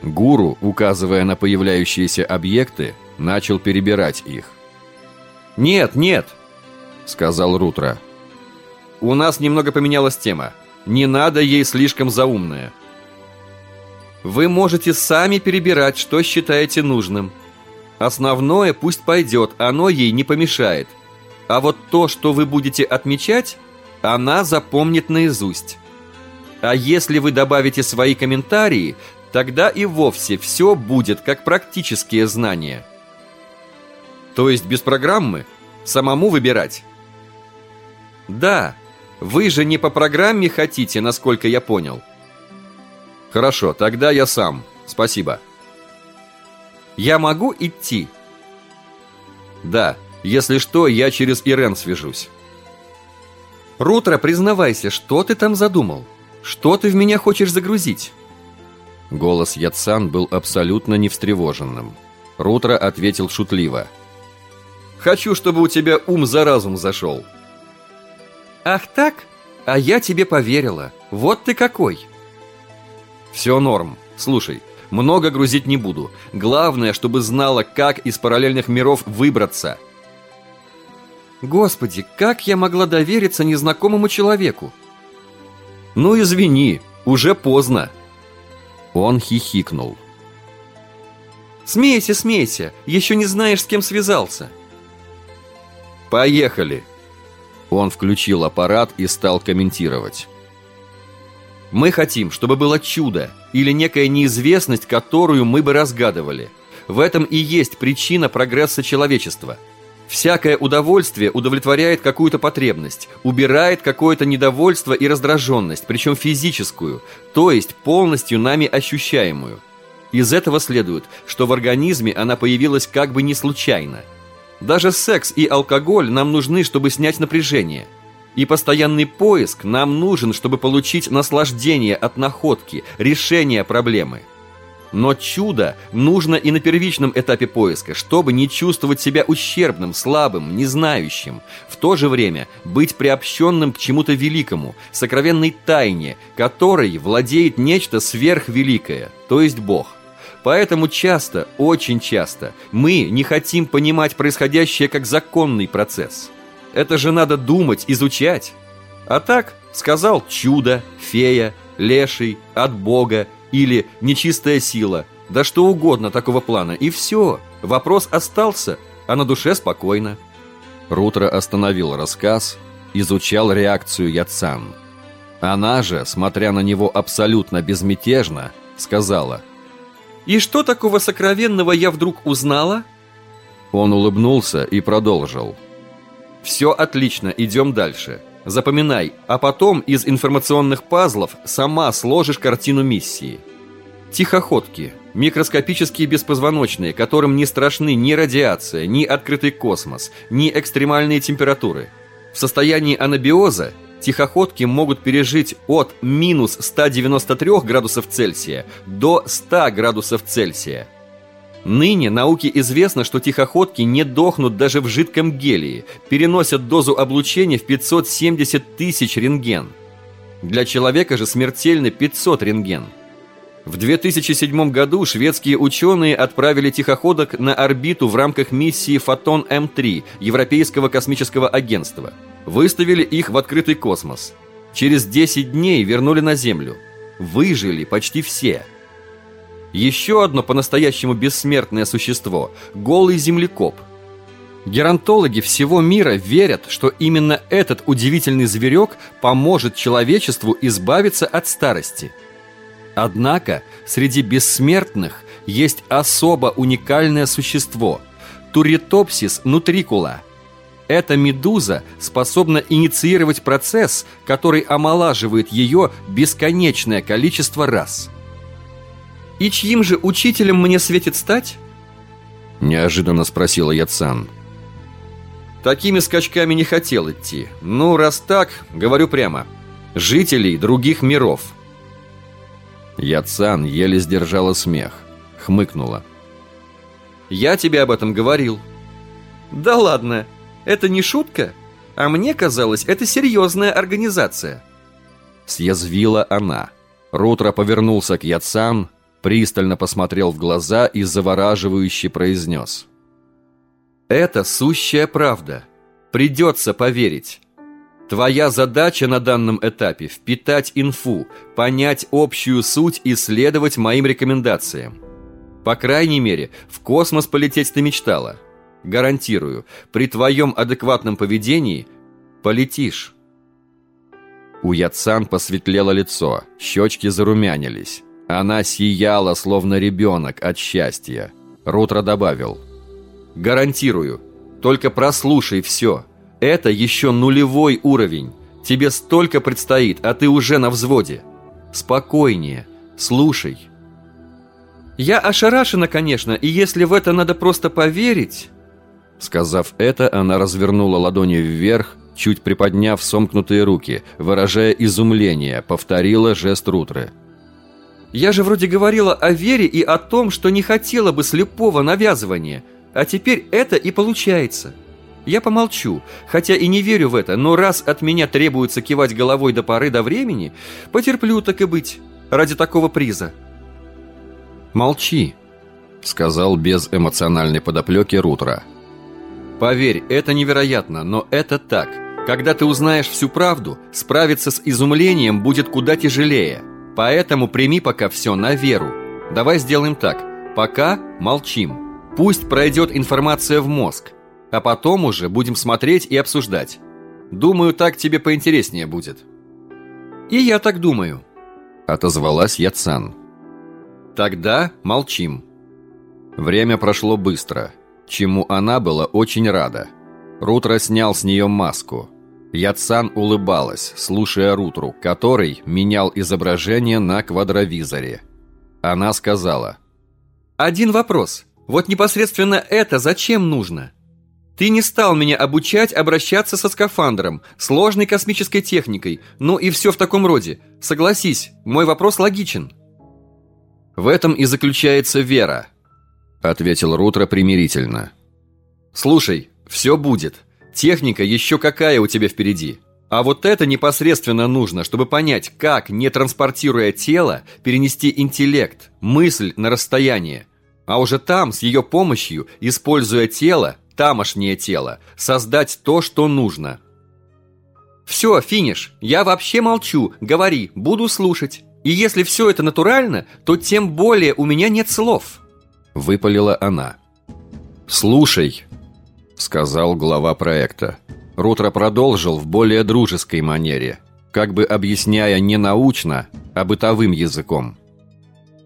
Гуру, указывая на появляющиеся объекты, начал перебирать их. «Нет, нет!» — сказал Рутро. «У нас немного поменялась тема. Не надо ей слишком заумная. Вы можете сами перебирать, что считаете нужным. Основное пусть пойдет, оно ей не помешает. А вот то, что вы будете отмечать, она запомнит наизусть. А если вы добавите свои комментарии, тогда и вовсе все будет как практические знания». То есть без программы? Самому выбирать? Да, вы же не по программе хотите, насколько я понял. Хорошо, тогда я сам. Спасибо. Я могу идти? Да, если что, я через Ирен свяжусь. Рутро, признавайся, что ты там задумал? Что ты в меня хочешь загрузить? Голос Яцан был абсолютно не встревоженным. Рутро ответил шутливо – Хочу, чтобы у тебя ум за разум зашел. Ах так? А я тебе поверила. Вот ты какой. Все норм. Слушай, много грузить не буду. Главное, чтобы знала, как из параллельных миров выбраться. Господи, как я могла довериться незнакомому человеку? Ну извини, уже поздно. Он хихикнул. Смейся, смейся, еще не знаешь, с кем связался. Поехали!» Он включил аппарат и стал комментировать. «Мы хотим, чтобы было чудо или некая неизвестность, которую мы бы разгадывали. В этом и есть причина прогресса человечества. Всякое удовольствие удовлетворяет какую-то потребность, убирает какое-то недовольство и раздраженность, причем физическую, то есть полностью нами ощущаемую. Из этого следует, что в организме она появилась как бы не случайно – даже секс и алкоголь нам нужны, чтобы снять напряжение. И постоянный поиск нам нужен, чтобы получить наслаждение от находки, решения проблемы. Но чудо нужно и на первичном этапе поиска, чтобы не чувствовать себя ущербным, слабым, незнающим. В то же время быть приобщенным к чему-то великому, сокровенной тайне, которой владеет нечто сверхвеликое, то есть Бог – Поэтому часто, очень часто, мы не хотим понимать происходящее как законный процесс. Это же надо думать, изучать. А так, сказал чудо, фея, леший, от Бога или нечистая сила, да что угодно такого плана, и все. Вопрос остался, а на душе спокойно. Рутро остановил рассказ, изучал реакцию Яцан. Она же, смотря на него абсолютно безмятежно, сказала – и что такого сокровенного я вдруг узнала? Он улыбнулся и продолжил. Все отлично, идем дальше. Запоминай, а потом из информационных пазлов сама сложишь картину миссии. Тихоходки, микроскопические беспозвоночные, которым не страшны ни радиация, ни открытый космос, ни экстремальные температуры. В состоянии анабиоза тихоходки могут пережить от минус 193 градусов Цельсия до 100 градусов Цельсия. Ныне науке известно, что тихоходки не дохнут даже в жидком гелии, переносят дозу облучения в 570 тысяч рентген. Для человека же смертельно 500 рентген. В 2007 году шведские ученые отправили тихоходок на орбиту в рамках миссии «Фотон-М3» Европейского космического агентства. Выставили их в открытый космос. Через 10 дней вернули на Землю. Выжили почти все – еще одно по-настоящему бессмертное существо – голый землекоп. Геронтологи всего мира верят, что именно этот удивительный зверек поможет человечеству избавиться от старости. Однако среди бессмертных есть особо уникальное существо – Туритопсис нутрикула – эта медуза способна инициировать процесс, который омолаживает ее бесконечное количество раз – «И чьим же учителем мне светит стать?» Неожиданно спросила Яцан. Такими скачками не хотел идти. Ну, раз так, говорю прямо. Жителей других миров. Яцан еле сдержала смех. Хмыкнула. Я тебе об этом говорил. Да ладно, это не шутка? А мне казалось, это серьезная организация. Съязвила она. Рутро повернулся к Яцан, пристально посмотрел в глаза и завораживающе произнес. «Это сущая правда. Придется поверить. Твоя задача на данном этапе – впитать инфу, понять общую суть и следовать моим рекомендациям. По крайней мере, в космос полететь ты мечтала. Гарантирую, при твоем адекватном поведении полетишь». У Яцан посветлело лицо, щечки зарумянились. Она сияла, словно ребенок от счастья. Рутро добавил. «Гарантирую. Только прослушай все. Это еще нулевой уровень. Тебе столько предстоит, а ты уже на взводе. Спокойнее. Слушай». «Я ошарашена, конечно, и если в это надо просто поверить...» Сказав это, она развернула ладони вверх, чуть приподняв сомкнутые руки, выражая изумление, повторила жест Рутры – я же вроде говорила о вере и о том, что не хотела бы слепого навязывания, а теперь это и получается. Я помолчу, хотя и не верю в это, но раз от меня требуется кивать головой до поры до времени, потерплю так и быть, ради такого приза. «Молчи», — сказал без эмоциональной подоплеки Рутро. «Поверь, это невероятно, но это так. Когда ты узнаешь всю правду, справиться с изумлением будет куда тяжелее». Поэтому прими пока все на веру. Давай сделаем так. Пока молчим. Пусть пройдет информация в мозг. А потом уже будем смотреть и обсуждать. Думаю, так тебе поинтереснее будет. И я так думаю. Отозвалась Яцан. Тогда молчим. Время прошло быстро, чему она была очень рада. Рутро снял с нее маску – Яцан улыбалась, слушая Рутру, который менял изображение на квадровизоре. Она сказала. «Один вопрос. Вот непосредственно это зачем нужно? Ты не стал меня обучать обращаться со скафандром, сложной космической техникой, ну и все в таком роде. Согласись, мой вопрос логичен». «В этом и заключается вера», — ответил Рутро примирительно. «Слушай, все будет. Техника еще какая у тебя впереди. А вот это непосредственно нужно, чтобы понять, как, не транспортируя тело, перенести интеллект, мысль на расстояние. А уже там, с ее помощью, используя тело, тамошнее тело, создать то, что нужно. Все, финиш. Я вообще молчу. Говори, буду слушать. И если все это натурально, то тем более у меня нет слов. Выпалила она. Слушай, сказал глава проекта. Рутро продолжил в более дружеской манере, как бы объясняя не научно, а бытовым языком.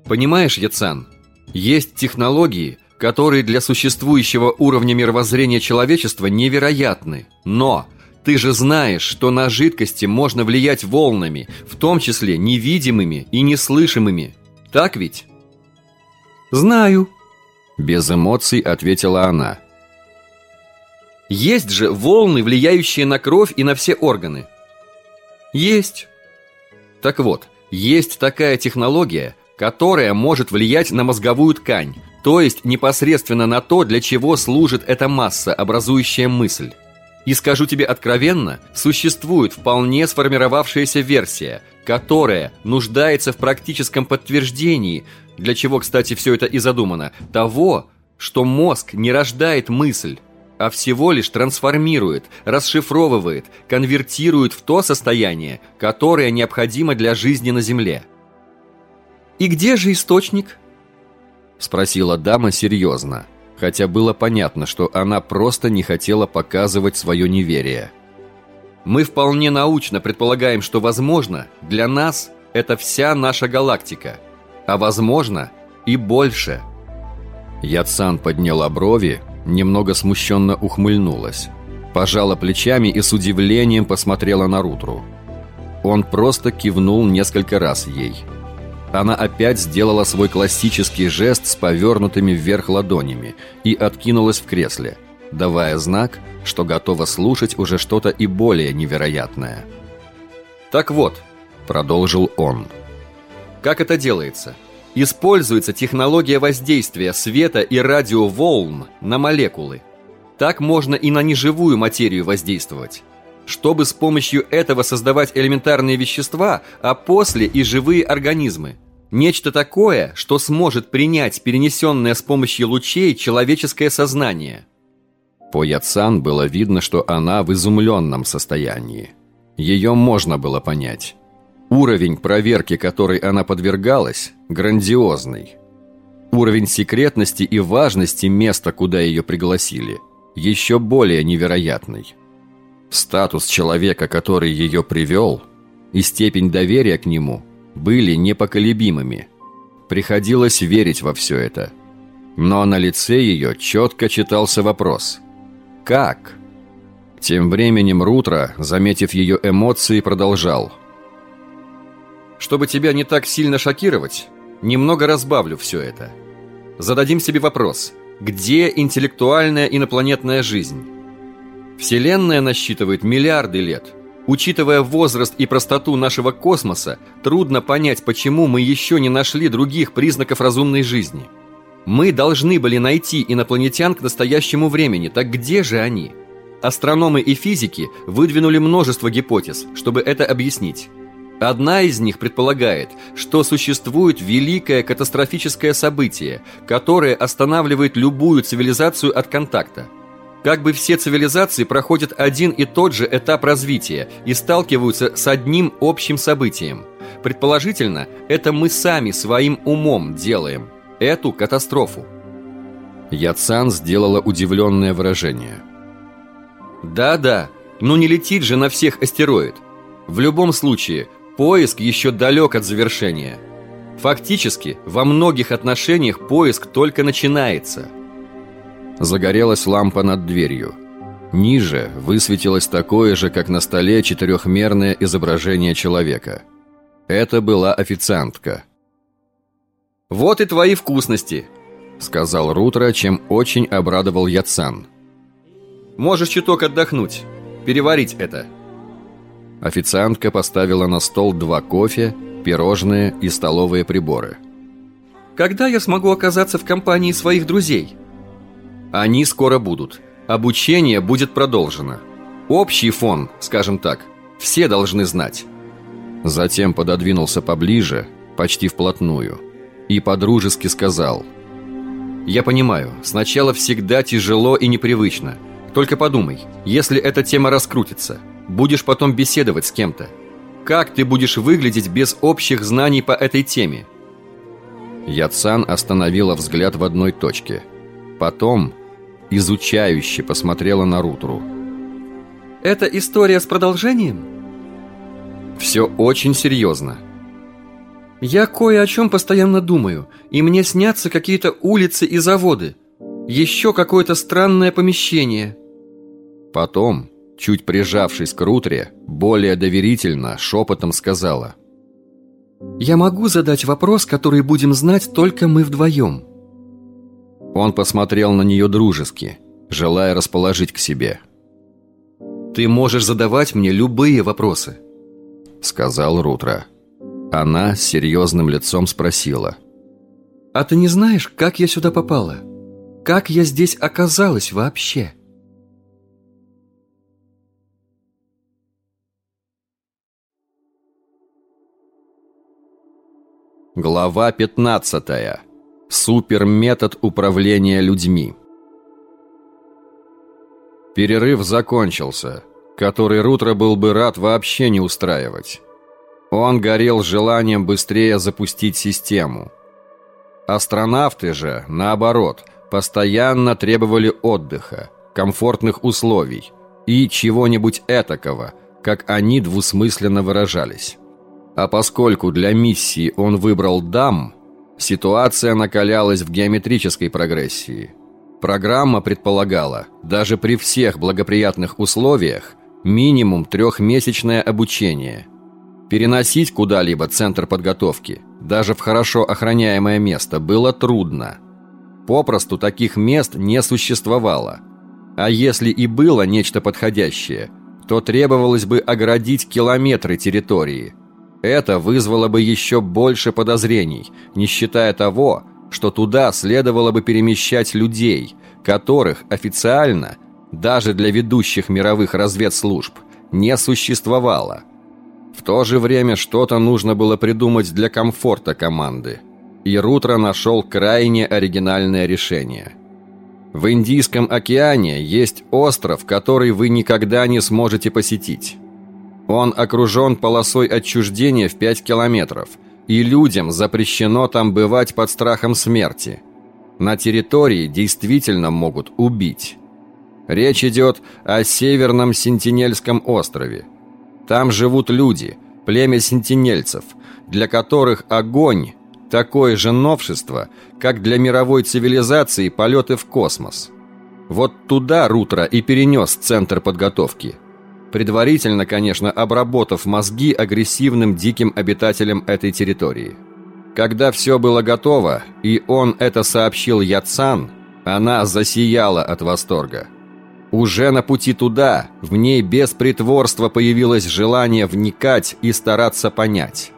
Понимаешь, Яцан, есть технологии, которые для существующего уровня мировоззрения человечества невероятны. Но ты же знаешь, что на жидкости можно влиять волнами, в том числе невидимыми и неслышимыми. Так ведь? Знаю. Без эмоций ответила она. Есть же волны, влияющие на кровь и на все органы. Есть. Так вот, есть такая технология, которая может влиять на мозговую ткань, то есть непосредственно на то, для чего служит эта масса, образующая мысль. И скажу тебе откровенно, существует вполне сформировавшаяся версия, которая нуждается в практическом подтверждении, для чего, кстати, все это и задумано, того, что мозг не рождает мысль, а всего лишь трансформирует, расшифровывает, конвертирует в то состояние, которое необходимо для жизни на Земле. «И где же источник?» Спросила дама серьезно, хотя было понятно, что она просто не хотела показывать свое неверие. «Мы вполне научно предполагаем, что, возможно, для нас это вся наша галактика, а возможно и больше». Яцан подняла брови, немного смущенно ухмыльнулась, пожала плечами и с удивлением посмотрела на Рутру. Он просто кивнул несколько раз ей. Она опять сделала свой классический жест с повернутыми вверх ладонями и откинулась в кресле, давая знак, что готова слушать уже что-то и более невероятное. «Так вот», — продолжил он, — «как это делается?» Используется технология воздействия света и радиоволн на молекулы. Так можно и на неживую материю воздействовать. Чтобы с помощью этого создавать элементарные вещества, а после и живые организмы. Нечто такое, что сможет принять перенесенное с помощью лучей человеческое сознание. По Яцан было видно, что она в изумленном состоянии. Ее можно было понять. Уровень проверки, которой она подвергалась, грандиозный. Уровень секретности и важности места, куда ее пригласили, еще более невероятный. Статус человека, который ее привел, и степень доверия к нему были непоколебимыми. Приходилось верить во все это. Но на лице ее четко читался вопрос «Как?». Тем временем Рутро, заметив ее эмоции, продолжал – чтобы тебя не так сильно шокировать, немного разбавлю все это. Зададим себе вопрос, где интеллектуальная инопланетная жизнь? Вселенная насчитывает миллиарды лет. Учитывая возраст и простоту нашего космоса, трудно понять, почему мы еще не нашли других признаков разумной жизни. Мы должны были найти инопланетян к настоящему времени, так где же они? Астрономы и физики выдвинули множество гипотез, чтобы это объяснить. Одна из них предполагает, что существует великое катастрофическое событие, которое останавливает любую цивилизацию от контакта. Как бы все цивилизации проходят один и тот же этап развития и сталкиваются с одним общим событием. Предположительно, это мы сами своим умом делаем. Эту катастрофу. Яцан сделала удивленное выражение. Да-да, но не летит же на всех астероид. В любом случае, Поиск еще далек от завершения. Фактически, во многих отношениях поиск только начинается. Загорелась лампа над дверью. Ниже высветилось такое же, как на столе, четырехмерное изображение человека. Это была официантка. «Вот и твои вкусности», — сказал Рутро, чем очень обрадовал Яцан. «Можешь чуток отдохнуть, переварить это». Официантка поставила на стол два кофе, пирожные и столовые приборы. «Когда я смогу оказаться в компании своих друзей?» «Они скоро будут. Обучение будет продолжено. Общий фон, скажем так, все должны знать». Затем пододвинулся поближе, почти вплотную, и подружески сказал «Я понимаю, сначала всегда тяжело и непривычно. Только подумай, если эта тема раскрутится – будешь потом беседовать с кем-то. Как ты будешь выглядеть без общих знаний по этой теме? Яцан остановила взгляд в одной точке. Потом изучающе посмотрела на Рутру. Это история с продолжением? Все очень серьезно. Я кое о чем постоянно думаю, и мне снятся какие-то улицы и заводы. Еще какое-то странное помещение. Потом, чуть прижавшись к Рутре, более доверительно, шепотом сказала. «Я могу задать вопрос, который будем знать только мы вдвоем?» Он посмотрел на нее дружески, желая расположить к себе. «Ты можешь задавать мне любые вопросы», — сказал Рутра. Она с серьезным лицом спросила. «А ты не знаешь, как я сюда попала? Как я здесь оказалась вообще?» Глава 15. Суперметод управления людьми. Перерыв закончился, который Рутро был бы рад вообще не устраивать. Он горел желанием быстрее запустить систему. Астронавты же, наоборот, постоянно требовали отдыха, комфортных условий и чего-нибудь этакого, как они двусмысленно выражались. А поскольку для миссии он выбрал дам, ситуация накалялась в геометрической прогрессии. Программа предполагала, даже при всех благоприятных условиях, минимум трехмесячное обучение. Переносить куда-либо центр подготовки, даже в хорошо охраняемое место, было трудно. Попросту таких мест не существовало. А если и было нечто подходящее, то требовалось бы оградить километры территории – это вызвало бы еще больше подозрений, не считая того, что туда следовало бы перемещать людей, которых официально, даже для ведущих мировых разведслужб, не существовало. В то же время что-то нужно было придумать для комфорта команды. И Рутро нашел крайне оригинальное решение. В Индийском океане есть остров, который вы никогда не сможете посетить. Он окружен полосой отчуждения в 5 километров, и людям запрещено там бывать под страхом смерти. На территории действительно могут убить. Речь идет о Северном Сентинельском острове. Там живут люди, племя сентинельцев, для которых огонь – такое же новшество, как для мировой цивилизации полеты в космос. Вот туда Рутро и перенес центр подготовки – предварительно, конечно, обработав мозги агрессивным диким обитателям этой территории. Когда все было готово, и он это сообщил Яцан, она засияла от восторга. Уже на пути туда, в ней без притворства появилось желание вникать и стараться понять.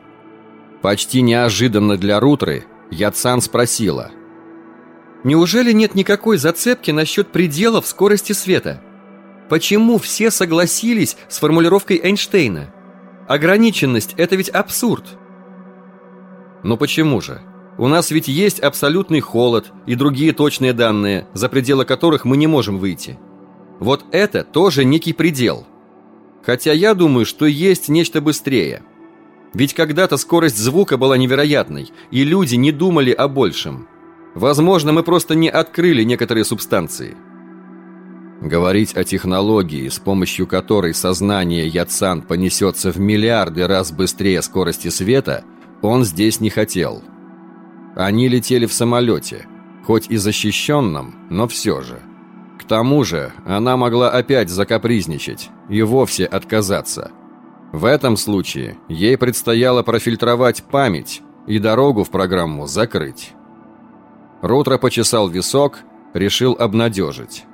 Почти неожиданно для Рутры Яцан спросила. «Неужели нет никакой зацепки насчет пределов скорости света?» Почему все согласились с формулировкой Эйнштейна? Ограниченность – это ведь абсурд. Но почему же? У нас ведь есть абсолютный холод и другие точные данные, за пределы которых мы не можем выйти. Вот это тоже некий предел. Хотя я думаю, что есть нечто быстрее. Ведь когда-то скорость звука была невероятной, и люди не думали о большем. Возможно, мы просто не открыли некоторые субстанции – Говорить о технологии, с помощью которой сознание Яцан понесется в миллиарды раз быстрее скорости света, он здесь не хотел. Они летели в самолете, хоть и защищенном, но все же. Тому же она могла опять закапризничать и вовсе отказаться. В этом случае ей предстояло профильтровать память и дорогу в программу закрыть. Рутро почесал висок, решил обнадежить.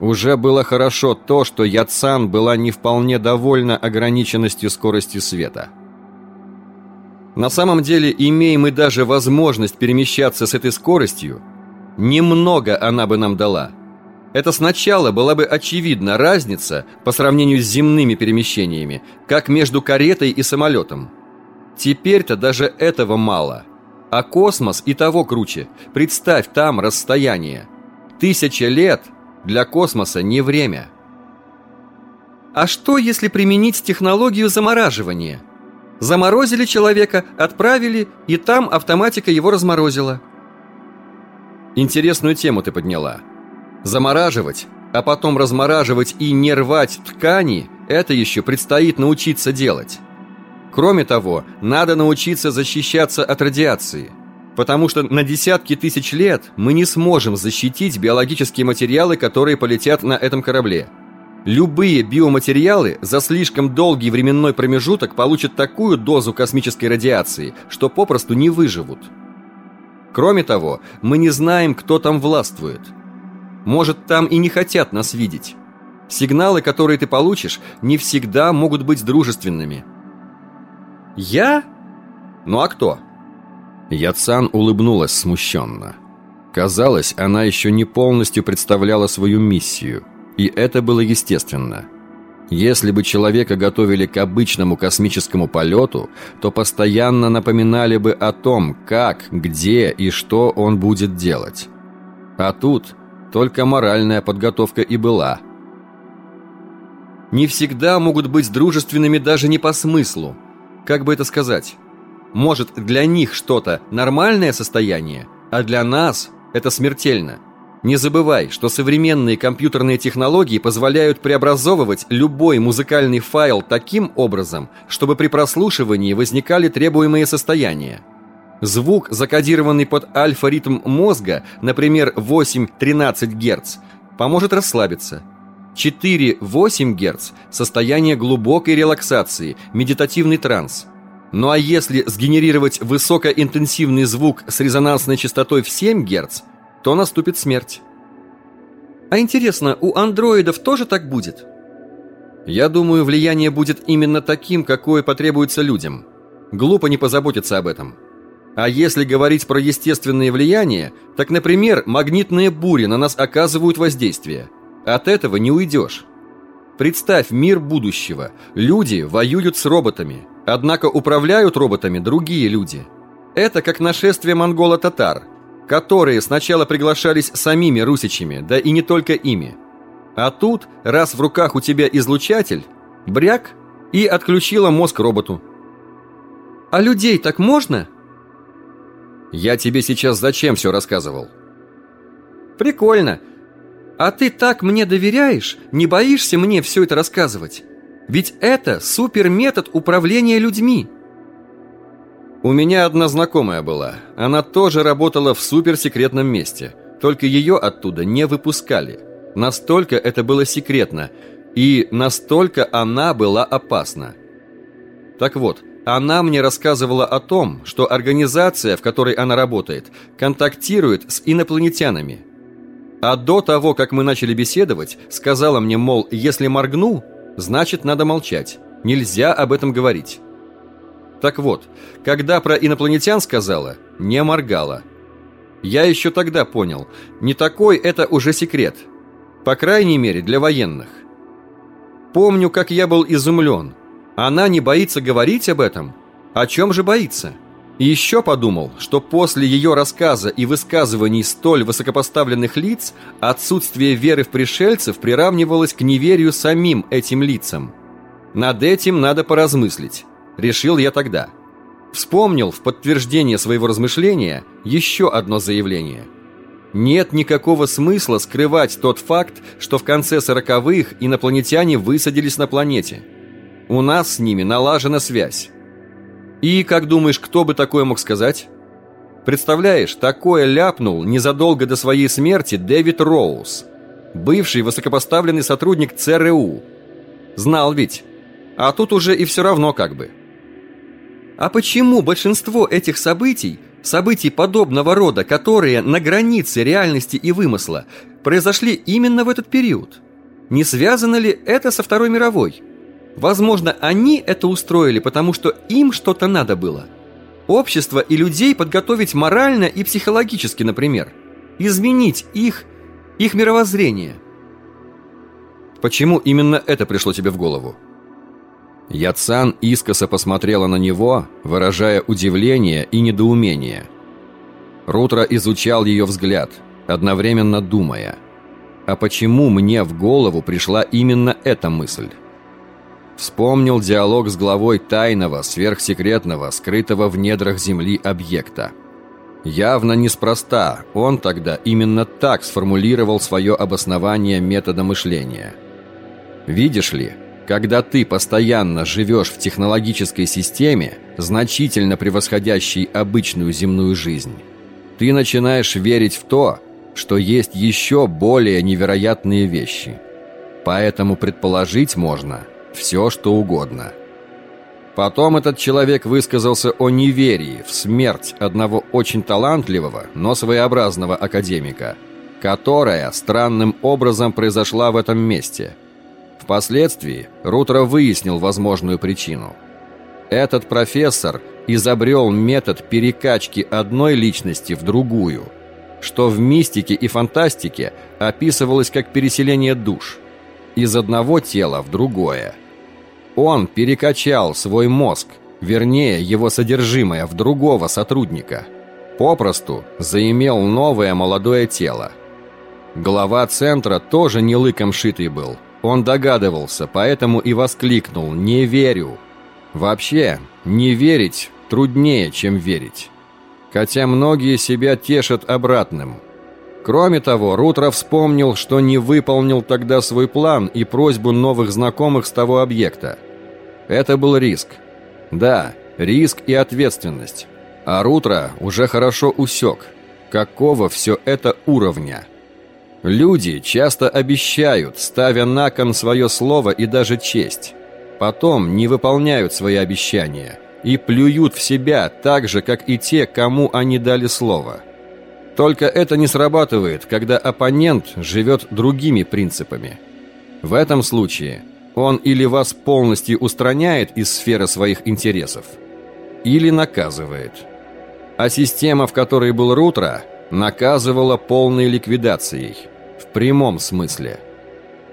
Уже было хорошо то, что Яцан была не вполне довольна ограниченностью скорости света. На самом деле, имея мы даже возможность перемещаться с этой скоростью, немного она бы нам дала. Это сначала была бы очевидна разница по сравнению с земными перемещениями, как между каретой и самолетом. Теперь-то даже этого мало. А космос и того круче. Представь там расстояние. Тысяча лет – для космоса не время. А что, если применить технологию замораживания? Заморозили человека, отправили, и там автоматика его разморозила. Интересную тему ты подняла. Замораживать, а потом размораживать и не рвать ткани – это еще предстоит научиться делать. Кроме того, надо научиться защищаться от радиации. Потому что на десятки тысяч лет мы не сможем защитить биологические материалы, которые полетят на этом корабле. Любые биоматериалы за слишком долгий временной промежуток получат такую дозу космической радиации, что попросту не выживут. Кроме того, мы не знаем, кто там властвует. Может, там и не хотят нас видеть. Сигналы, которые ты получишь, не всегда могут быть дружественными. Я? Ну а кто? Яцан улыбнулась смущенно. Казалось, она еще не полностью представляла свою миссию, и это было естественно. Если бы человека готовили к обычному космическому полету, то постоянно напоминали бы о том, как, где и что он будет делать. А тут только моральная подготовка и была. Не всегда могут быть дружественными даже не по смыслу. Как бы это сказать? Может, для них что-то нормальное состояние, а для нас это смертельно. Не забывай, что современные компьютерные технологии позволяют преобразовывать любой музыкальный файл таким образом, чтобы при прослушивании возникали требуемые состояния. Звук, закодированный под альфа-ритм мозга, например, 8-13 Гц, поможет расслабиться. 4-8 Гц – состояние глубокой релаксации, медитативный транс – ну а если сгенерировать высокоинтенсивный звук с резонансной частотой в 7 Гц, то наступит смерть. А интересно, у андроидов тоже так будет? Я думаю, влияние будет именно таким, какое потребуется людям. Глупо не позаботиться об этом. А если говорить про естественные влияния, так, например, магнитные бури на нас оказывают воздействие. От этого не уйдешь. Представь мир будущего. Люди воюют с роботами – Однако управляют роботами другие люди. Это как нашествие монголо-татар, которые сначала приглашались самими русичами, да и не только ими. А тут, раз в руках у тебя излучатель, бряк, и отключила мозг роботу. А людей так можно? Я тебе сейчас зачем все рассказывал? Прикольно. А ты так мне доверяешь? Не боишься мне все это рассказывать? Ведь это суперметод управления людьми. У меня одна знакомая была. Она тоже работала в суперсекретном месте. Только ее оттуда не выпускали. Настолько это было секретно. И настолько она была опасна. Так вот, она мне рассказывала о том, что организация, в которой она работает, контактирует с инопланетянами. А до того, как мы начали беседовать, сказала мне, мол, если моргну, Значит, надо молчать. Нельзя об этом говорить. Так вот, когда про инопланетян сказала, не моргала. Я еще тогда понял, не такой это уже секрет. По крайней мере, для военных. Помню, как я был изумлен. Она не боится говорить об этом? О чем же боится? И еще подумал, что после ее рассказа и высказываний столь высокопоставленных лиц отсутствие веры в пришельцев приравнивалось к неверию самим этим лицам. Над этим надо поразмыслить, решил я тогда. Вспомнил в подтверждение своего размышления еще одно заявление. Нет никакого смысла скрывать тот факт, что в конце сороковых инопланетяне высадились на планете. У нас с ними налажена связь. И, как думаешь, кто бы такое мог сказать? Представляешь, такое ляпнул незадолго до своей смерти Дэвид Роуз, бывший высокопоставленный сотрудник ЦРУ. Знал ведь. А тут уже и все равно как бы. А почему большинство этих событий, событий подобного рода, которые на границе реальности и вымысла, произошли именно в этот период? Не связано ли это со Второй мировой? Возможно, они это устроили, потому что им что-то надо было. Общество и людей подготовить морально и психологически, например. Изменить их, их мировоззрение. Почему именно это пришло тебе в голову? Яцан искоса посмотрела на него, выражая удивление и недоумение. Рутро изучал ее взгляд, одновременно думая. А почему мне в голову пришла именно эта мысль? Вспомнил диалог с главой тайного, сверхсекретного, скрытого в недрах Земли объекта. Явно неспроста он тогда именно так сформулировал свое обоснование метода мышления. Видишь ли, Когда ты постоянно живешь в технологической системе, значительно превосходящей обычную земную жизнь, ты начинаешь верить в то, что есть еще более невероятные вещи. Поэтому предположить можно все, что угодно. Потом этот человек высказался о неверии в смерть одного очень талантливого, но своеобразного академика, которая странным образом произошла в этом месте – Впоследствии Рутро выяснил возможную причину. Этот профессор изобрел метод перекачки одной личности в другую, что в мистике и фантастике описывалось как переселение душ из одного тела в другое. Он перекачал свой мозг, вернее его содержимое, в другого сотрудника. Попросту заимел новое молодое тело. Глава центра тоже не лыком шитый был – он догадывался, поэтому и воскликнул «Не верю!». Вообще, не верить труднее, чем верить. Хотя многие себя тешат обратным. Кроме того, Рутро вспомнил, что не выполнил тогда свой план и просьбу новых знакомых с того объекта. Это был риск. Да, риск и ответственность. А Рутро уже хорошо усек, какого все это уровня – Люди часто обещают, ставя на кон свое слово и даже честь. Потом не выполняют свои обещания и плюют в себя так же, как и те, кому они дали слово. Только это не срабатывает, когда оппонент живет другими принципами. В этом случае он или вас полностью устраняет из сферы своих интересов, или наказывает. А система, в которой был Рутро, наказывала полной ликвидацией – в прямом смысле.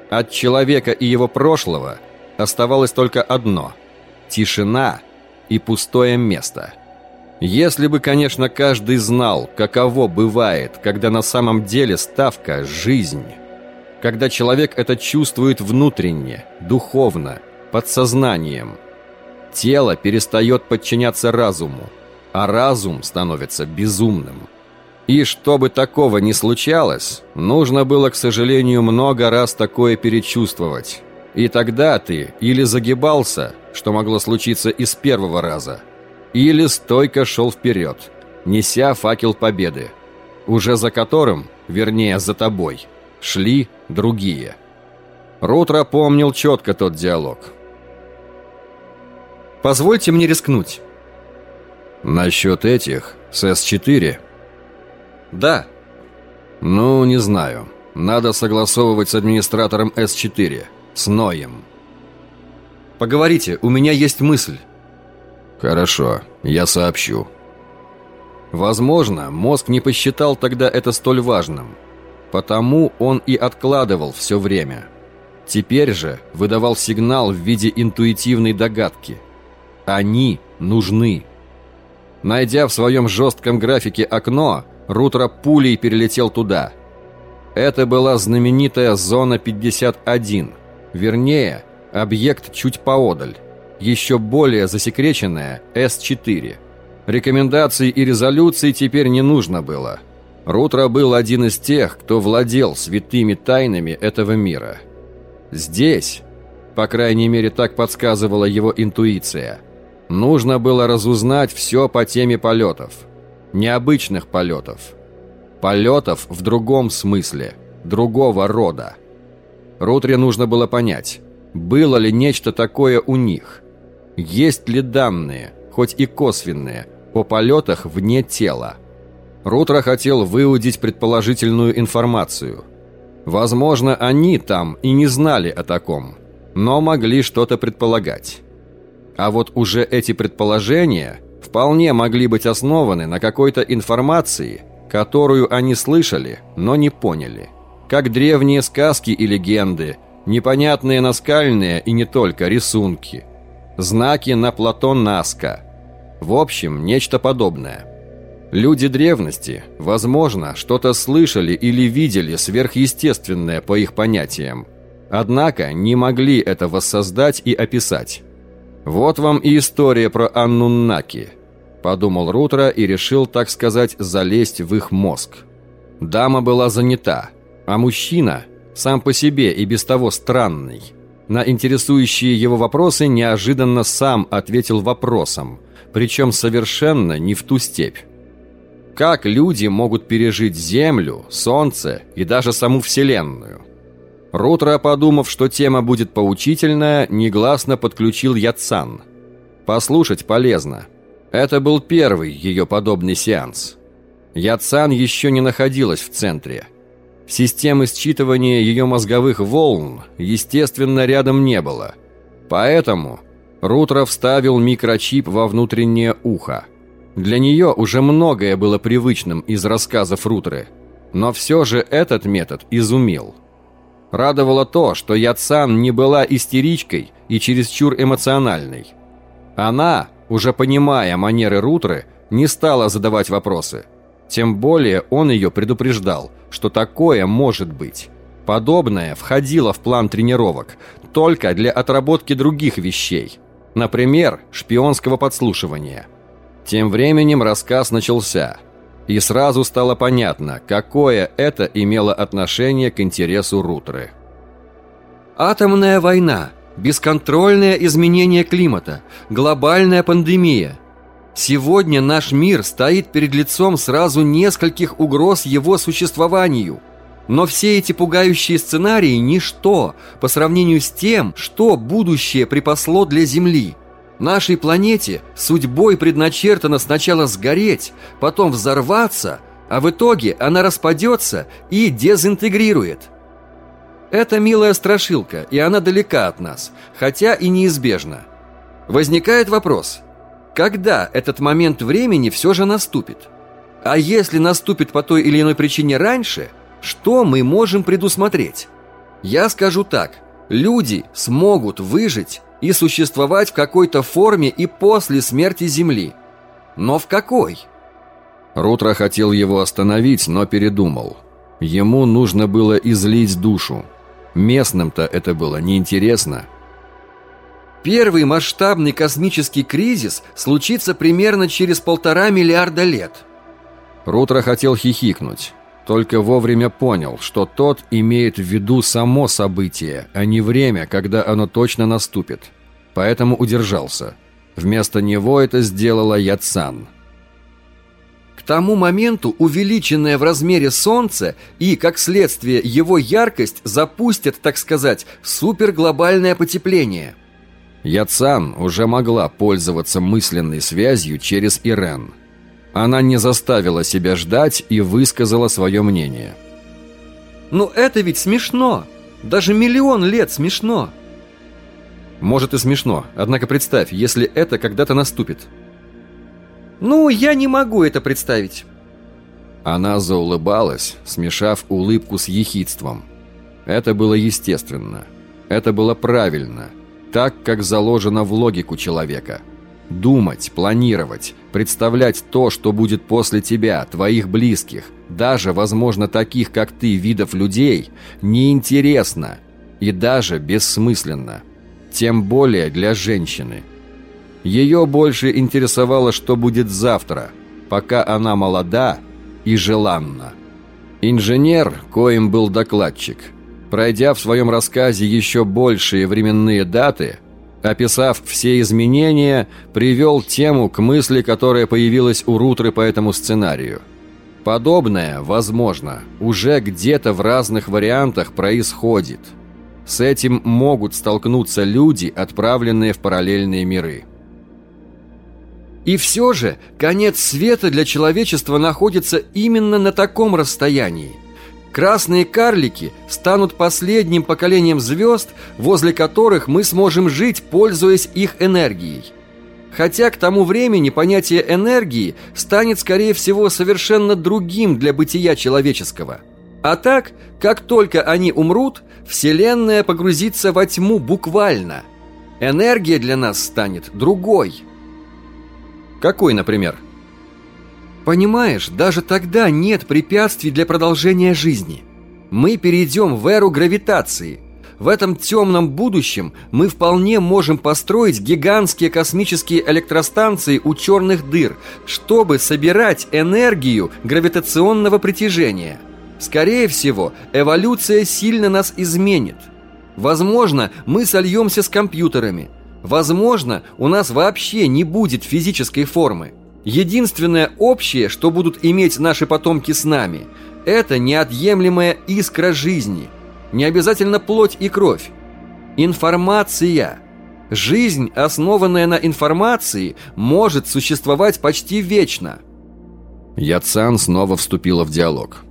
От человека и его прошлого оставалось только одно – тишина и пустое место. Если бы, конечно, каждый знал, каково бывает, когда на самом деле ставка – жизнь. Когда человек это чувствует внутренне, духовно, подсознанием. Тело перестает подчиняться разуму, а разум становится безумным. И чтобы такого не случалось, нужно было, к сожалению, много раз такое перечувствовать. И тогда ты или загибался, что могло случиться и с первого раза, или стойко шел вперед, неся факел победы, уже за которым, вернее, за тобой, шли другие. Рутро помнил четко тот диалог. «Позвольте мне рискнуть». «Насчет этих, с С-4...» Да. Ну, не знаю. Надо согласовывать с администратором С4, с Ноем. Поговорите, у меня есть мысль. Хорошо, я сообщу. Возможно, мозг не посчитал тогда это столь важным. Потому он и откладывал все время. Теперь же выдавал сигнал в виде интуитивной догадки. Они нужны. Найдя в своем жестком графике окно, Рутро пулей перелетел туда. Это была знаменитая зона 51, вернее, объект чуть поодаль, еще более засекреченная С-4. Рекомендаций и резолюций теперь не нужно было. Рутро был один из тех, кто владел святыми тайнами этого мира. Здесь, по крайней мере так подсказывала его интуиция, нужно было разузнать все по теме полетов – необычных полетов. Полетов в другом смысле, другого рода. Рутре нужно было понять, было ли нечто такое у них. Есть ли данные, хоть и косвенные, о полетах вне тела. Рутро хотел выудить предположительную информацию. Возможно, они там и не знали о таком, но могли что-то предполагать. А вот уже эти предположения – вполне могли быть основаны на какой-то информации, которую они слышали, но не поняли. Как древние сказки и легенды, непонятные наскальные и не только рисунки, знаки на плато Наска. В общем, нечто подобное. Люди древности, возможно, что-то слышали или видели сверхъестественное по их понятиям, однако не могли это воссоздать и описать. Вот вам и история про Аннуннаки. Подумал Рутро и решил, так сказать, залезть в их мозг. Дама была занята, а мужчина, сам по себе и без того странный, на интересующие его вопросы неожиданно сам ответил вопросом, причем совершенно не в ту степь. Как люди могут пережить Землю, Солнце и даже саму Вселенную? Рутро, подумав, что тема будет поучительная, негласно подключил Яцан. Послушать полезно. Это был первый ее подобный сеанс. Яцан еще не находилась в центре. Системы считывания ее мозговых волн, естественно, рядом не было. Поэтому Рутро вставил микрочип во внутреннее ухо. Для нее уже многое было привычным из рассказов Рутры, но все же этот метод изумил. Радовало то, что Яцан не была истеричкой и чересчур эмоциональной. Она, уже понимая манеры Рутры, не стала задавать вопросы. Тем более он ее предупреждал, что такое может быть. Подобное входило в план тренировок, только для отработки других вещей. Например, шпионского подслушивания – тем временем рассказ начался, и сразу стало понятно, какое это имело отношение к интересу Рутры. Атомная война, бесконтрольное изменение климата, глобальная пандемия. Сегодня наш мир стоит перед лицом сразу нескольких угроз его существованию. Но все эти пугающие сценарии – ничто по сравнению с тем, что будущее припасло для Земли – Нашей планете судьбой предначертано сначала сгореть, потом взорваться, а в итоге она распадется и дезинтегрирует. Это милая страшилка, и она далека от нас, хотя и неизбежна. Возникает вопрос, когда этот момент времени все же наступит? А если наступит по той или иной причине раньше, что мы можем предусмотреть? Я скажу так, люди смогут выжить и существовать в какой-то форме и после смерти Земли. Но в какой? Рутро хотел его остановить, но передумал. Ему нужно было излить душу. Местным-то это было неинтересно. Первый масштабный космический кризис случится примерно через полтора миллиарда лет. Рутро хотел хихикнуть, только вовремя понял, что тот имеет в виду само событие, а не время, когда оно точно наступит. Поэтому удержался. Вместо него это сделала Яцан. К тому моменту увеличенное в размере Солнце и, как следствие, его яркость запустят, так сказать, суперглобальное потепление. Яцан уже могла пользоваться мысленной связью через Ирен – она не заставила себя ждать и высказала свое мнение. «Ну это ведь смешно! Даже миллион лет смешно!» «Может и смешно, однако представь, если это когда-то наступит». «Ну, я не могу это представить». Она заулыбалась, смешав улыбку с ехидством. Это было естественно. Это было правильно. Так, как заложено в логику человека – Думать, планировать, представлять то, что будет после тебя, твоих близких, даже, возможно, таких, как ты, видов людей, неинтересно и даже бессмысленно. Тем более для женщины. Ее больше интересовало, что будет завтра, пока она молода и желанна. Инженер, коим был докладчик, пройдя в своем рассказе еще большие временные даты – описав все изменения, привел тему к мысли, которая появилась у Рутры по этому сценарию. Подобное, возможно, уже где-то в разных вариантах происходит. С этим могут столкнуться люди, отправленные в параллельные миры. И все же, конец света для человечества находится именно на таком расстоянии. Красные карлики станут последним поколением звезд, возле которых мы сможем жить, пользуясь их энергией. Хотя к тому времени понятие энергии станет, скорее всего, совершенно другим для бытия человеческого. А так, как только они умрут, Вселенная погрузится во тьму буквально. Энергия для нас станет другой. Какой, например? Понимаешь, даже тогда нет препятствий для продолжения жизни. Мы перейдем в эру гравитации. В этом темном будущем мы вполне можем построить гигантские космические электростанции у черных дыр, чтобы собирать энергию гравитационного притяжения. Скорее всего, эволюция сильно нас изменит. Возможно, мы сольемся с компьютерами. Возможно, у нас вообще не будет физической формы. Единственное общее, что будут иметь наши потомки с нами, это неотъемлемая искра жизни. Не обязательно плоть и кровь. Информация. Жизнь, основанная на информации, может существовать почти вечно. Яцан снова вступила в диалог.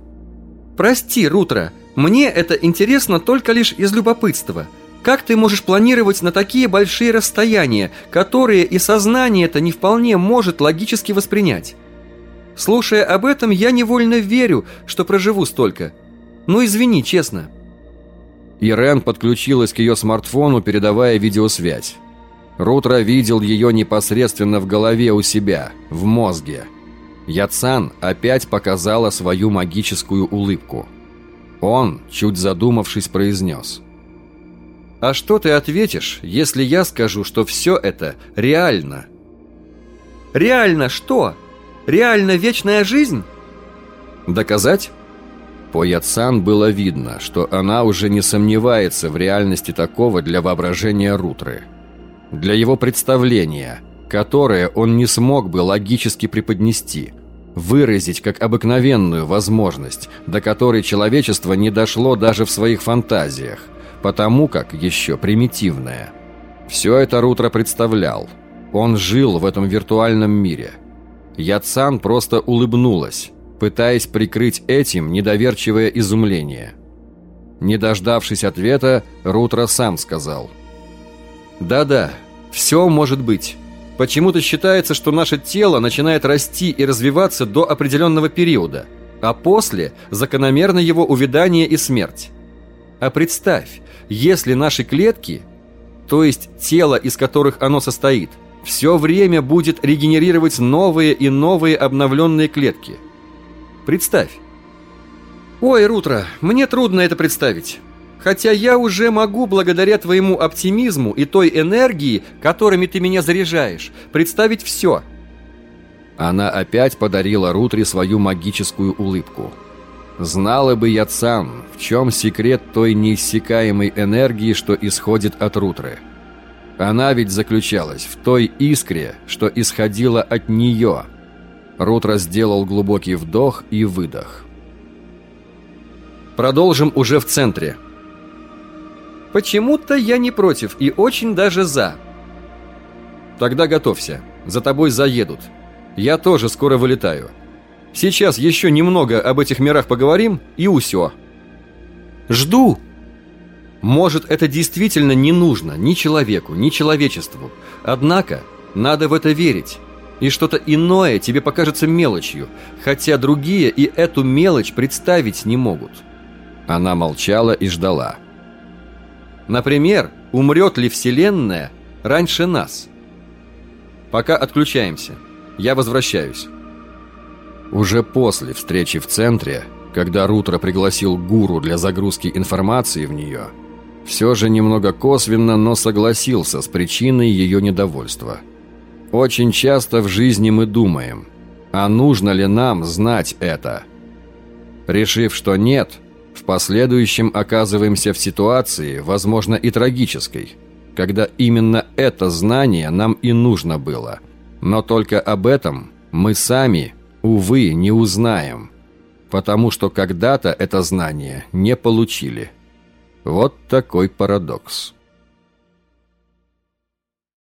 «Прости, Рутро, мне это интересно только лишь из любопытства. Как ты можешь планировать на такие большие расстояния, которые и сознание это не вполне может логически воспринять? Слушая об этом, я невольно верю, что проживу столько. Ну извини, честно». Ирен подключилась к ее смартфону, передавая видеосвязь. Рутро видел ее непосредственно в голове у себя, в мозге. Яцан опять показала свою магическую улыбку. Он, чуть задумавшись, произнес. «А что ты ответишь, если я скажу, что все это реально?» «Реально что? Реально вечная жизнь?» «Доказать?» По Яцан было видно, что она уже не сомневается в реальности такого для воображения Рутры. Для его представления, которое он не смог бы логически преподнести, выразить как обыкновенную возможность, до которой человечество не дошло даже в своих фантазиях, потому как еще примитивное. Все это Рутро представлял. Он жил в этом виртуальном мире. Яцан просто улыбнулась, пытаясь прикрыть этим недоверчивое изумление. Не дождавшись ответа, Рутро сам сказал. «Да-да, все может быть. Почему-то считается, что наше тело начинает расти и развиваться до определенного периода, а после – закономерно его увядание и смерть. А представь, если наши клетки, то есть тело, из которых оно состоит, все время будет регенерировать новые и новые обновленные клетки – Представь. Ой, Рутро, мне трудно это представить. Хотя я уже могу, благодаря твоему оптимизму и той энергии, которыми ты меня заряжаешь, представить все. Она опять подарила Рутре свою магическую улыбку. Знала бы я сам, в чем секрет той неиссякаемой энергии, что исходит от Рутры. Она ведь заключалась в той искре, что исходила от нее – Рутро сделал глубокий вдох и выдох. Продолжим уже в центре. Почему-то я не против и очень даже за. Тогда готовься. За тобой заедут. Я тоже скоро вылетаю. Сейчас еще немного об этих мирах поговорим и усё. Жду. Может, это действительно не нужно ни человеку, ни человечеству. Однако, надо в это верить и что-то иное тебе покажется мелочью, хотя другие и эту мелочь представить не могут. Она молчала и ждала. Например, умрет ли Вселенная раньше нас? Пока отключаемся. Я возвращаюсь. Уже после встречи в центре, когда Рутро пригласил гуру для загрузки информации в нее, все же немного косвенно, но согласился с причиной ее недовольства – очень часто в жизни мы думаем, а нужно ли нам знать это? Решив, что нет, в последующем оказываемся в ситуации, возможно, и трагической, когда именно это знание нам и нужно было. Но только об этом мы сами, увы, не узнаем, потому что когда-то это знание не получили. Вот такой парадокс.